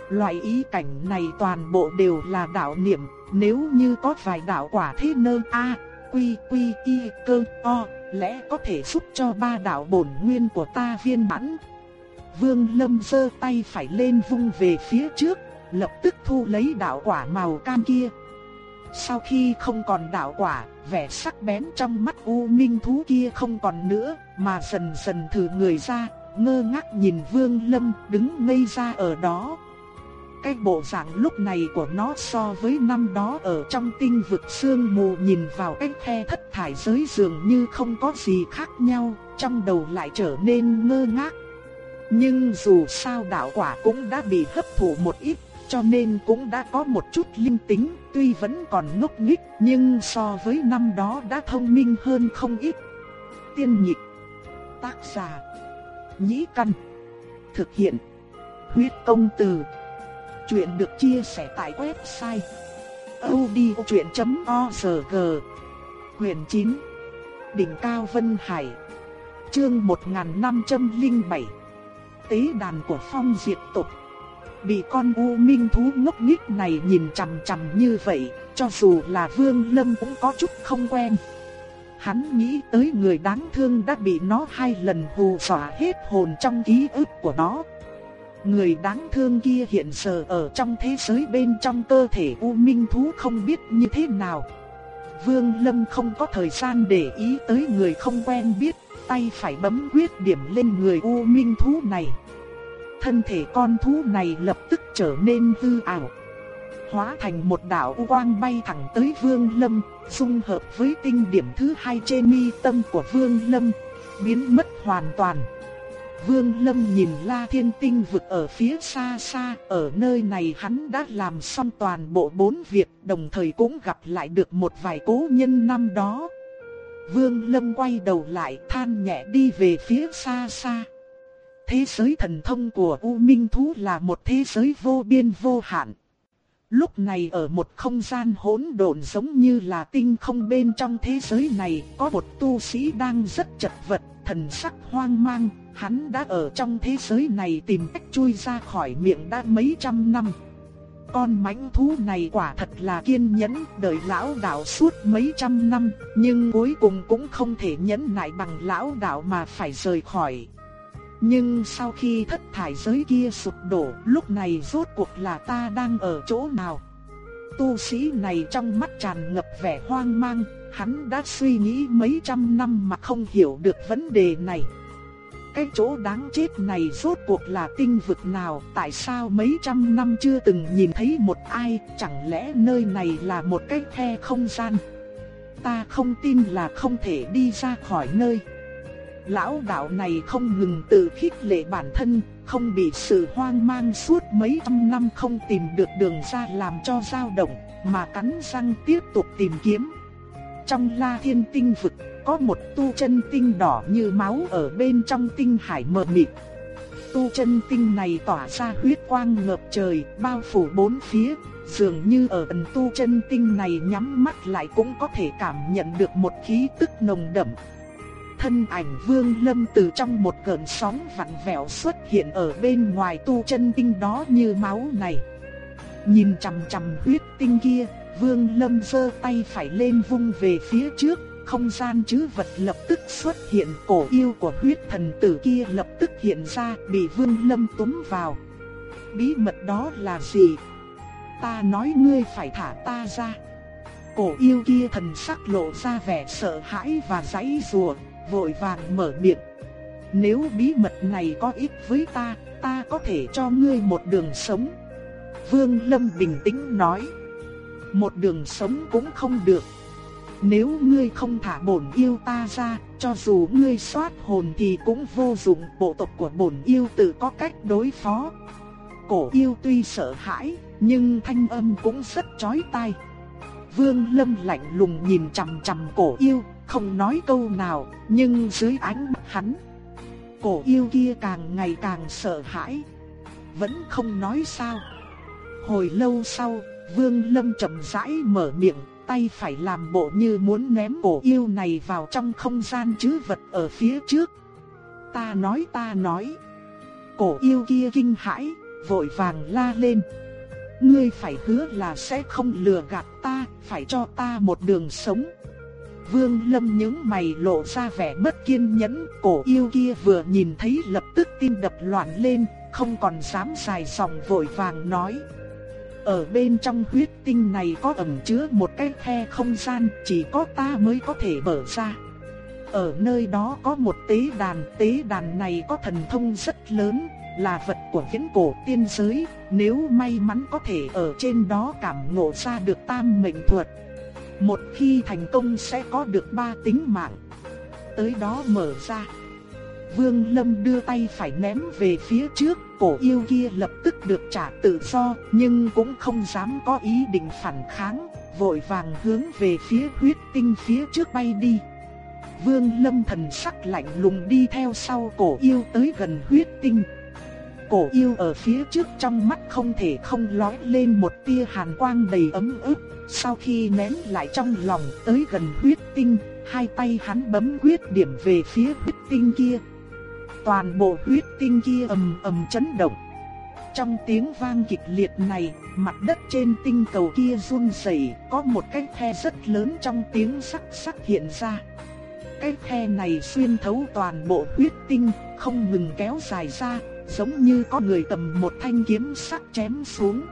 Loại ý cảnh này toàn bộ đều là đạo niệm, nếu như có vài đạo quả thế nơ A, quy quy y cơ o, lẽ có thể giúp cho ba đạo bổn nguyên của ta viên mãn. Vương Lâm giơ tay phải lên vung về phía trước, lập tức thu lấy đạo quả màu cam kia. Sau khi không còn đạo quả, vẻ sắc bén trong mắt U Minh thú kia không còn nữa, mà dần dần thử người ra, ngơ ngác nhìn Vương Lâm đứng ngây ra ở đó. Cái bộ dạng lúc này của nó so với năm đó ở trong tinh vực sương mù nhìn vào cái khe thất thải giới dường như không có gì khác nhau, trong đầu lại trở nên ngơ ngác. Nhưng dù sao đạo quả cũng đã bị hấp thụ một ít, cho nên cũng đã có một chút linh tính, tuy vẫn còn ngốc nghếch, nhưng so với năm đó đã thông minh hơn không ít. Tiên nhịp, tác giả, nhĩ căn, thực hiện, huyết công từ. Chuyện được chia sẻ tại website odchuyện.org, quyền 9, đỉnh cao Vân Hải, chương 1507, tế đàn của phong diệt tục. Bị con u minh thú ngốc nghếch này nhìn chằm chằm như vậy, cho dù là Vương Lâm cũng có chút không quen. Hắn nghĩ tới người đáng thương đã bị nó hai lần hù dọa hết hồn trong ký ức của nó. Người đáng thương kia hiện giờ ở trong thế giới bên trong cơ thể U Minh Thú không biết như thế nào. Vương Lâm không có thời gian để ý tới người không quen biết, tay phải bấm quyết điểm lên người U Minh Thú này thân thể con thú này lập tức trở nên hư ảo. Hóa thành một đạo quang bay thẳng tới Vương Lâm, dung hợp với tinh điểm thứ hai trên mi tâm của Vương Lâm, biến mất hoàn toàn. Vương Lâm nhìn La Thiên Tinh vực ở phía xa xa, ở nơi này hắn đã làm xong toàn bộ bốn việc, đồng thời cũng gặp lại được một vài cố nhân năm đó. Vương Lâm quay đầu lại than nhẹ đi về phía xa xa. Thế giới thần thông của U Minh Thú là một thế giới vô biên vô hạn. Lúc này ở một không gian hỗn độn giống như là tinh không bên trong thế giới này, có một tu sĩ đang rất chật vật, thần sắc hoang mang, hắn đã ở trong thế giới này tìm cách chui ra khỏi miệng đã mấy trăm năm. Con mãnh thú này quả thật là kiên nhẫn, đợi lão đạo suốt mấy trăm năm, nhưng cuối cùng cũng không thể nhẫn nại bằng lão đạo mà phải rời khỏi. Nhưng sau khi thất thải giới kia sụp đổ, lúc này rốt cuộc là ta đang ở chỗ nào? Tu sĩ này trong mắt tràn ngập vẻ hoang mang, hắn đã suy nghĩ mấy trăm năm mà không hiểu được vấn đề này. Cái chỗ đáng chết này rốt cuộc là tinh vực nào, tại sao mấy trăm năm chưa từng nhìn thấy một ai, chẳng lẽ nơi này là một cái khe không gian? Ta không tin là không thể đi ra khỏi nơi. Lão đạo này không ngừng tự khích lệ bản thân, không bị sự hoang mang suốt mấy trăm năm không tìm được đường ra làm cho dao động, mà cắn răng tiếp tục tìm kiếm. Trong La Thiên Tinh vực, có một tu chân tinh đỏ như máu ở bên trong tinh hải mờ mịt. Tu chân tinh này tỏa ra huyết quang ngập trời, bao phủ bốn phía, dường như ở ẩn tu chân tinh này nhắm mắt lại cũng có thể cảm nhận được một khí tức nồng đậm, thân ảnh Vương Lâm từ trong một cơn sóng vặn vẹo xuất hiện ở bên ngoài tu chân tinh đó như máu này. Nhìn chằm chằm huyết tinh kia, Vương Lâm giơ tay phải lên vung về phía trước, không gian chứ vật lập tức xuất hiện, cổ yêu của huyết thần tử kia lập tức hiện ra, bị Vương Lâm túm vào. Bí mật đó là gì? Ta nói ngươi phải thả ta ra. Cổ yêu kia thần sắc lộ ra vẻ sợ hãi và giãy giụa, vội vàng mở miệng. Nếu bí mật này có ích với ta, ta có thể cho ngươi một đường sống. Vương Lâm bình tĩnh nói. Một đường sống cũng không được. Nếu ngươi không thả bổn yêu ta ra, cho dù ngươi soát hồn thì cũng vô dụng, bộ tộc của bổn yêu tự có cách đối phó. Cổ yêu tuy sợ hãi, nhưng thanh âm cũng rất chói tai. Vương Lâm lạnh lùng nhìn chằm chằm cổ yêu, không nói câu nào, nhưng dưới ánh mắt hắn, cổ yêu kia càng ngày càng sợ hãi, vẫn không nói sao. Hồi lâu sau, Vương Lâm chậm rãi mở miệng, tay phải làm bộ như muốn ném cổ yêu này vào trong không gian chứ vật ở phía trước. Ta nói ta nói. Cổ yêu kia kinh hãi, vội vàng la lên. Ngươi phải hứa là sẽ không lừa gạt ta, phải cho ta một đường sống. Vương Lâm những mày lộ ra vẻ bất kiên nhẫn, cổ yêu kia vừa nhìn thấy lập tức tim đập loạn lên, không còn dám dài dòng vội vàng nói. Ở bên trong huyết tinh này có ẩn chứa một cái khe không gian, chỉ có ta mới có thể mở ra. Ở nơi đó có một tế đàn, tế đàn này có thần thông rất lớn, là vật của viễn cổ tiên giới, nếu may mắn có thể ở trên đó cảm ngộ ra được tam mệnh thuật. Một khi thành công sẽ có được ba tính mạng. Tới đó mở ra. Vương Lâm đưa tay phải ném về phía trước, cổ yêu kia lập tức được trả tự do, nhưng cũng không dám có ý định phản kháng, vội vàng hướng về phía huyết tinh phía trước bay đi. Vương Lâm thần sắc lạnh lùng đi theo sau cổ yêu tới gần huyết tinh. Cổ yêu ở phía trước trong mắt không thể không lóe lên một tia hàn quang đầy ấm ức, sau khi nén lại trong lòng tới gần huyết tinh, hai tay hắn bấm quyết điểm về phía huyết tinh kia. Toàn bộ huyết tinh kia ầm ầm chấn động. Trong tiếng vang kịch liệt này, mặt đất trên tinh cầu kia run rẩy, có một cái khe rất lớn trong tiếng sắc sắc hiện ra. Cái khe này xuyên thấu toàn bộ huyết tinh, không ngừng kéo dài ra, giống như có người cầm một thanh kiếm sắc chém xuống.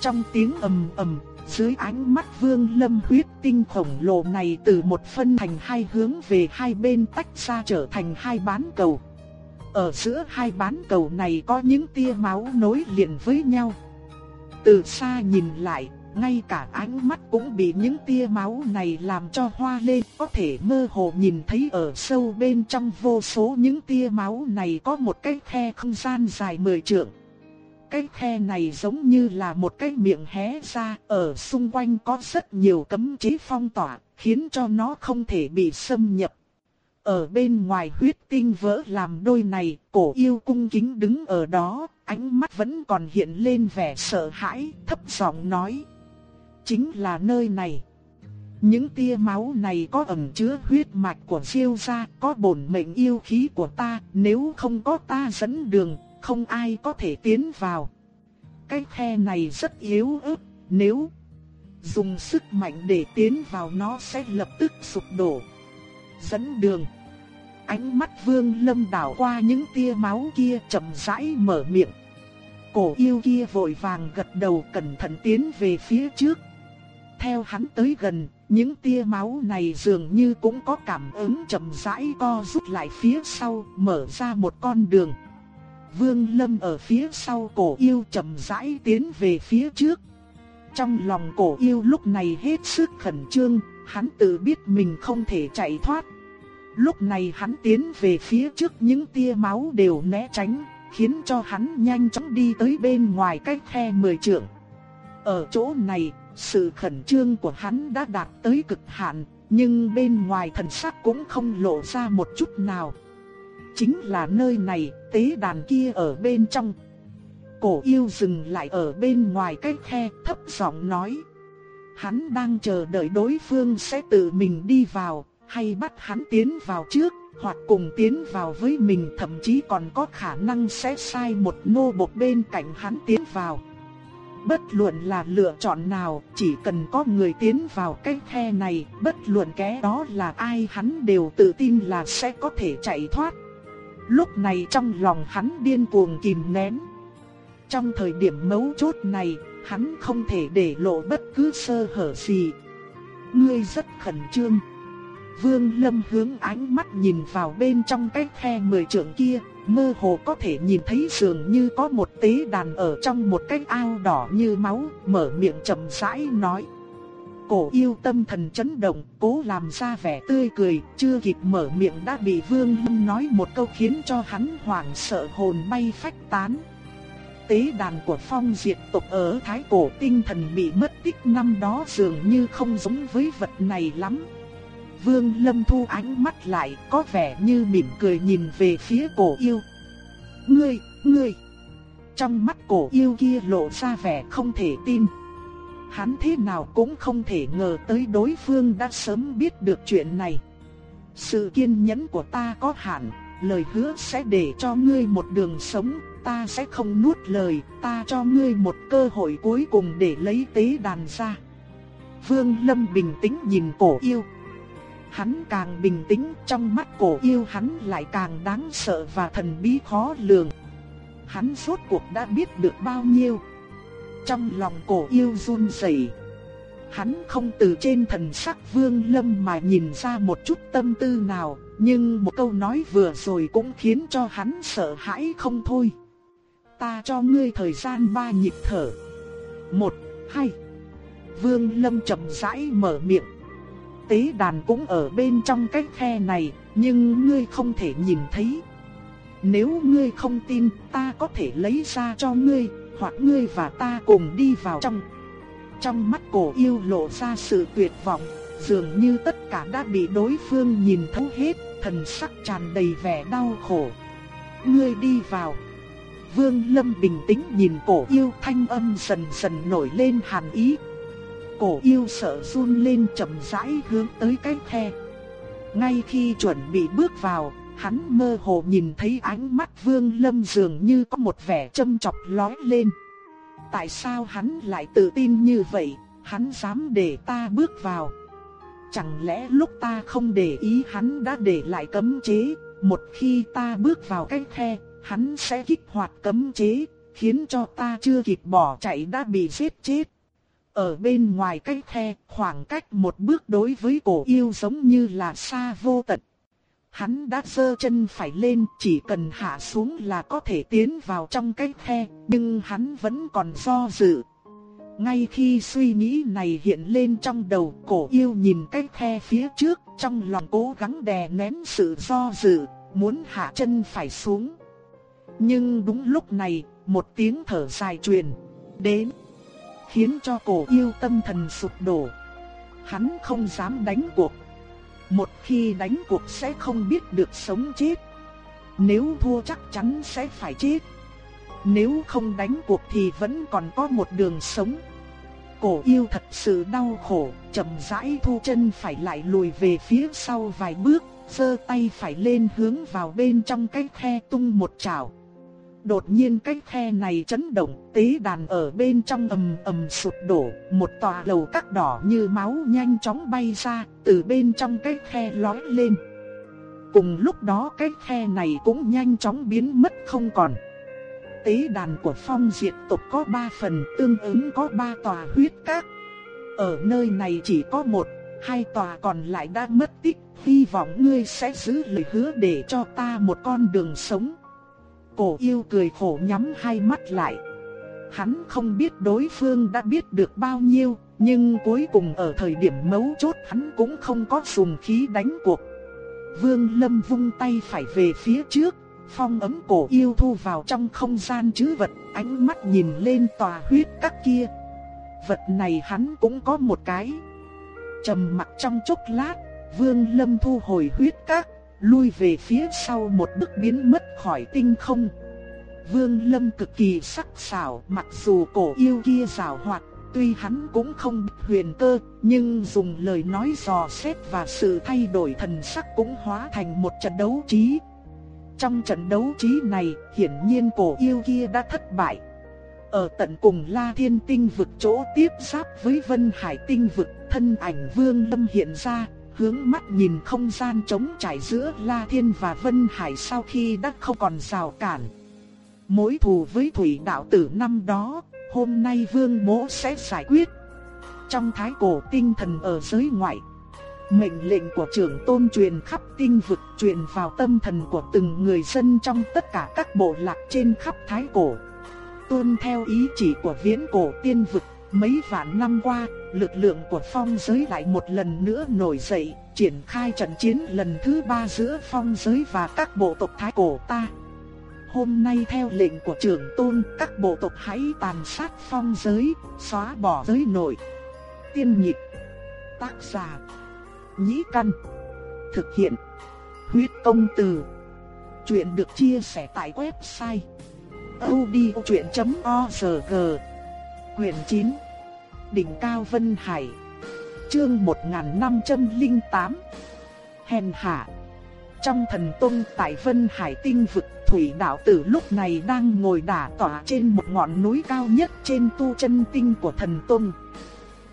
Trong tiếng ầm ầm, dưới ánh mắt Vương Lâm huyết tinh khổng lồ này từ một phân thành hai hướng về hai bên tách ra trở thành hai bán cầu. Ở giữa hai bán cầu này có những tia máu nối liền với nhau. Từ xa nhìn lại, ngay cả ánh mắt cũng bị những tia máu này làm cho hoa lên, có thể mơ hồ nhìn thấy ở sâu bên trong vô số những tia máu này có một cái khe không gian dài mười trượng. Cái khe này giống như là một cái miệng hé ra, ở xung quanh có rất nhiều cấm chế phong tỏa, khiến cho nó không thể bị xâm nhập. Ở bên ngoài huyết tinh vỡ làm đôi này, cổ yêu cung kính đứng ở đó, ánh mắt vẫn còn hiện lên vẻ sợ hãi, thấp giọng nói chính là nơi này. Những tia máu này có ẩn chứa huyết mạch của siêu gia, có bổn mệnh yêu khí của ta, nếu không có ta dẫn đường, không ai có thể tiến vào. Cái khe này rất yếu ớt, nếu dùng sức mạnh để tiến vào nó sẽ lập tức sụp đổ. Dẫn đường. Ánh mắt Vương Lâm đảo qua những tia máu kia chậm rãi mở miệng. Cổ yêu kia vội vàng gật đầu cẩn thận tiến về phía trước, theo hắn tới gần, những tia máu này dường như cũng có cảm ứng chậm rãi co rút lại phía sau, mở ra một con đường. Vương Lâm ở phía sau cổ yêu chậm rãi tiến về phía trước. Trong lòng cổ yêu lúc này hết sức khẩn trương, hắn tự biết mình không thể chạy thoát. Lúc này hắn tiến về phía trước những tia máu đều né tránh, khiến cho hắn nhanh chóng đi tới bên ngoài cách khe mười trượng. Ở chỗ này, sự khẩn trương của hắn đã đạt tới cực hạn, nhưng bên ngoài thần sắc cũng không lộ ra một chút nào. Chính là nơi này, tế đàn kia ở bên trong. Cổ yêu dừng lại ở bên ngoài cái khe, thấp giọng nói. Hắn đang chờ đợi đối phương sẽ tự mình đi vào, hay bắt hắn tiến vào trước, hoặc cùng tiến vào với mình thậm chí còn có khả năng sẽ sai một nô bộc bên cạnh hắn tiến vào. Bất luận là lựa chọn nào, chỉ cần có người tiến vào cái khe này, bất luận kẻ đó là ai hắn đều tự tin là sẽ có thể chạy thoát. Lúc này trong lòng hắn điên cuồng kìm nén. Trong thời điểm mấu chốt này, hắn không thể để lộ bất cứ sơ hở gì. Ngươi rất khẩn trương. Vương Lâm hướng ánh mắt nhìn vào bên trong cái khe mười trượng kia, mơ hồ có thể nhìn thấy dường như có một tế đàn ở trong một cái ao đỏ như máu, mở miệng chậm rãi nói. Cổ yêu tâm thần chấn động, cố làm ra vẻ tươi cười, chưa kịp mở miệng đã bị Vương Lâm nói một câu khiến cho hắn hoảng sợ hồn bay phách tán. Tế đàn của phong diệt tộc ở Thái Cổ tinh thần bị mất tích năm đó dường như không giống với vật này lắm. Vương Lâm thu ánh mắt lại, có vẻ như mỉm cười nhìn về phía cổ yêu. Ngươi, ngươi! Trong mắt cổ yêu kia lộ ra vẻ không thể tin. Hắn thế nào cũng không thể ngờ tới đối phương đã sớm biết được chuyện này. Sự kiên nhẫn của ta có hạn, lời hứa sẽ để cho ngươi một đường sống, ta sẽ không nuốt lời, ta cho ngươi một cơ hội cuối cùng để lấy tế đàn ra. Vương Lâm bình tĩnh nhìn cổ yêu hắn càng bình tĩnh, trong mắt cổ yêu hắn lại càng đáng sợ và thần bí khó lường. Hắn suốt cuộc đã biết được bao nhiêu. Trong lòng cổ yêu run rẩy. Hắn không từ trên thần sắc Vương Lâm mà nhìn ra một chút tâm tư nào, nhưng một câu nói vừa rồi cũng khiến cho hắn sợ hãi không thôi. Ta cho ngươi thời gian ba nhịp thở. Một, hai. Vương Lâm chậm rãi mở miệng. Tế đàn cũng ở bên trong cái khe này, nhưng ngươi không thể nhìn thấy. Nếu ngươi không tin, ta có thể lấy ra cho ngươi, hoặc ngươi và ta cùng đi vào trong. Trong mắt cổ yêu lộ ra sự tuyệt vọng, dường như tất cả đã bị đối phương nhìn thấu hết, thần sắc tràn đầy vẻ đau khổ. Ngươi đi vào. Vương Lâm bình tĩnh nhìn cổ yêu thanh âm dần dần nổi lên hàn ý. Cổ yêu sợ run lên chậm rãi hướng tới cái khe. Ngay khi chuẩn bị bước vào, hắn mơ hồ nhìn thấy ánh mắt Vương Lâm dường như có một vẻ châm chọc lóe lên. Tại sao hắn lại tự tin như vậy, hắn dám để ta bước vào? Chẳng lẽ lúc ta không để ý hắn đã để lại cấm chế, một khi ta bước vào cái khe, hắn sẽ kích hoạt cấm chế, khiến cho ta chưa kịp bỏ chạy đã bị giết chết. Ở bên ngoài cái khe, khoảng cách một bước đối với cổ yêu giống như là xa vô tận. Hắn đã sơ chân phải lên, chỉ cần hạ xuống là có thể tiến vào trong cái khe, nhưng hắn vẫn còn do dự. Ngay khi suy nghĩ này hiện lên trong đầu, cổ yêu nhìn cái khe phía trước, trong lòng cố gắng đè nén sự do dự, muốn hạ chân phải xuống. Nhưng đúng lúc này, một tiếng thở dài truyền đến, khiến cho cổ yêu tâm thần sụp đổ. Hắn không dám đánh cuộc. Một khi đánh cuộc sẽ không biết được sống chết. Nếu thua chắc chắn sẽ phải chết. Nếu không đánh cuộc thì vẫn còn có một đường sống. Cổ yêu thật sự đau khổ, chậm rãi thu chân phải lại lùi về phía sau vài bước, giơ tay phải lên hướng vào bên trong cái khe tung một chảo. Đột nhiên cái khe này chấn động, tế đàn ở bên trong ầm ầm sụp đổ, một tòa lầu các đỏ như máu nhanh chóng bay ra, từ bên trong cái khe lói lên. Cùng lúc đó cái khe này cũng nhanh chóng biến mất không còn. Tế đàn của phong diệt tộc có ba phần, tương ứng có ba tòa huyết các. Ở nơi này chỉ có một, hai tòa còn lại đã mất tích, hy vọng ngươi sẽ giữ lời hứa để cho ta một con đường sống. Cổ yêu cười khổ nhắm hai mắt lại. Hắn không biết đối phương đã biết được bao nhiêu, nhưng cuối cùng ở thời điểm mấu chốt hắn cũng không có dùng khí đánh cuộc. Vương Lâm vung tay phải về phía trước, phong ấm cổ yêu thu vào trong không gian chứ vật, ánh mắt nhìn lên tòa huyết các kia. Vật này hắn cũng có một cái. Trầm mặc trong chốc lát, Vương Lâm thu hồi huyết các, lui về phía sau một bước biến mất khỏi tinh không. Vương Lâm cực kỳ sắc sảo, mặc dù cổ yêu kia rào hoạt, tuy hắn cũng không huyền cơ, nhưng dùng lời nói dò xét và sự thay đổi thần sắc cũng hóa thành một trận đấu trí. Trong trận đấu trí này, hiển nhiên cổ yêu kia đã thất bại. Ở tận cùng La Thiên Tinh vực chỗ tiếp giáp với Vân Hải Tinh vực, thân ảnh Vương Lâm hiện ra, hướng mắt nhìn không gian trống trải giữa La Thiên và Vân Hải sau khi đã không còn rào cản. Mối thù với thủy đạo tử năm đó, hôm nay Vương Mỗ sẽ giải quyết. Trong thái cổ tinh thần ở giới ngoại, mệnh lệnh của trưởng tôn truyền khắp tinh vực truyền vào tâm thần của từng người dân trong tất cả các bộ lạc trên khắp thái cổ. Tuân theo ý chỉ của viễn cổ tiên vực, mấy vạn năm qua, lực lượng của phong giới lại một lần nữa nổi dậy, triển khai trận chiến lần thứ ba giữa phong giới và các bộ tộc thái cổ ta. Hôm nay theo lệnh của trưởng tôn, các bộ tộc hãy tàn sát phong giới, xóa bỏ giới nội. Tiên nhịp, tác giả, nhĩ căn, thực hiện, huyết công từ. Chuyện được chia sẻ tại website odchuyện.org Quyền 9 Đỉnh Cao Vân Hải Chương 1508 Hèn hạ Trong thần tôn tại Vân Hải tinh vực Thủy đạo tử lúc này đang ngồi đả tỏa trên một ngọn núi cao nhất trên tu chân tinh của thần tôn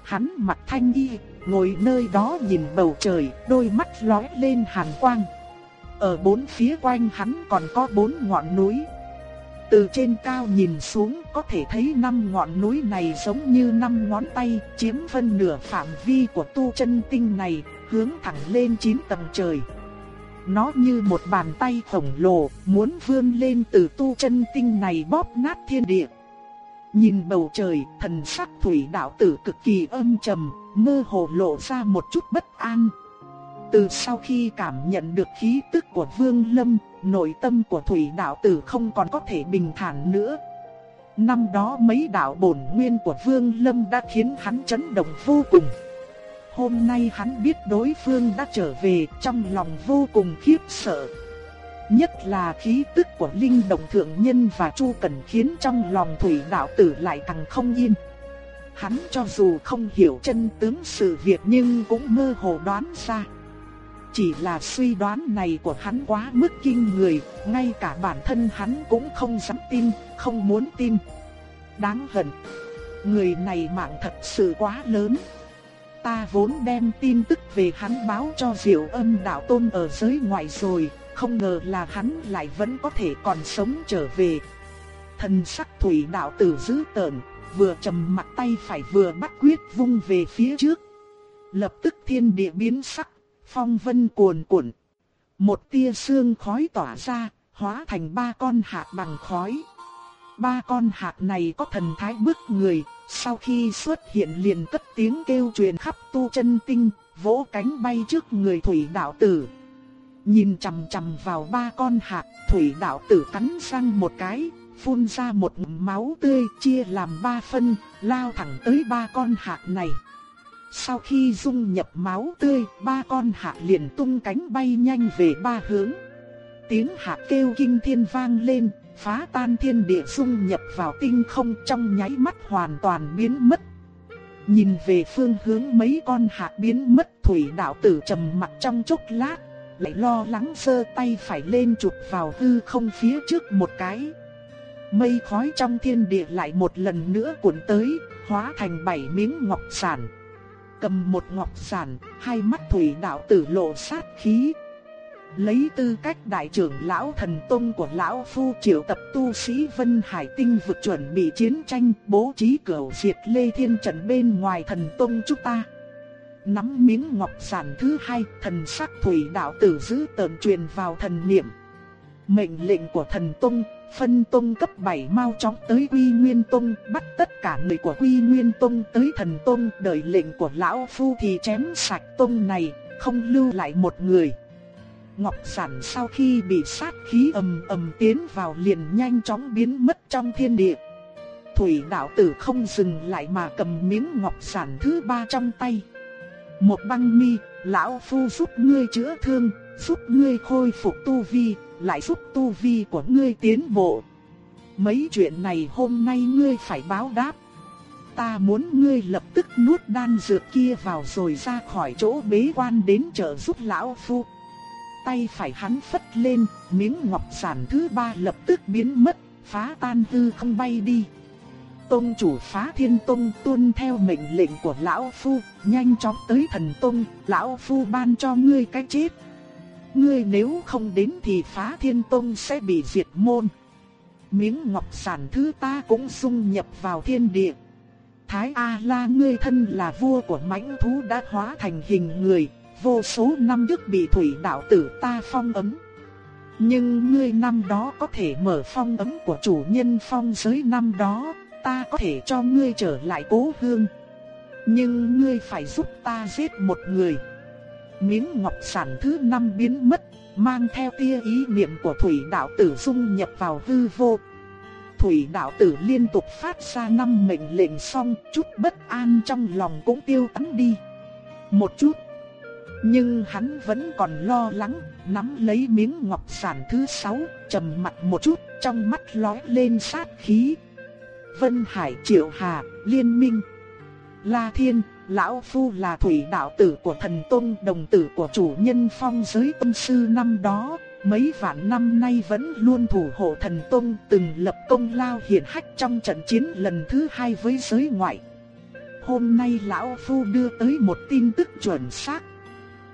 Hắn mặt thanh y, ngồi nơi đó nhìn bầu trời, đôi mắt lóe lên hàn quang. Ở bốn phía quanh hắn còn có bốn ngọn núi. Từ trên cao nhìn xuống có thể thấy năm ngọn núi này giống như năm ngón tay, chiếm phân nửa phạm vi của tu chân tinh này, hướng thẳng lên chín tầng trời. Nó như một bàn tay khổng lồ, muốn vươn lên từ tu chân tinh này bóp nát thiên địa. Nhìn bầu trời, thần sắc thủy đạo tử cực kỳ âm trầm, mơ hồ lộ ra một chút bất an. Từ sau khi cảm nhận được khí tức của Vương Lâm, nội tâm của thủy đạo tử không còn có thể bình thản nữa. Năm đó mấy đạo bổn nguyên của Vương Lâm đã khiến hắn chấn động vô cùng. Hôm nay hắn biết đối phương đã trở về trong lòng vô cùng khiếp sợ. Nhất là khí tức của Linh Đồng Thượng Nhân và Chu Cẩn khiến trong lòng thủy đạo tử lại càng không yên. Hắn cho dù không hiểu chân tướng sự việc nhưng cũng mơ hồ đoán ra. Chỉ là suy đoán này của hắn quá mức kinh người, ngay cả bản thân hắn cũng không dám tin, không muốn tin. Đáng hận, người này mạng thật sự quá lớn. Ta vốn đem tin tức về hắn báo cho Diệu Âm đạo tôn ở giới ngoại rồi, không ngờ là hắn lại vẫn có thể còn sống trở về. Thần sắc thủy đạo tử dữ tợn, vừa trầm mặt tay phải vừa bắt quyết vung về phía trước. Lập tức thiên địa biến sắc, phong vân cuồn cuộn. Một tia sương khói tỏa ra, hóa thành ba con hạt bằng khói. Ba con hạt này có thần thái bức người, sau khi xuất hiện liền cất tiếng kêu truyền khắp tu chân tinh, vỗ cánh bay trước người thủy đạo tử. Nhìn chằm chằm vào ba con hạt, thủy đạo tử cắn răng một cái, phun ra một máu tươi chia làm ba phân, lao thẳng tới ba con hạt này. Sau khi dung nhập máu tươi, ba con hạ liền tung cánh bay nhanh về ba hướng. Tiếng hạ kêu kinh thiên vang lên, phá tan thiên địa dung nhập vào tinh không trong nháy mắt hoàn toàn biến mất. Nhìn về phương hướng mấy con hạ biến mất thủy đạo tử trầm mặt trong chốc lát, lại lo lắng sơ tay phải lên chụp vào hư không phía trước một cái. Mây khói trong thiên địa lại một lần nữa cuộn tới, hóa thành bảy miếng ngọc sản. Cầm một ngọc sản, hai mắt thủy đạo tử lộ sát khí. Lấy tư cách đại trưởng lão thần tông của lão phu triệu tập tu sĩ Vân Hải Tinh vực chuẩn bị chiến tranh bố trí cửu diệt lê thiên trận bên ngoài thần tông chúng ta. Nắm miếng ngọc sản thứ hai, thần sắc thủy đạo tử giữ tờn truyền vào thần niệm. Mệnh lệnh của thần tông, phân tông cấp 7 mau chóng tới Quy Nguyên Tông, bắt tất cả người của Quy Nguyên Tông tới thần tông, đợi lệnh của lão phu thì chém sạch tông này, không lưu lại một người. Ngọc Sản sau khi bị sát khí ầm ầm tiến vào liền nhanh chóng biến mất trong thiên địa. Thủy đạo tử không dừng lại mà cầm miếng Ngọc Sản thứ ba trong tay. Một băng mi, lão phu giúp ngươi chữa thương, giúp ngươi khôi phục tu vi, lại giúp tu vi của ngươi tiến bộ. Mấy chuyện này hôm nay ngươi phải báo đáp. Ta muốn ngươi lập tức nuốt đan dược kia vào rồi ra khỏi chỗ bế quan đến trợ giúp lão phu. Tay phải hắn phất lên, miếng ngọc sản thứ ba lập tức biến mất, phá tan hư không bay đi. Tông chủ phá thiên tông tuân theo mệnh lệnh của lão phu, nhanh chóng tới thần tông, lão phu ban cho ngươi cái chết. Ngươi nếu không đến thì phá thiên tông sẽ bị diệt môn. Miếng ngọc sản thứ ta cũng dung nhập vào thiên địa. Thái A-la ngươi thân là vua của mãnh thú đã hóa thành hình người, vô số năm trước bị thủy đạo tử ta phong ấn Nhưng ngươi năm đó có thể mở phong ấn của chủ nhân phong giới năm đó, ta có thể cho ngươi trở lại cố hương. Nhưng ngươi phải giúp ta giết một người. Miếng ngọc sản thứ năm biến mất, mang theo tia ý niệm của thủy đạo tử dung nhập vào hư vô. Thủy đạo tử liên tục phát ra năm mệnh lệnh xong, chút bất an trong lòng cũng tiêu tán đi. Một chút. Nhưng hắn vẫn còn lo lắng, nắm lấy miếng ngọc sản thứ sáu, trầm mặt một chút, trong mắt lóe lên sát khí. Vân Hải Triệu Hà, Liên Minh. La Thiên, Lão Phu là thủy đạo tử của thần tôn đồng tử của chủ nhân phong giới tôn sư năm đó, mấy vạn năm nay vẫn luôn thủ hộ thần tôn từng lập công lao hiển hách trong trận chiến lần thứ hai với giới ngoại. Hôm nay lão phu đưa tới một tin tức chuẩn xác.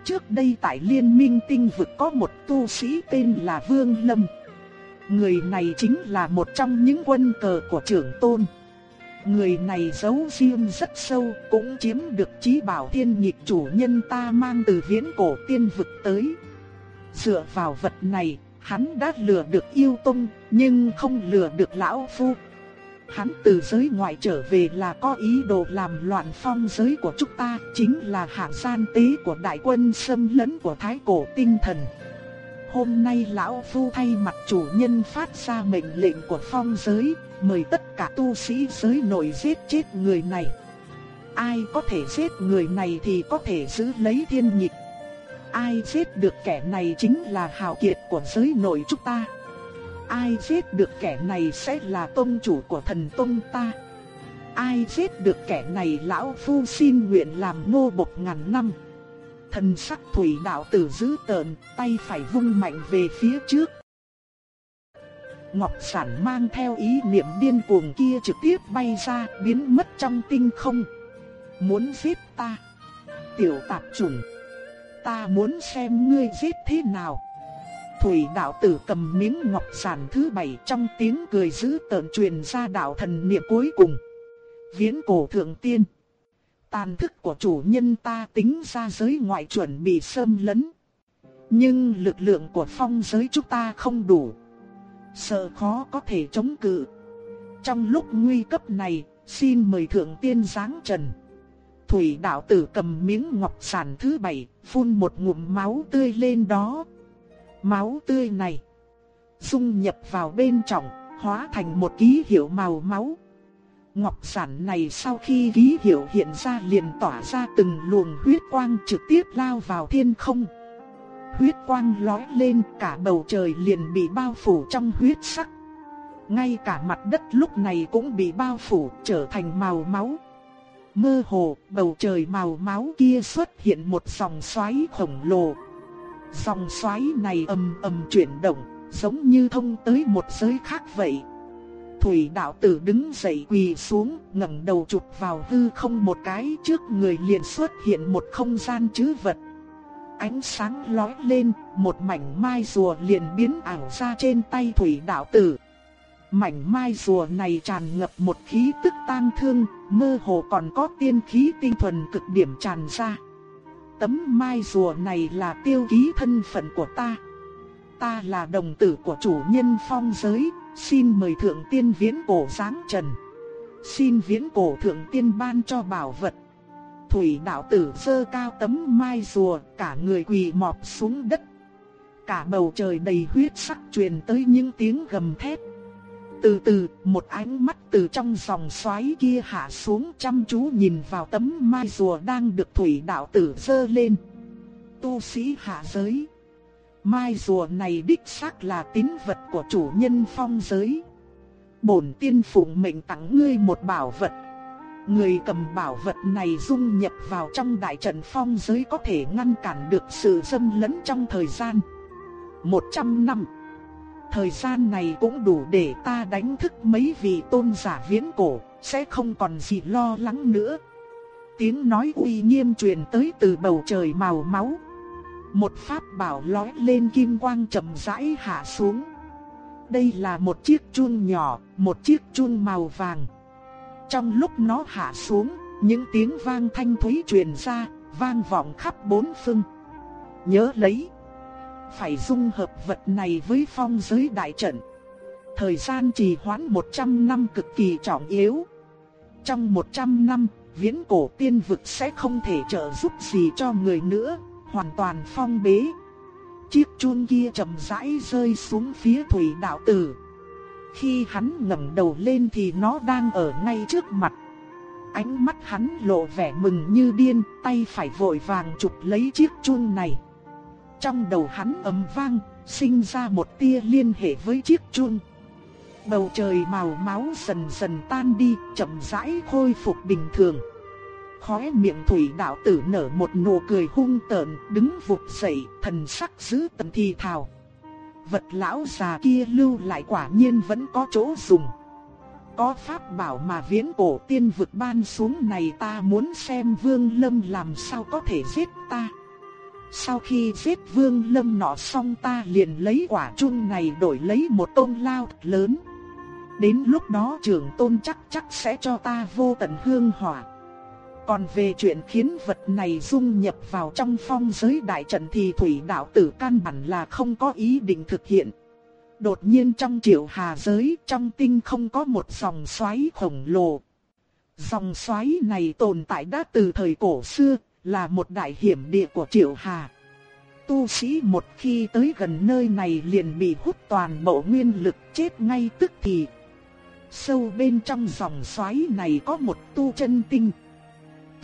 Trước đây tại liên minh tinh vực có một tu sĩ tên là Vương Lâm. Người này chính là một trong những quân cờ của trưởng tôn. Người này giấu riêng rất sâu, cũng chiếm được trí bảo thiên nhịp chủ nhân ta mang từ viễn cổ tiên vực tới. Dựa vào vật này, hắn đã lừa được yêu tung, nhưng không lừa được lão phu. Hắn từ giới ngoại trở về là có ý đồ làm loạn phong giới của chúng ta, chính là hạng gian tế của đại quân xâm lấn của thái cổ tinh thần. Hôm nay lão phu thay mặt chủ nhân phát ra mệnh lệnh của phong giới, mời tất cả tu sĩ giới nội giết chết người này. Ai có thể giết người này thì có thể giữ lấy thiên nhịp. Ai giết được kẻ này chính là hào kiệt của giới nội chúng ta. Ai giết được kẻ này sẽ là tôn chủ của thần tôn ta. Ai giết được kẻ này lão phu xin nguyện làm nô bộc ngàn năm. Thần sắc thủy đạo tử giữ tợn, tay phải vung mạnh về phía trước. Ngọc Sản mang theo ý niệm điên cuồng kia trực tiếp bay ra, biến mất trong tinh không. Muốn giết ta? Tiểu tạp chủng, ta muốn xem ngươi giết thế nào. Thủy đạo tử cầm miếng ngọc sản thứ bảy trong tiếng cười dữ tợn truyền ra đạo thần niệm cuối cùng. Viễn cổ thượng tiên. Tàn thức của chủ nhân ta tính ra giới ngoại chuẩn bị xâm lấn. Nhưng lực lượng của phong giới chúng ta không đủ. Sợ khó có thể chống cự. Trong lúc nguy cấp này, xin mời thượng tiên giáng trần. Thủy đạo tử cầm miếng ngọc sản thứ bảy, phun một ngụm máu tươi lên đó. Máu tươi này dung nhập vào bên trong, hóa thành một ký hiệu màu máu. Ngọc sản này sau khi ký hiệu hiện ra liền tỏa ra từng luồng huyết quang trực tiếp lao vào thiên không. Huyết quang lói lên cả bầu trời liền bị bao phủ trong huyết sắc. Ngay cả mặt đất lúc này cũng bị bao phủ trở thành màu máu. Mơ hồ, bầu trời màu máu kia xuất hiện một dòng xoáy khổng lồ. Dòng xoáy này ầm ầm chuyển động, giống như thông tới một giới khác vậy. Thủy đạo tử đứng dậy quỳ xuống, ngẩng đầu chụp vào hư không một cái trước người liền xuất hiện một không gian chứ vật. Ánh sáng lóe lên, một mảnh mai rùa liền biến ảo ra trên tay thủy đạo tử. Mảnh mai rùa này tràn ngập một khí tức tang thương, mơ hồ còn có tiên khí tinh thuần cực điểm tràn ra. Tấm mai rùa này là tiêu ký thân phận của ta. Ta là đồng tử của chủ nhân phong giới, xin mời thượng tiên viễn cổ giáng trần. Xin viễn cổ thượng tiên ban cho bảo vật. Thủy đạo tử sơ cao tấm mai rùa, cả người quỳ mọp xuống đất. Cả bầu trời đầy huyết sắc truyền tới những tiếng gầm thét. Từ từ, một ánh mắt từ trong dòng xoáy kia hạ xuống chăm chú nhìn vào tấm mai rùa đang được thủy đạo tử sơ lên. Tu sĩ hạ giới. Mai rùa này đích xác là tín vật của chủ nhân phong giới. Bổn tiên phụng mệnh tặng ngươi một bảo vật. Người cầm bảo vật này dung nhập vào trong đại trận phong giới có thể ngăn cản được sự xâm lấn trong thời gian. 100 năm. Thời gian này cũng đủ để ta đánh thức mấy vị tôn giả viễn cổ, sẽ không còn gì lo lắng nữa. Tiếng nói uy nghiêm truyền tới từ bầu trời màu máu. Một pháp bảo lói lên kim quang chậm rãi hạ xuống. Đây là một chiếc chun nhỏ, một chiếc chun màu vàng. Trong lúc nó hạ xuống, những tiếng vang thanh thúy truyền ra, vang vọng khắp bốn phương. Nhớ lấy, phải dung hợp vật này với phong giới đại trận. Thời gian trì hoãn 100 năm cực kỳ trọng yếu. Trong 100 năm, viễn cổ tiên vực sẽ không thể trợ giúp gì cho người nữa, hoàn toàn phong bế. Chiếc chuông kia chậm rãi rơi xuống phía thủy đạo tử. Khi hắn ngẩng đầu lên thì nó đang ở ngay trước mặt. Ánh mắt hắn lộ vẻ mừng như điên, tay phải vội vàng chụp lấy chiếc chuông này. Trong đầu hắn ầm vang, sinh ra một tia liên hệ với chiếc chuông. Bầu trời màu máu dần dần tan đi, chậm rãi khôi phục bình thường. Khóe miệng thủy đạo tử nở một nụ cười hung tợn, đứng vụt dậy, thần sắc giữ tần thi thào. Vật lão già kia lưu lại quả nhiên vẫn có chỗ dùng. có pháp bảo mà viễn cổ tiên vực ban xuống này ta muốn xem Vương Lâm làm sao có thể giết ta. Sau khi giết Vương Lâm nọ xong ta liền lấy quả chun này đổi lấy một tôn lao lớn. Đến lúc đó trưởng tôn chắc chắc sẽ cho ta vô tận hương hỏa. Còn về chuyện khiến vật này dung nhập vào trong phong giới đại trận thì thủy đạo tử căn bản là không có ý định thực hiện. Đột nhiên trong triệu hà giới trong tinh không có một dòng xoáy khổng lồ. Dòng xoáy này tồn tại đã từ thời cổ xưa, là một đại hiểm địa của triệu hà. Tu sĩ một khi tới gần nơi này liền bị hút toàn bộ nguyên lực chết ngay tức thì. Sâu bên trong dòng xoáy này có một tu chân tinh.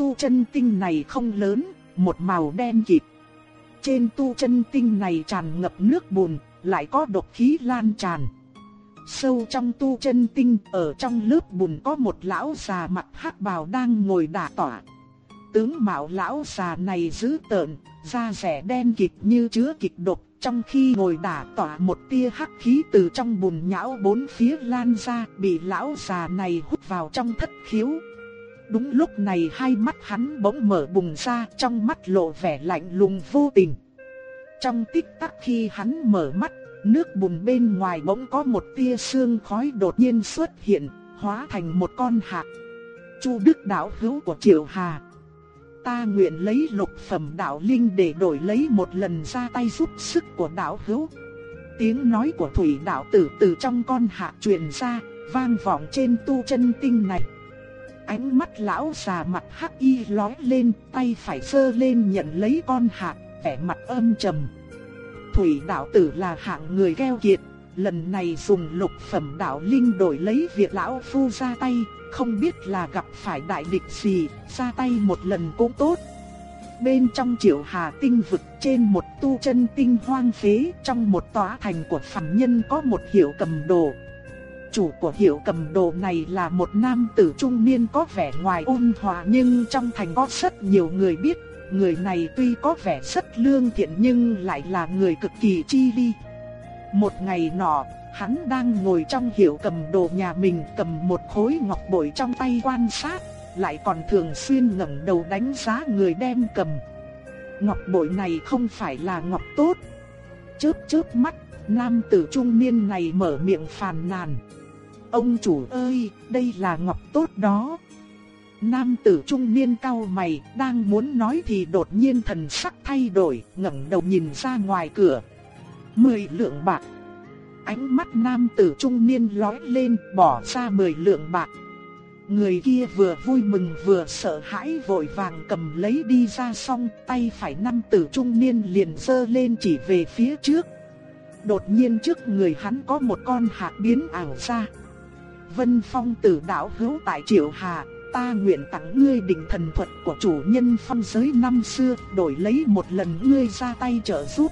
Tu chân tinh này không lớn, một màu đen kịt. Trên tu chân tinh này tràn ngập nước bùn, lại có độc khí lan tràn. Sâu trong tu chân tinh, ở trong lớp bùn có một lão già mặt hắc bào đang ngồi đả tỏa. Tướng mạo lão già này dữ tợn, da rẻ đen kịt như chứa kịch độc, trong khi ngồi đả tỏa một tia hắc khí từ trong bùn nhão bốn phía lan ra, bị lão già này hút vào trong thất khiếu. Đúng lúc này hai mắt hắn bỗng mở bùng ra, trong mắt lộ vẻ lạnh lùng vô tình. Trong tích tắc khi hắn mở mắt, nước bùn bên ngoài bỗng có một tia sương khói đột nhiên xuất hiện, hóa thành một con hạc. Chu Đức đạo hữu của Triệu Hà. Ta nguyện lấy lục phẩm đạo linh để đổi lấy một lần ra tay giúp sức của đạo hữu. Tiếng nói của thủy đạo tử từ trong con hạ truyền ra, vang vọng trên tu chân tinh này. Ánh mắt lão già mặt hắc y lóe lên, tay phải sơ lên nhận lấy con hạt, vẻ mặt âm trầm. Thủy đạo tử là hạng người keo kiệt, lần này dùng lục phẩm đạo linh đổi lấy việc lão phu ra tay, không biết là gặp phải đại địch gì, ra tay một lần cũng tốt. Bên trong triệu hà tinh vực trên một tu chân tinh hoang phế trong một tòa thành của phàm nhân có một hiệu cầm đồ. Chủ của hiệu cầm đồ này là một nam tử trung niên có vẻ ngoài ôn hòa nhưng trong thành có rất nhiều người biết. Người này tuy có vẻ rất lương thiện nhưng lại là người cực kỳ chi ly. Một ngày nọ, Hắn đang ngồi trong hiệu cầm đồ nhà mình cầm một khối ngọc bội trong tay quan sát, lại còn thường xuyên ngẩng đầu đánh giá người đem cầm. Ngọc bội này không phải là ngọc tốt. Chớp chớp mắt, nam tử trung niên này mở miệng phàn nàn. Ông chủ ơi, đây là ngọc tốt đó. Nam tử trung niên cau mày, đang muốn nói thì đột nhiên thần sắc thay đổi, ngẩng đầu nhìn ra ngoài cửa. Mười lượng bạc. Ánh mắt nam tử trung niên lóe lên, bỏ ra 10 lượng bạc. Người kia vừa vui mừng vừa sợ hãi vội vàng cầm lấy đi ra xong, tay phải nam tử trung niên liền giơ lên chỉ về phía trước. Đột nhiên trước người hắn có một con hạt biến ảo ra. Vân Phong tử đạo hữu tại Triệu Hà, ta nguyện tặng ngươi đỉnh thần thuật của chủ nhân phong giới năm xưa, đổi lấy một lần ngươi ra tay trợ giúp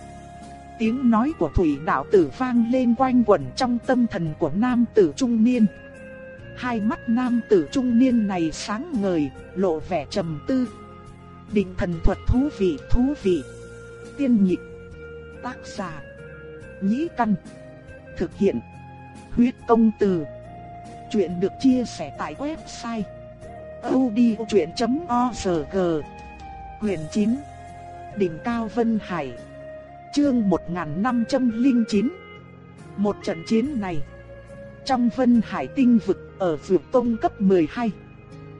tiếng nói của thủy đạo tử vang lên quanh quẩn trong tâm thần của nam tử trung niên. Hai mắt nam tử trung niên này sáng ngời, lộ vẻ trầm tư. Định thần thuật thú vị thú vị. Tiên nhị Tác giả. Nhĩ căn. Thực hiện. Huyết công từ. Chuyện được chia sẻ tại website. odchuyện.org Quyền 9 Đỉnh Cao Vân Hải. Chương 1509 Một trận chiến này. Trong Vân Hải Tinh Vực ở Vượt Tông cấp 12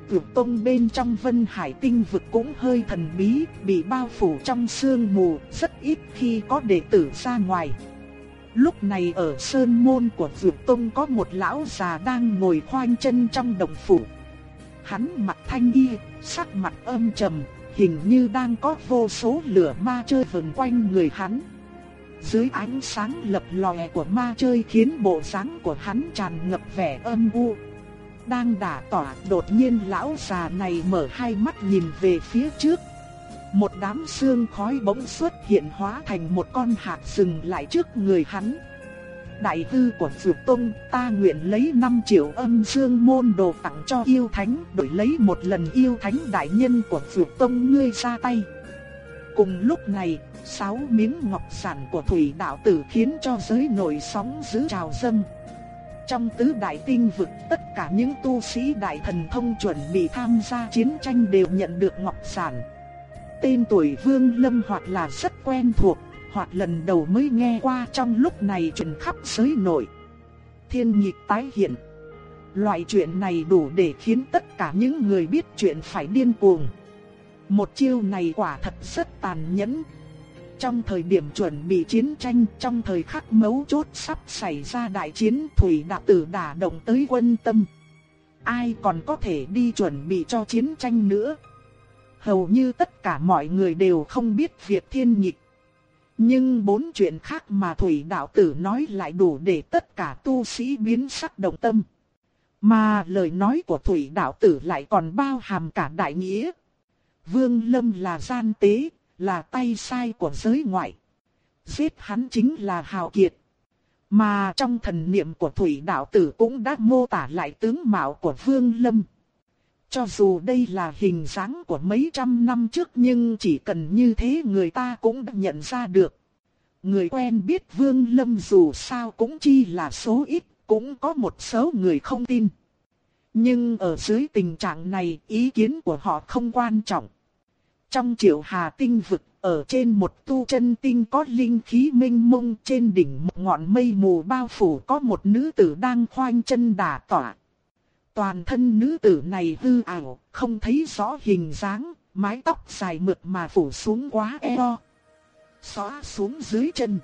Vượt Tông bên trong Vân Hải Tinh Vực cũng hơi thần bí, Bị bao phủ trong sương mù, Rất ít khi có đệ tử ra ngoài. Lúc này ở Sơn Môn của Dược Tông có một lão già đang ngồi khoanh chân trong đồng phủ Hắn mặt thanh y, sắc mặt âm trầm, hình như đang có vô số lửa ma chơi vần quanh người hắn. Dưới ánh sáng lập lòe của ma chơi khiến bộ dáng của hắn tràn ngập vẻ âm u. Đang đả tỏa, đột nhiên lão già này mở hai mắt nhìn về phía trước. Một đám xương khói bỗng xuất hiện hóa thành một con hạt sừng lại trước người hắn đại tư của phượng Tông, ta nguyện lấy 5 triệu âm dương môn đồ tặng cho yêu thánh, đổi lấy một lần yêu thánh đại nhân của phượng Tông ngươi ra tay. Cùng lúc này, sáu miếng ngọc sản của thủy đạo tử khiến cho giới nổi sóng dữ trào dâng. Trong tứ đại tinh vực tất cả những tu sĩ đại thần thông chuẩn bị tham gia chiến tranh đều nhận được ngọc sản. Tên tuổi Vương Lâm hoặc là rất quen thuộc, hoặc lần đầu mới nghe qua trong lúc này truyền khắp giới nội. Thiên nhịp tái hiện. Loại chuyện này đủ để khiến tất cả những người biết chuyện phải điên cuồng. Một chiêu này quả thật rất tàn nhẫn. Trong thời điểm chuẩn bị chiến tranh, trong thời khắc mấu chốt sắp xảy ra đại chiến Thủy Đạo Tử đả động tới quân tâm. Ai còn có thể đi chuẩn bị cho chiến tranh nữa? Hầu như tất cả mọi người đều không biết việc thiên nhịch. Nhưng bốn chuyện khác mà Thủy Đạo Tử nói lại đủ để tất cả tu sĩ biến sắc động tâm. Mà lời nói của Thủy Đạo Tử lại còn bao hàm cả đại nghĩa. Vương Lâm là gian tế, là tay sai của giới ngoại. Giết hắn chính là hào kiệt. Mà trong thần niệm của Thủy Đạo Tử cũng đã mô tả lại tướng mạo của Vương Lâm. Cho dù đây là hình dáng của mấy trăm năm trước nhưng chỉ cần như thế người ta cũng đã nhận ra được. Người quen biết Vương Lâm dù sao cũng chỉ là số ít, cũng có một số người không tin. Nhưng ở dưới tình trạng này ý kiến của họ không quan trọng. Trong triệu hà tinh vực, ở trên một tu chân tinh có linh khí minh mông trên đỉnh một ngọn mây mù bao phủ có một nữ tử đang khoanh chân đả tỏa. Toàn thân nữ tử này hư ảo, không thấy rõ hình dáng, mái tóc dài mượt mà phủ xuống quá eo. Xóa xuống dưới chân.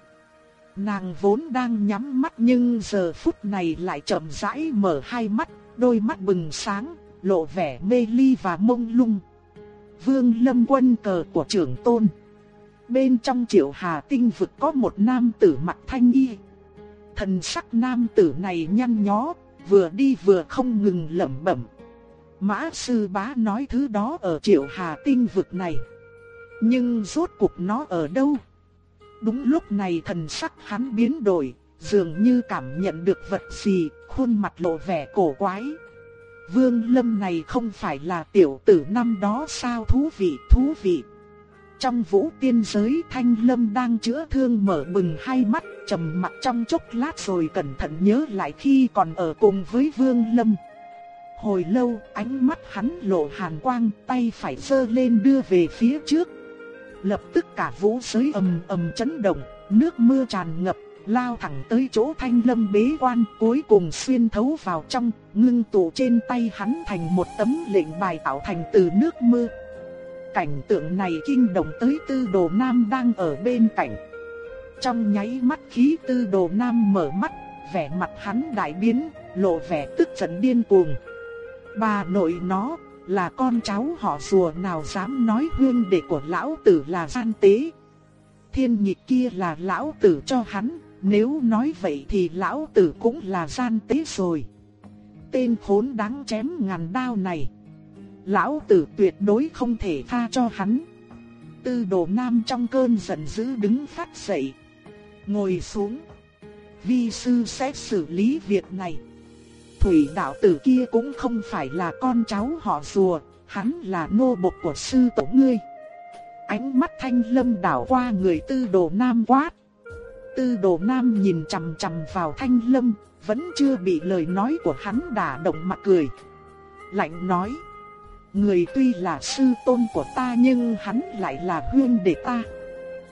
Nàng vốn đang nhắm mắt nhưng giờ phút này lại chậm rãi mở hai mắt, đôi mắt bừng sáng, lộ vẻ mê ly và mông lung. Vương Lâm quân cờ của trưởng tôn. Bên trong triệu hà tinh vực có một nam tử mặt thanh y. Thần sắc nam tử này nhăn nhó, vừa đi vừa không ngừng lẩm bẩm. Mã sư bá nói thứ đó ở triệu hà tinh vực này. Nhưng rốt cuộc nó ở đâu? Đúng lúc này thần sắc hắn biến đổi, dường như cảm nhận được vật gì, khuôn mặt lộ vẻ cổ quái. Vương Lâm này không phải là tiểu tử năm đó sao thú vị thú vị. Trong vũ tiên giới Thanh Lâm đang chữa thương mở bừng hai mắt trầm mặt trong chốc lát rồi cẩn thận nhớ lại khi còn ở cùng với Vương Lâm. Hồi lâu ánh mắt hắn lộ hàn quang tay phải sơ lên đưa về phía trước. Lập tức cả vũ giới ầm ầm chấn động, nước mưa tràn ngập lao thẳng tới chỗ thanh lâm bế quan, cuối cùng xuyên thấu vào trong, ngưng tụ trên tay hắn thành một tấm lệnh bài tạo thành từ nước mưa. Cảnh tượng này kinh động tới tư đồ nam đang ở bên cạnh. Trong nháy mắt khí tư đồ nam mở mắt, vẻ mặt hắn đại biến, lộ vẻ tức giận điên cuồng. Bà nội nó, là con cháu họ rùa nào dám nói huyên đệ của lão tử là gian tế. Thiên nhị kia là lão tử cho hắn, nếu nói vậy thì lão tử cũng là gian tế rồi. Tên khốn đáng chém ngàn đao này. Lão tử tuyệt đối không thể tha cho hắn. Tư đồ nam trong cơn giận dữ đứng phát dậy. Ngồi xuống. Vi sư sẽ xử lý việc này. Thủy đạo tử kia cũng không phải là con cháu họ rùa, hắn là nô bộc của sư tổ ngươi. Ánh mắt thanh lâm đảo qua người tư đồ nam quát. Tư đồ nam nhìn chằm chằm vào thanh lâm, vẫn chưa bị lời nói của hắn đả động mặt cười. Lạnh nói, người tuy là sư tôn của ta nhưng hắn lại là huyên đệ ta.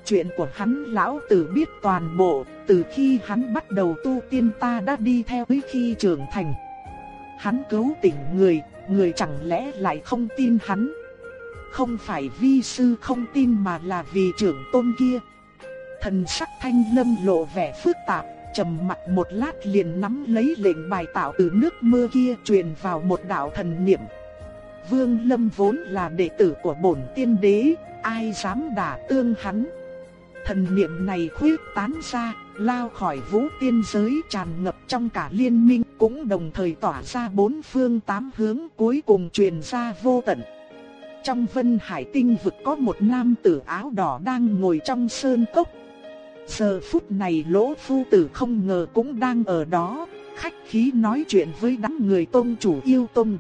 Chuyện của hắn lão tử biết toàn bộ, từ khi hắn bắt đầu tu tiên ta đã đi theo tới khi trưởng thành. Hắn cứu tỉnh người, người chẳng lẽ lại không tin hắn. Không phải vi sư không tin mà là vì trưởng tôn kia, Thần sắc thanh lâm lộ vẻ phức tạp, trầm mặt một lát liền nắm lấy lệnh bài tạo từ nước mưa kia truyền vào một đạo thần niệm. Vương Lâm vốn là đệ tử của bổn tiên đế, ai dám đả tương hắn. Thần niệm này khuyết tán ra, lao khỏi vũ tiên giới tràn ngập trong cả liên minh, cũng đồng thời tỏa ra bốn phương tám hướng cuối cùng truyền ra vô tận. Trong vân hải tinh vực có một nam tử áo đỏ đang ngồi trong sơn cốc, Giờ phút này lỗ phu tử không ngờ cũng đang ở đó, khách khí nói chuyện với đám người tôn chủ yêu tôn.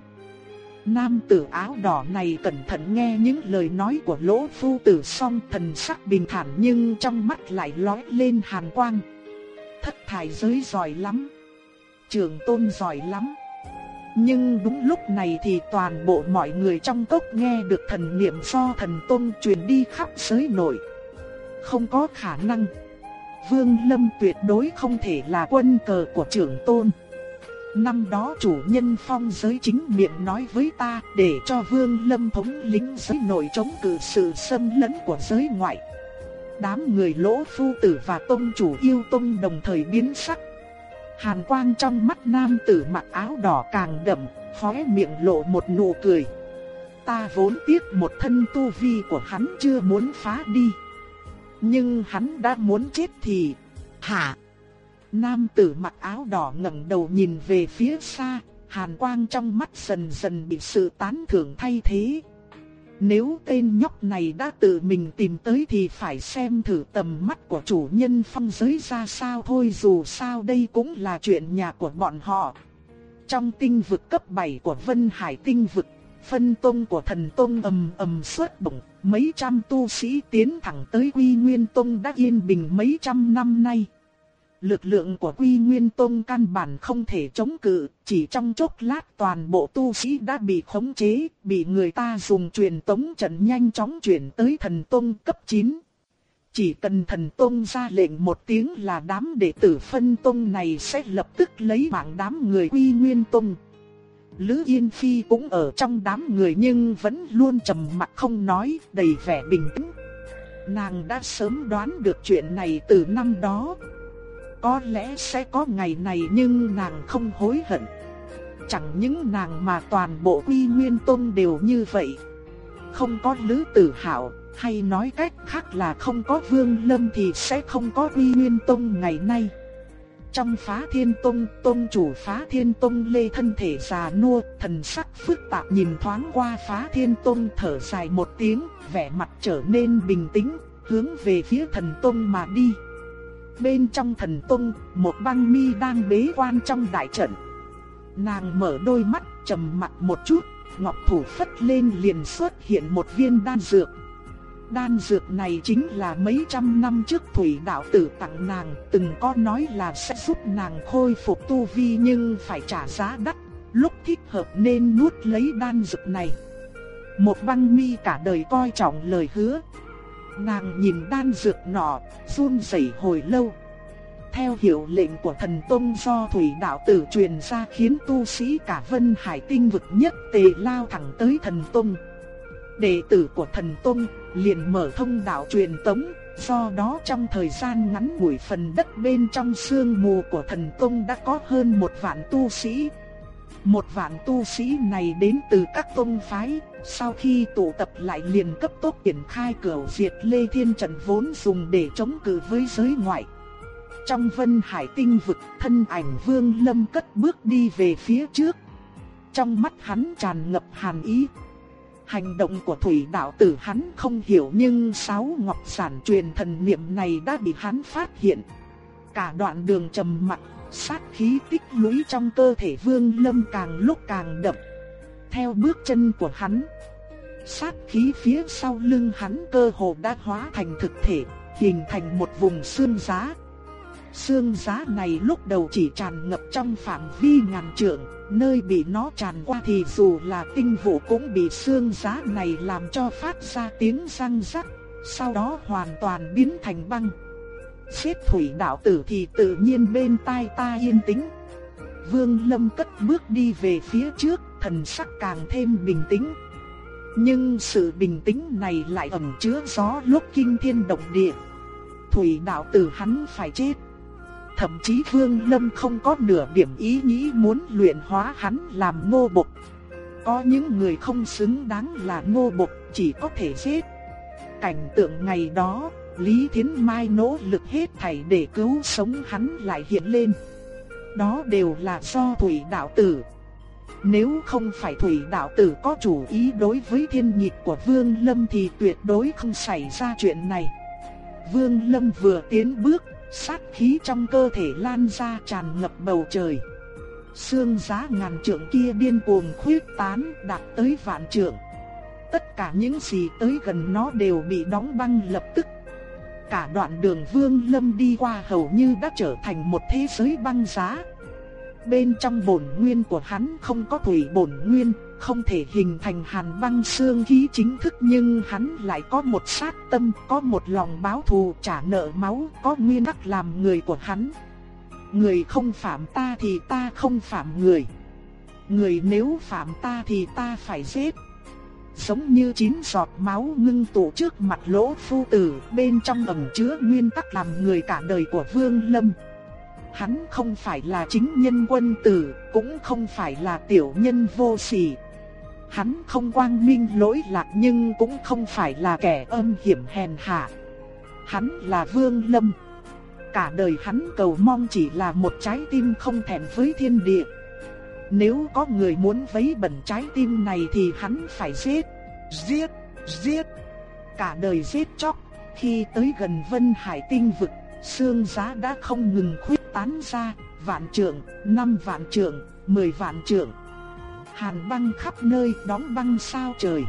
Nam tử áo đỏ này cẩn thận nghe những lời nói của lỗ phu tử song thần sắc bình thản nhưng trong mắt lại lóe lên hàn quang. Thất thải giới giỏi lắm. Trường tôn giỏi lắm. Nhưng đúng lúc này thì toàn bộ mọi người trong cốc nghe được thần niệm do thần tôn truyền đi khắp giới nội. Không có khả năng. Vương Lâm tuyệt đối không thể là quân cờ của trưởng tôn. Năm đó chủ nhân phong giới chính miệng nói với ta để cho Vương Lâm thống lĩnh giới nội chống cự sự xâm lấn của giới ngoại. Đám người lỗ phu tử và tông chủ yêu tông đồng thời biến sắc. Hàn quang trong mắt nam tử mặc áo đỏ càng đậm, khóe miệng lộ một nụ cười. Ta vốn tiếc một thân tu vi của hắn chưa muốn phá đi. Nhưng hắn đã muốn chết thì... Hả? Nam tử mặc áo đỏ ngẩng đầu nhìn về phía xa, hàn quang trong mắt dần dần bị sự tán thưởng thay thế. Nếu tên nhóc này đã tự mình tìm tới thì phải xem thử tầm mắt của chủ nhân phong giới ra sao thôi dù sao đây cũng là chuyện nhà của bọn họ. Trong tinh vực cấp 7 của Vân Hải tinh vực, phân tông của thần tông ầm ầm xuất bổng, mấy trăm tu sĩ tiến thẳng tới Quy Nguyên Tông đã yên bình mấy trăm năm nay lực lượng của Quy Nguyên Tông căn bản không thể chống cự, chỉ trong chốc lát toàn bộ tu sĩ đã bị khống chế, bị người ta dùng truyền tống trận nhanh chóng chuyển tới thần tông cấp 9. Chỉ cần thần tông ra lệnh một tiếng là đám đệ tử phân tông này sẽ lập tức lấy mạng đám người Quy Nguyên Tông. Lữ Yên Phi cũng ở trong đám người nhưng vẫn luôn trầm mặc không nói, đầy vẻ bình tĩnh. Nàng đã sớm đoán được chuyện này từ năm đó, có lẽ sẽ có ngày này nhưng nàng không hối hận. Chẳng những nàng mà toàn bộ Quy Nguyên tôn đều như vậy. Không có Lữ Tử Hạo, hay nói cách khác là không có Vương Lâm thì sẽ không có Quy Nguyên Tông ngày nay. Trong phá thiên tông, tông chủ phá thiên tông lê thân thể già nua, thần sắc phức tạp nhìn thoáng qua phá thiên tông thở dài một tiếng, vẻ mặt trở nên bình tĩnh, hướng về phía thần tông mà đi. Bên trong thần tông, một băng mi đang bế quan trong đại trận. Nàng mở đôi mắt, trầm mặt một chút, ngọc thủ phất lên liền xuất hiện một viên đan dược. Đan dược này chính là mấy trăm năm trước thủy đạo tử tặng nàng, từng có nói là sẽ giúp nàng khôi phục tu vi nhưng phải trả giá đắt, lúc thích hợp nên nuốt lấy đan dược này. Một băng mi cả đời coi trọng lời hứa, Nàng nhìn đan dược nọ, run rẩy hồi lâu. Theo hiệu lệnh của thần tông do thủy đạo tử truyền ra khiến tu sĩ cả vân hải tinh vực nhất tề lao thẳng tới thần tông. Đệ tử của thần tông liền mở thông đạo truyền tống, do đó trong thời gian ngắn ngủi phần đất bên trong sương mù của thần tông đã có hơn một vạn tu sĩ. Một vạn tu sĩ này đến từ các tông phái, sau khi tụ tập lại liền cấp tốc triển khai cửa diệt lê thiên trận vốn dùng để chống cự với giới ngoại. Trong vân hải tinh vực, thân ảnh vương lâm cất bước đi về phía trước. Trong mắt hắn tràn ngập hàn ý. Hành động của thủy đạo tử hắn không hiểu nhưng sáu ngọc sản truyền thần niệm này đã bị hắn phát hiện. Cả đoạn đường trầm mặc, sát khí tích lũy trong cơ thể vương lâm càng lúc càng đậm theo bước chân của hắn. Sát khí phía sau lưng hắn cơ hồ đã hóa thành thực thể, hình thành một vùng xương giá. Xương giá này lúc đầu chỉ tràn ngập trong phạm vi ngàn trượng, nơi bị nó tràn qua thì dù là tinh vụ cũng bị xương giá này làm cho phát ra tiếng răng rắc, sau đó hoàn toàn biến thành băng. Xếp thủy đạo tử thì tự nhiên bên tai ta yên tĩnh. Vương Lâm cất bước đi về phía trước, thần sắc càng thêm bình tĩnh. Nhưng sự bình tĩnh này lại ẩn chứa gió lúc kinh thiên động địa. Thủy đạo tử hắn phải chết. Thậm chí Vương Lâm không có nửa điểm ý nghĩ muốn luyện hóa hắn làm nô bộc. Có những người không xứng đáng là nô bộc, chỉ có thể giết. Cảnh tượng ngày đó, Lý Thiến Mai nỗ lực hết thảy để cứu sống hắn lại hiện lên. Đó đều là do Thủy đạo tử. Nếu không phải Thủy đạo tử có chủ ý đối với thiên nhịp của Vương Lâm thì tuyệt đối không xảy ra chuyện này. Vương Lâm vừa tiến bước, sát khí trong cơ thể lan ra tràn ngập bầu trời. Sương giá ngàn trượng kia điên cuồng khuyết tán đạt tới vạn trượng. Tất cả những gì tới gần nó đều bị đóng băng lập tức. Cả đoạn đường Vương Lâm đi qua hầu như đã trở thành một thế giới băng giá. bên trong bổn nguyên của hắn không có thủy bổn nguyên, không thể hình thành hàn băng xương khí chính thức nhưng hắn lại có một sát tâm, có một lòng báo thù trả nợ máu, có nguyên tắc làm người của hắn. Người không phạm ta thì ta không phạm người. Người nếu phạm ta thì ta phải giết. Giống như chín giọt máu ngưng tụ trước mặt lỗ phu tử, bên trong ẩn chứa nguyên tắc làm người cả đời của Vương Lâm. Hắn không phải là chính nhân quân tử, cũng không phải là tiểu nhân vô sỉ. Hắn không quang minh lỗi lạc nhưng cũng không phải là kẻ âm hiểm hèn hạ. Hắn là Vương Lâm. Cả đời hắn cầu mong chỉ là một trái tim không thẹn với thiên địa. Nếu có người muốn vấy bẩn trái tim này thì hắn phải giết, giết, giết. Cả đời giết chóc, khi tới gần Vân Hải tinh vực, xương giá đã không ngừng khuyết tán ra, vạn trượng, năm vạn trượng, mười vạn trượng. Hàn băng khắp nơi đóng băng sao trời.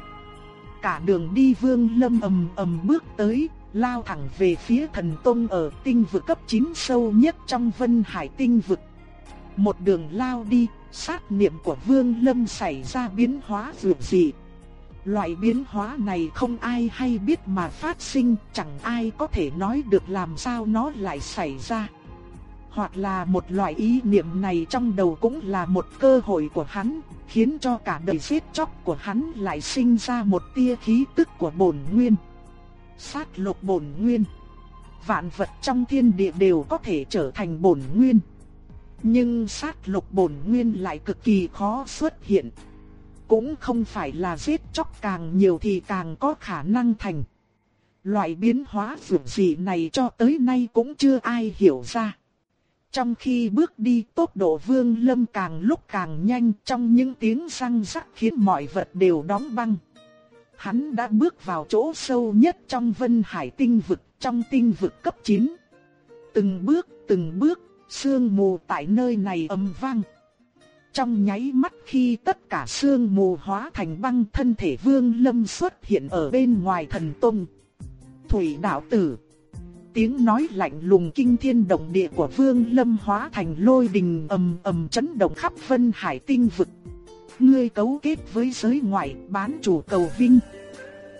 Cả đường đi vương lâm ầm ầm bước tới, lao thẳng về phía thần tông ở tinh vực cấp 9 sâu nhất trong vân hải tinh vực. Một đường lao đi, sát niệm của vương lâm xảy ra biến hóa dường dị. Loại biến hóa này không ai hay biết mà phát sinh, chẳng ai có thể nói được làm sao nó lại xảy ra. Hoặc là một loại ý niệm này trong đầu cũng là một cơ hội của hắn, khiến cho cả đời giết chóc của hắn lại sinh ra một tia khí tức của bổn nguyên. Sát lục bổn nguyên. Vạn vật trong thiên địa đều có thể trở thành bổn nguyên. Nhưng sát lục bổn nguyên lại cực kỳ khó xuất hiện. Cũng không phải là giết chóc càng nhiều thì càng có khả năng thành. Loại biến hóa vượt dị này cho tới nay cũng chưa ai hiểu ra. Trong khi bước đi tốc độ vương lâm càng lúc càng nhanh trong những tiếng răng rắc khiến mọi vật đều đóng băng. Hắn đã bước vào chỗ sâu nhất trong vân hải tinh vực, trong tinh vực cấp 9. Từng bước, từng bước, sương mù tại nơi này ầm vang. Trong nháy mắt khi tất cả sương mù hóa thành băng thân thể vương lâm xuất hiện ở bên ngoài thần tông. Thủy đạo tử tiếng nói lạnh lùng kinh thiên động địa của Vương Lâm hóa thành lôi đình ầm ầm chấn động khắp Vân Hải tinh vực. Ngươi cấu kết với giới ngoại, bán chủ cầu vinh.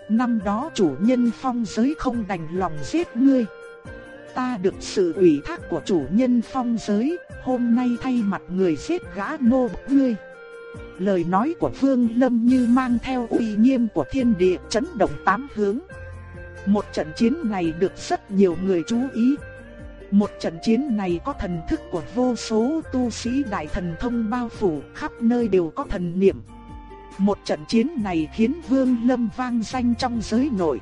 Năm đó chủ nhân phong giới không đành lòng giết ngươi. Ta được sự ủy thác của chủ nhân phong giới, hôm nay thay mặt người giết gã nô ngươi. Lời nói của Vương Lâm như mang theo uy nghiêm của thiên địa chấn động tám hướng. Một trận chiến này được rất nhiều người chú ý. Một trận chiến này có thần thức của vô số tu sĩ đại thần thông bao phủ khắp nơi đều có thần niệm. Một trận chiến này khiến Vương Lâm vang danh trong giới nội.